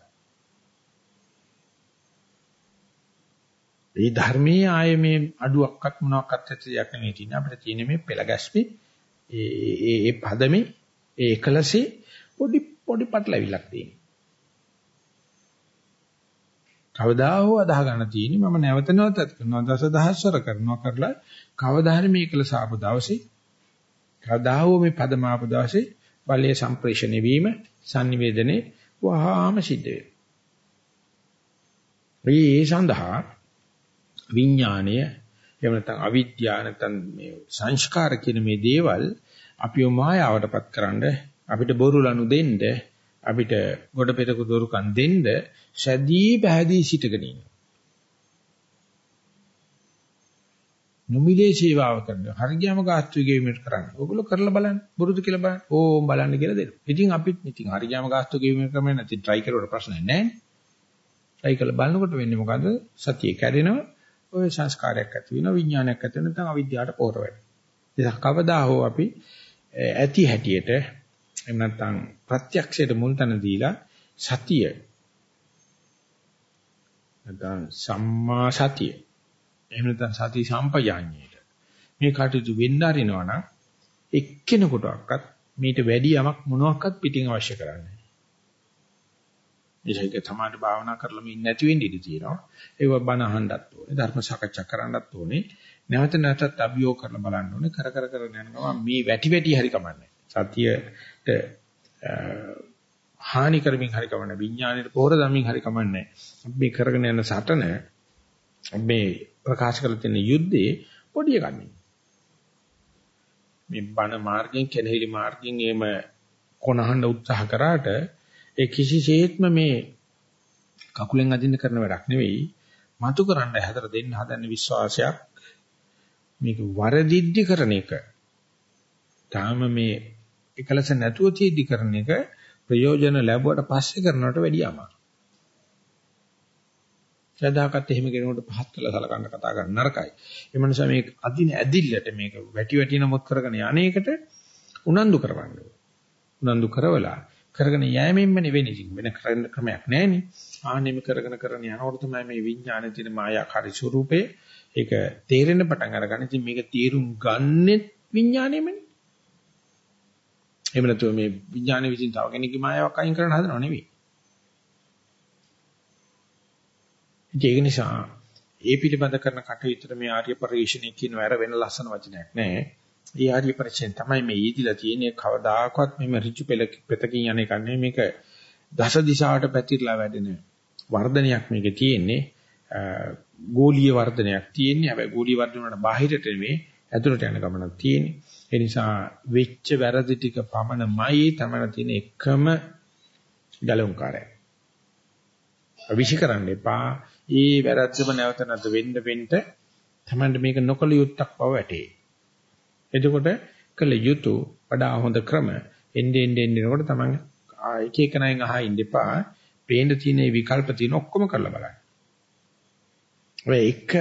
මේ ධර්මයේ ආයේ මේ අඩුවක්වත් මොනවාක්වත් ඇත්තයක් නෙමෙයි තියෙන්නේ. අපිට තියෙන්නේ මේ පෙළ ගැස්මේ ඒ ඒ ඒ පදමේ ඒ එකලසේ පොඩි පොඩි පටලවිලක් තියෙනවා. කවදා හෝ අදාහ ගන්න තියෙන්නේ මම නැවත නැවතත් කරනවා දසදහස්වර කරනවා කරලා කවදා හරි මේ එකලස ආපු දවසේ කවදා හෝ මේ පදම ආපු දවසේ බලයේ සම්ප්‍රේෂණය වීම sannivedane වහාම සිද්ධ වෙනවා. මේ සඳහා විඥාණය එහෙම නැත්නම් අවිද්‍යාව නැත්නම් මේ සංස්කාර කියන මේ දේවල් අපිව මායාවටපත් කරන්න අපිට බොරු ලනු දෙන්න අපිට ගොඩ පෙරක දොරුකම් දෙන්න සැදී පැහැදී සිටගෙන ඉන්න. නොමිලේ සේවාව කරනවා. හරියම ගාස්තු ගෙවීමට කරන්නේ. ඕගොල්ලෝ කරලා බලන්න. බුරුදු කියලා බලන්න. ඕම් බලන්න කියලා දෙනවා. ඉතින් අපිත් ඉතින් හරියම ගාස්තු ගෙවීමට කරන්නේ නැති try කරුවට ප්‍රශ්නයක් නැහැ. try කරලා බලනකොට වෙන්නේ මොකද? සතිය කැඩෙනවා. ඔය සංස්කාරයක් ඇති වෙනවා විඥානයක් ඇති වෙනවා නැත්නම් අවිද්‍යාවට පොර වෙනවා. ඒක කවදා හෝ අපි ඇති හැටියට එහෙම නැත්නම් ප්‍රත්‍යක්ෂයට මුල් තැන දීලා සතිය නැත්නම් සම්මා සතිය එහෙම නැත්නම් සති සම්පජාඤ්ඤයට මේ කටයුතු වෙන්න අරිනවා නම් එක්කෙනෙකුටවත් මීට වැඩි යමක් මොනවාක්වත් පිටින් අවශ්‍ය කරන්නේ ඒක තමයි භාවනා කරලම ඉන්නේ නැති වෙන්න ඉඩ තියෙනවා. ඒව බණ අහන්නත් ඕනේ, ධර්ම සාකච්ඡා කරන්නත් ඕනේ. නැවත නැවතත් අභියෝග කරලා බලන්න ඕනේ. කර කර කර යනවා මේ වැටි වැටි හරි කමන්නේ. සතියට හානි කරමින් හරි කමන්නේ විඥාණයට පොර දමින් හරි කමන්නේ අපි මේ කරගෙන යන සටන මේ ප්‍රකාශ කරලා තියෙන යුද්ධේ පොඩි එකක් මේ බණ මාර්ගයෙන් කෙනෙහිලි මාර්ගයෙන් එහෙම කොනහඬ උත්සාහ කරාට ඒ කිසිසේත්ම මේ කකුලෙන් අදින්න කරන වැඩක් නෙවෙයි මතු කරන්න හැතර දෙන්න හදන විශ්වාසයක් මේක වරදිද්දි කරන එක තාම මේ එකලස නැතුව තියදි කරන එක ප්‍රයෝජන ලැබුවට පස්සේ කරනවට වැඩිය අමාරුයි. සදාකත් එහෙම කෙනෙකුට පහත් කළා සලකන්න කතා කරන්න නරකයි. ඒ මනුස්සයා මේ අදින ඇදිල්ලට මේක වැටි වැටි නමුත් කරගෙන යන්නේකට උනන්දු කරවන්න උනන්දු කරවලා කරගෙන යෑමෙන්ම නෙවෙයි ඉතින් වෙන කරන්න ක්‍රමයක් නැහෙනේ. ආනෙම කරගෙන කරගෙන යනකොට තමයි මේ විඥානයේ තියෙන මායාකාරී ස්වરૂපේ ඒක තේරෙන්න පටන් අරගන්න. ඉතින් මේක තීරුම් ගන්නෙත් විඥාණයෙමනේ. එහෙම නැතුව මේ විඥාන විසින් තව කෙනෙක්ගේ මායාවක් අයින් කරන්න හදනව නෙවෙයි. ඒක නිසා ඒ පිළිබඳ කරන කටයුතු මේ ආර්ය පරිශ්‍රණය කියන වැර වෙන ලස්සන වචනයක් නෑ. ඒ ආර්ය පරිශ්‍රණය තමයි මේ ඊදිලා තියෙන්නේ කවදාකවත් මෙම ඍජු පෙතකින් යන එක නෙවෙයි මේක දස දිශාවට පැතිරලා වැඩෙන වර්ධනයක් මේකේ තියෙන්නේ. ගෝලීය වර්ධනයක් තියෙන්නේ. හැබැයි ගෝලීය වර්ධන වලට බාහිරට නෙවෙයි ඇතුළට යන ගමනක් තියෙන්නේ. ඒ නිසා වෙච්ච වැරදි ටික පමණමයි තමයි තියෙන එකම ගලුම්කාරය. අවිෂි කරන්න එපා. ඒ වැරද්දම නැවත නැවත වෙන්න වෙන්න තමයි මේක නොකල යුත්තක් බව වැටේ. එතකොට කළ යුතු වඩා හොඳ ක්‍රම එන්නේ එන්නේ එනකොට තමයි එක එක නයින් අහා ඉන්න එපා. පේන්න තියෙන විකල්ප තියෙන ඔක්කොම කරලා බලන්න. ඔය එක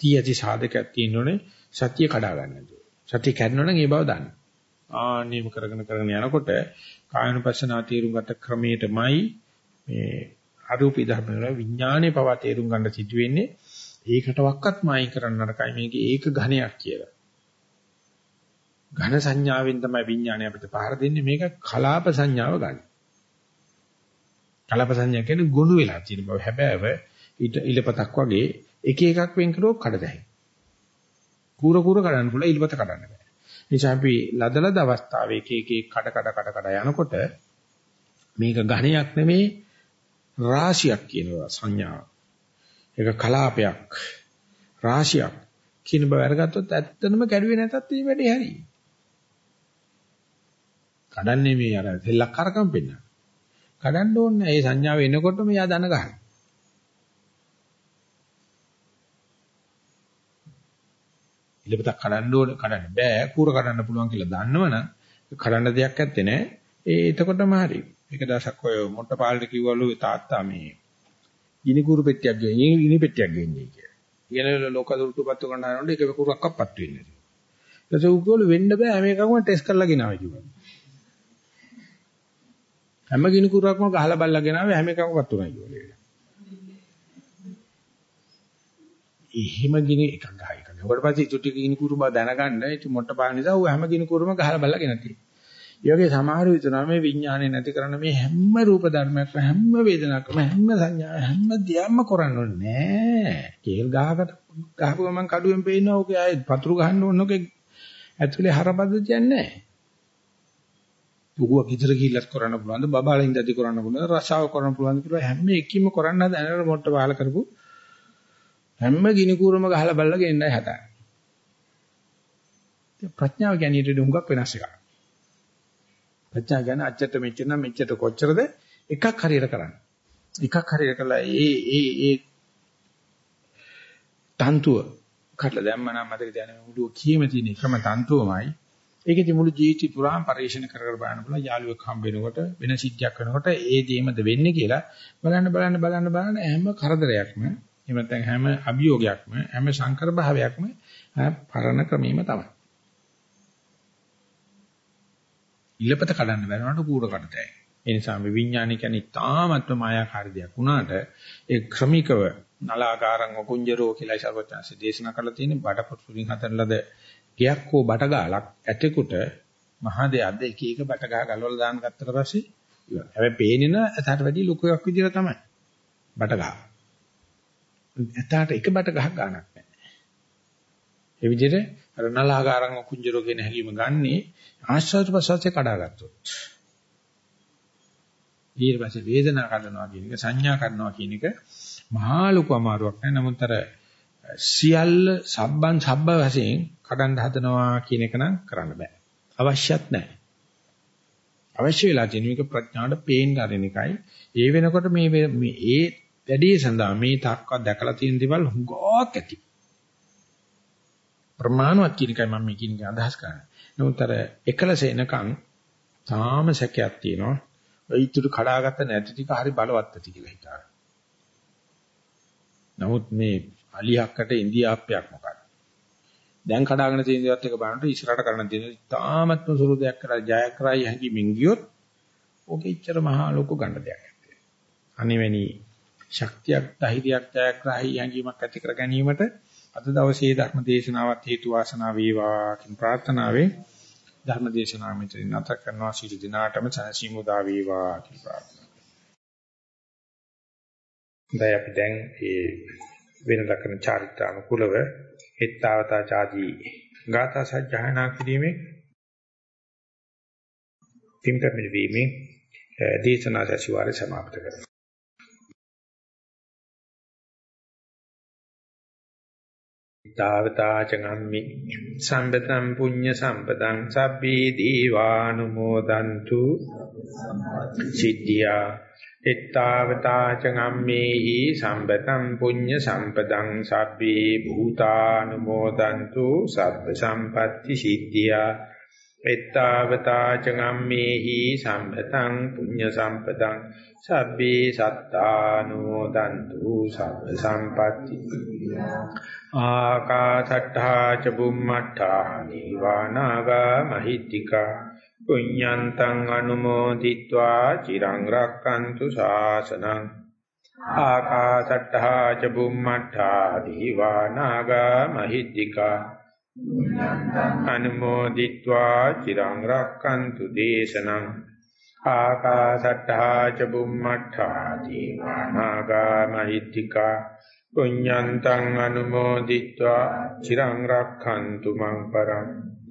තියටි සාධකයක් තියෙනෝනේ සතිය කඩා ගන්න. සතිය කැඩෙනවා නම් ඒ බව දන්න. ආන්නේම කරගෙන කරගෙන යනකොට කායනුපස්සනාව තීරුම් ගත ක්‍රමයටමයි මේ අරූපී ධර්ම වල විඥානේ පවා තේරුම් ගන්න සිදු වෙන්නේ. ඒකට වක්කත් මායි කරන්න නරකයි මේක ඒක ඝණයක් කියලා. ඝන සංඥාවෙන් තමයි විඥානය අපිට පහර දෙන්නේ මේක කලාප සංඥාව ගන්න. කලාප සංඥා කියන්නේ ගොනු වෙලා තියෙන බව හැබෑව ඊට ඉලපතක් වගේ එක එකක් වෙන් කරුවොත් කඩදැයි. කූර කූර කඩන්න පුළුවන් ඉල්පත කඩන්න බෑ. නිසා අපි ලදලද අවස්ථාවේ එක එක කඩ කඩ කඩ කඩ යනකොට මේක ඝණයක් නෙමේ රාශියක් කියනවා සංඥාව. ඒක කලාපයක් රාශියක් කියන බව අරගත්තොත් ඇත්තනම කැඩුවේ නැතත් මේ වැඩේ හරි. කඩන්නේ මේ අර දෙල්ලක් කරකම් පෙන්න. කඩන්න ඕනේ ඒ සංඥාව එනකොටම යා දන ගන්න. ඉලපතක් කඩන්න ඕනේ කඩන්න බෑ කූර කඩන්න පුළුවන් කියලා දන්නවනම් කඩන්න දෙයක් ඇත්තේ නෑ ඒ එතකොටම හරි එක දවසක් ඔය මොට්ට පාලට කිව්වලු තාත්තා මේ ගිනි කූරු පෙට්ටියක් ගෙන්නේ ගිනි පෙට්ටියක් ගෙන්නේ කියලා. ඊගෙන ලෝක දුරුටුපත්තු කරන්න හදනකොට ඒක කුරක්ක්වත් වෙන්නේ නැහැ. ඊට පස්සේ උගෝල වෙන්න බෑ හැම එකක්ම ටෙස්ට් කරලා ගෙනාවා කිව්වා. හැම ගිනි කූරක්ම ගහලා බල්ලා ගෙනාවේ හැම එකක්ම වත් උනායි කිව්වා. එහෙම ගිනි එකක් ගහයි කරනවා. ඊට පස්සේ ඉතුරු ටික ගිනි කුරු බව දැනගන්න ඉතින් මොට්ට පාන නිසා ඌ හැම ගිනි කුරුම ගහලා බලලාගෙන තියෙනවා. ඒ වගේ සමහර විටනවා මේ විඥානේ නැති කරන මේ හැම රූප ධර්මයක්ම හැම වේදනාවක්ම හැම සංඥා හැම දියම්ම කරන්න ඕනේ නෑ. කේල් ගහකට ගහපු ගමන් කඩුවෙන් පේනවා ඕකේ ආයේ පතුරු ගහන්න ඕන ඕකේ ඇතුලේ හරපද්ධතියක් නෑ. දුකුව කිතර කිල්ලත් කරන්න පුළුවන්ද බබාලා ඉඳදී කරන්න පුළුවන්ද රසාව කරන්න පුළුවන්ද කියලා හැම එකකින්ම කරන්න හදන මොට්ට පහල කරපු හැම ගිනි කූරම ගහලා බලලා ගෙන්නයි හදන්නේ. ප්‍රඥාව කියන්නේ ඊට හුඟක් වෙනස් එකක්. ප්‍රඥා කියන්නේ අච්චට මෙච්චර නම් මෙච්චර කොච්චරද එකක් හරියට කරන්න. එකක් හරියට කළා ඒ ඒ ඒ තන්තුව කඩලා දැම්ම නම් මතක තියාගන්න මුළු කීම තියෙන එකම තන්තුවමයි. ඒකෙදි මුළු ජීවිතය පුරාම පරිශන කර කර බලන්න පුළුවන් යාළුවෙක් හම්බ වෙනකොට වෙන සිද්ධියක් වෙනකොට ඒ දෙයමද වෙන්නේ කියලා බලන්න බලන්න බලන්න බලන්න හැම කරදරයක්ම එහෙම නැත්නම් හැම අභියෝගයක්ම හැම සංකර භාවයක්ම පරණ ක්‍රමීම තමයි. ඉලපත කඩන්න බැරනට කූර කඩතයි. ඒ නිසා මේ විඥානය කියන්නේ තාමත්ම මායාකාරී දෙයක් වුණාට ඒ ක්‍රමිකව නලාකාරං කුංජරෝ කියලා සර්වඥාන්සේ දේශනා කරලා තියෙන බඩපොතුලින් හතරලද ගයක් හෝ බටගාලක් ඇතෙකුට මහා දෙයක්ද එක එක බටගා ගලවලා දාන්න ගත්තට පස්සේ ඉවරයි. හැබැයි පේන්නේ නැ ඇතට වැඩි ලොකු එකක් විදිහට තමයි. බටගා. ඇතාට එක බට ගහක් ගන්නක් නැහැ. ඒ විදිහට අර නලාකාරං කුංජරෝ කියන හැඟීම ගන්නේ ආශ්වාස ප්‍රශ්වාසය කඩාගත්තොත්. ඊට පස්සේ වේදනා කරනවා කියන එක සංඥා කරනවා කියන එක මහා ලොකු අමාරුවක් නෑ. නමුත් අර සියල්ල සබ්බන් සබ්බ වශයෙන් කඩන්න හදනවා කියන එක නම් කරන්න බෑ. අවශ්‍යත් නෑ. අවශ්‍ය වෙලා තියෙන එක ප්‍රඥාවට පේන්න අරින එකයි. ඒ වෙනකොට මේ මේ ඒ වැඩේ සඳහා මේ තාක්කවත් දැකලා තියෙන දේවල් හුඟක් ඇති. ප්‍රමාණවත් කියන එකයි මම මේ කියන්නේ අදහස් කරන්නේ. නමුත් අර එකලස එනකන් තාම සැකයක් තියෙනවා. ඒ ඊටු කඩාගත්ත නැති ටික හරි බලවත් ඇති කියලා හිතාන. නමුත් මේ අලියක්කට ඉන්දියාප්පයක් මොකක්ද? දැන් කඩාගෙන තියෙන දේවත් එක බලනකොට ඉස්සරහට කරන්න තියෙන ඉතාමත්ම සුළු දෙයක් කරලා ජයග්‍රහයි හැංගීමින් ගියොත් ඕකේ ඉච්චර මහා ලොකු ගන්න දෙයක් නැහැ. අනිවෙනි ශක්තියක් ධෛර්යයක් ජයග්‍රහයි හැංගීමක් ඇති කර ගැනීමට අද දවසේ ධර්ම දේශනාවත් හේතු වාසනා වේවා කියන ප්‍රාර්ථනාවෙන් ධර්ම දේශනාව මෙතන නැත කරනවා සියලු දිනාටම සනසීමු දා වේවා කියලා ප්‍රාර්ථනා කරනවා. දැන් අපි දැන් මේ වෙන දක්වන චාරිත්‍රානුකූලව හෙත්තාවතා ආදී ගාථා සජ්ජහානා කිරීමේ පින්කම් වීමේ දේශනා සැසිවාරය සමාප්ත කරනවා. තාවතා චගම්මි සම්පතං පුඤ්ඤ සම්පතං සබ්බී දීවානුමෝදන්තු සිද්ධියා එත්තාවතා චගම්මේහි සම්පතං පුඤ්ඤ සම්පතං සබ්බී භූතානුමෝදන්තු සබ්බ සම්පatti සිද්ධියා. එත්තාවතා චගම්මේහි සම්පතං පුඤ්ඤ සම්පතං සබ්බේ සත්තානුමෝදන්තු සබ්බ සම්පatti. ආකාසට්ඨා ච බුම්මට්ඨා දීවානාගා මහිත්‍තිකා පුඤ්ඤන්තං අනුමෝදිत्वा චිරං රක්칸තු ශාසනං ආකාශට්ටා ච බුම්මට්ටා දීවා නාග මහිද්దికා අනුමෝදිत्वा චිරං රක්칸තු දේශනං ආකාශට්ටා ච බුම්මට්ටා දීවා නාග මහිද්దికා පුඤ්ඤන්තං අනුමෝදිत्वा චිරං රක්칸තු මං පරං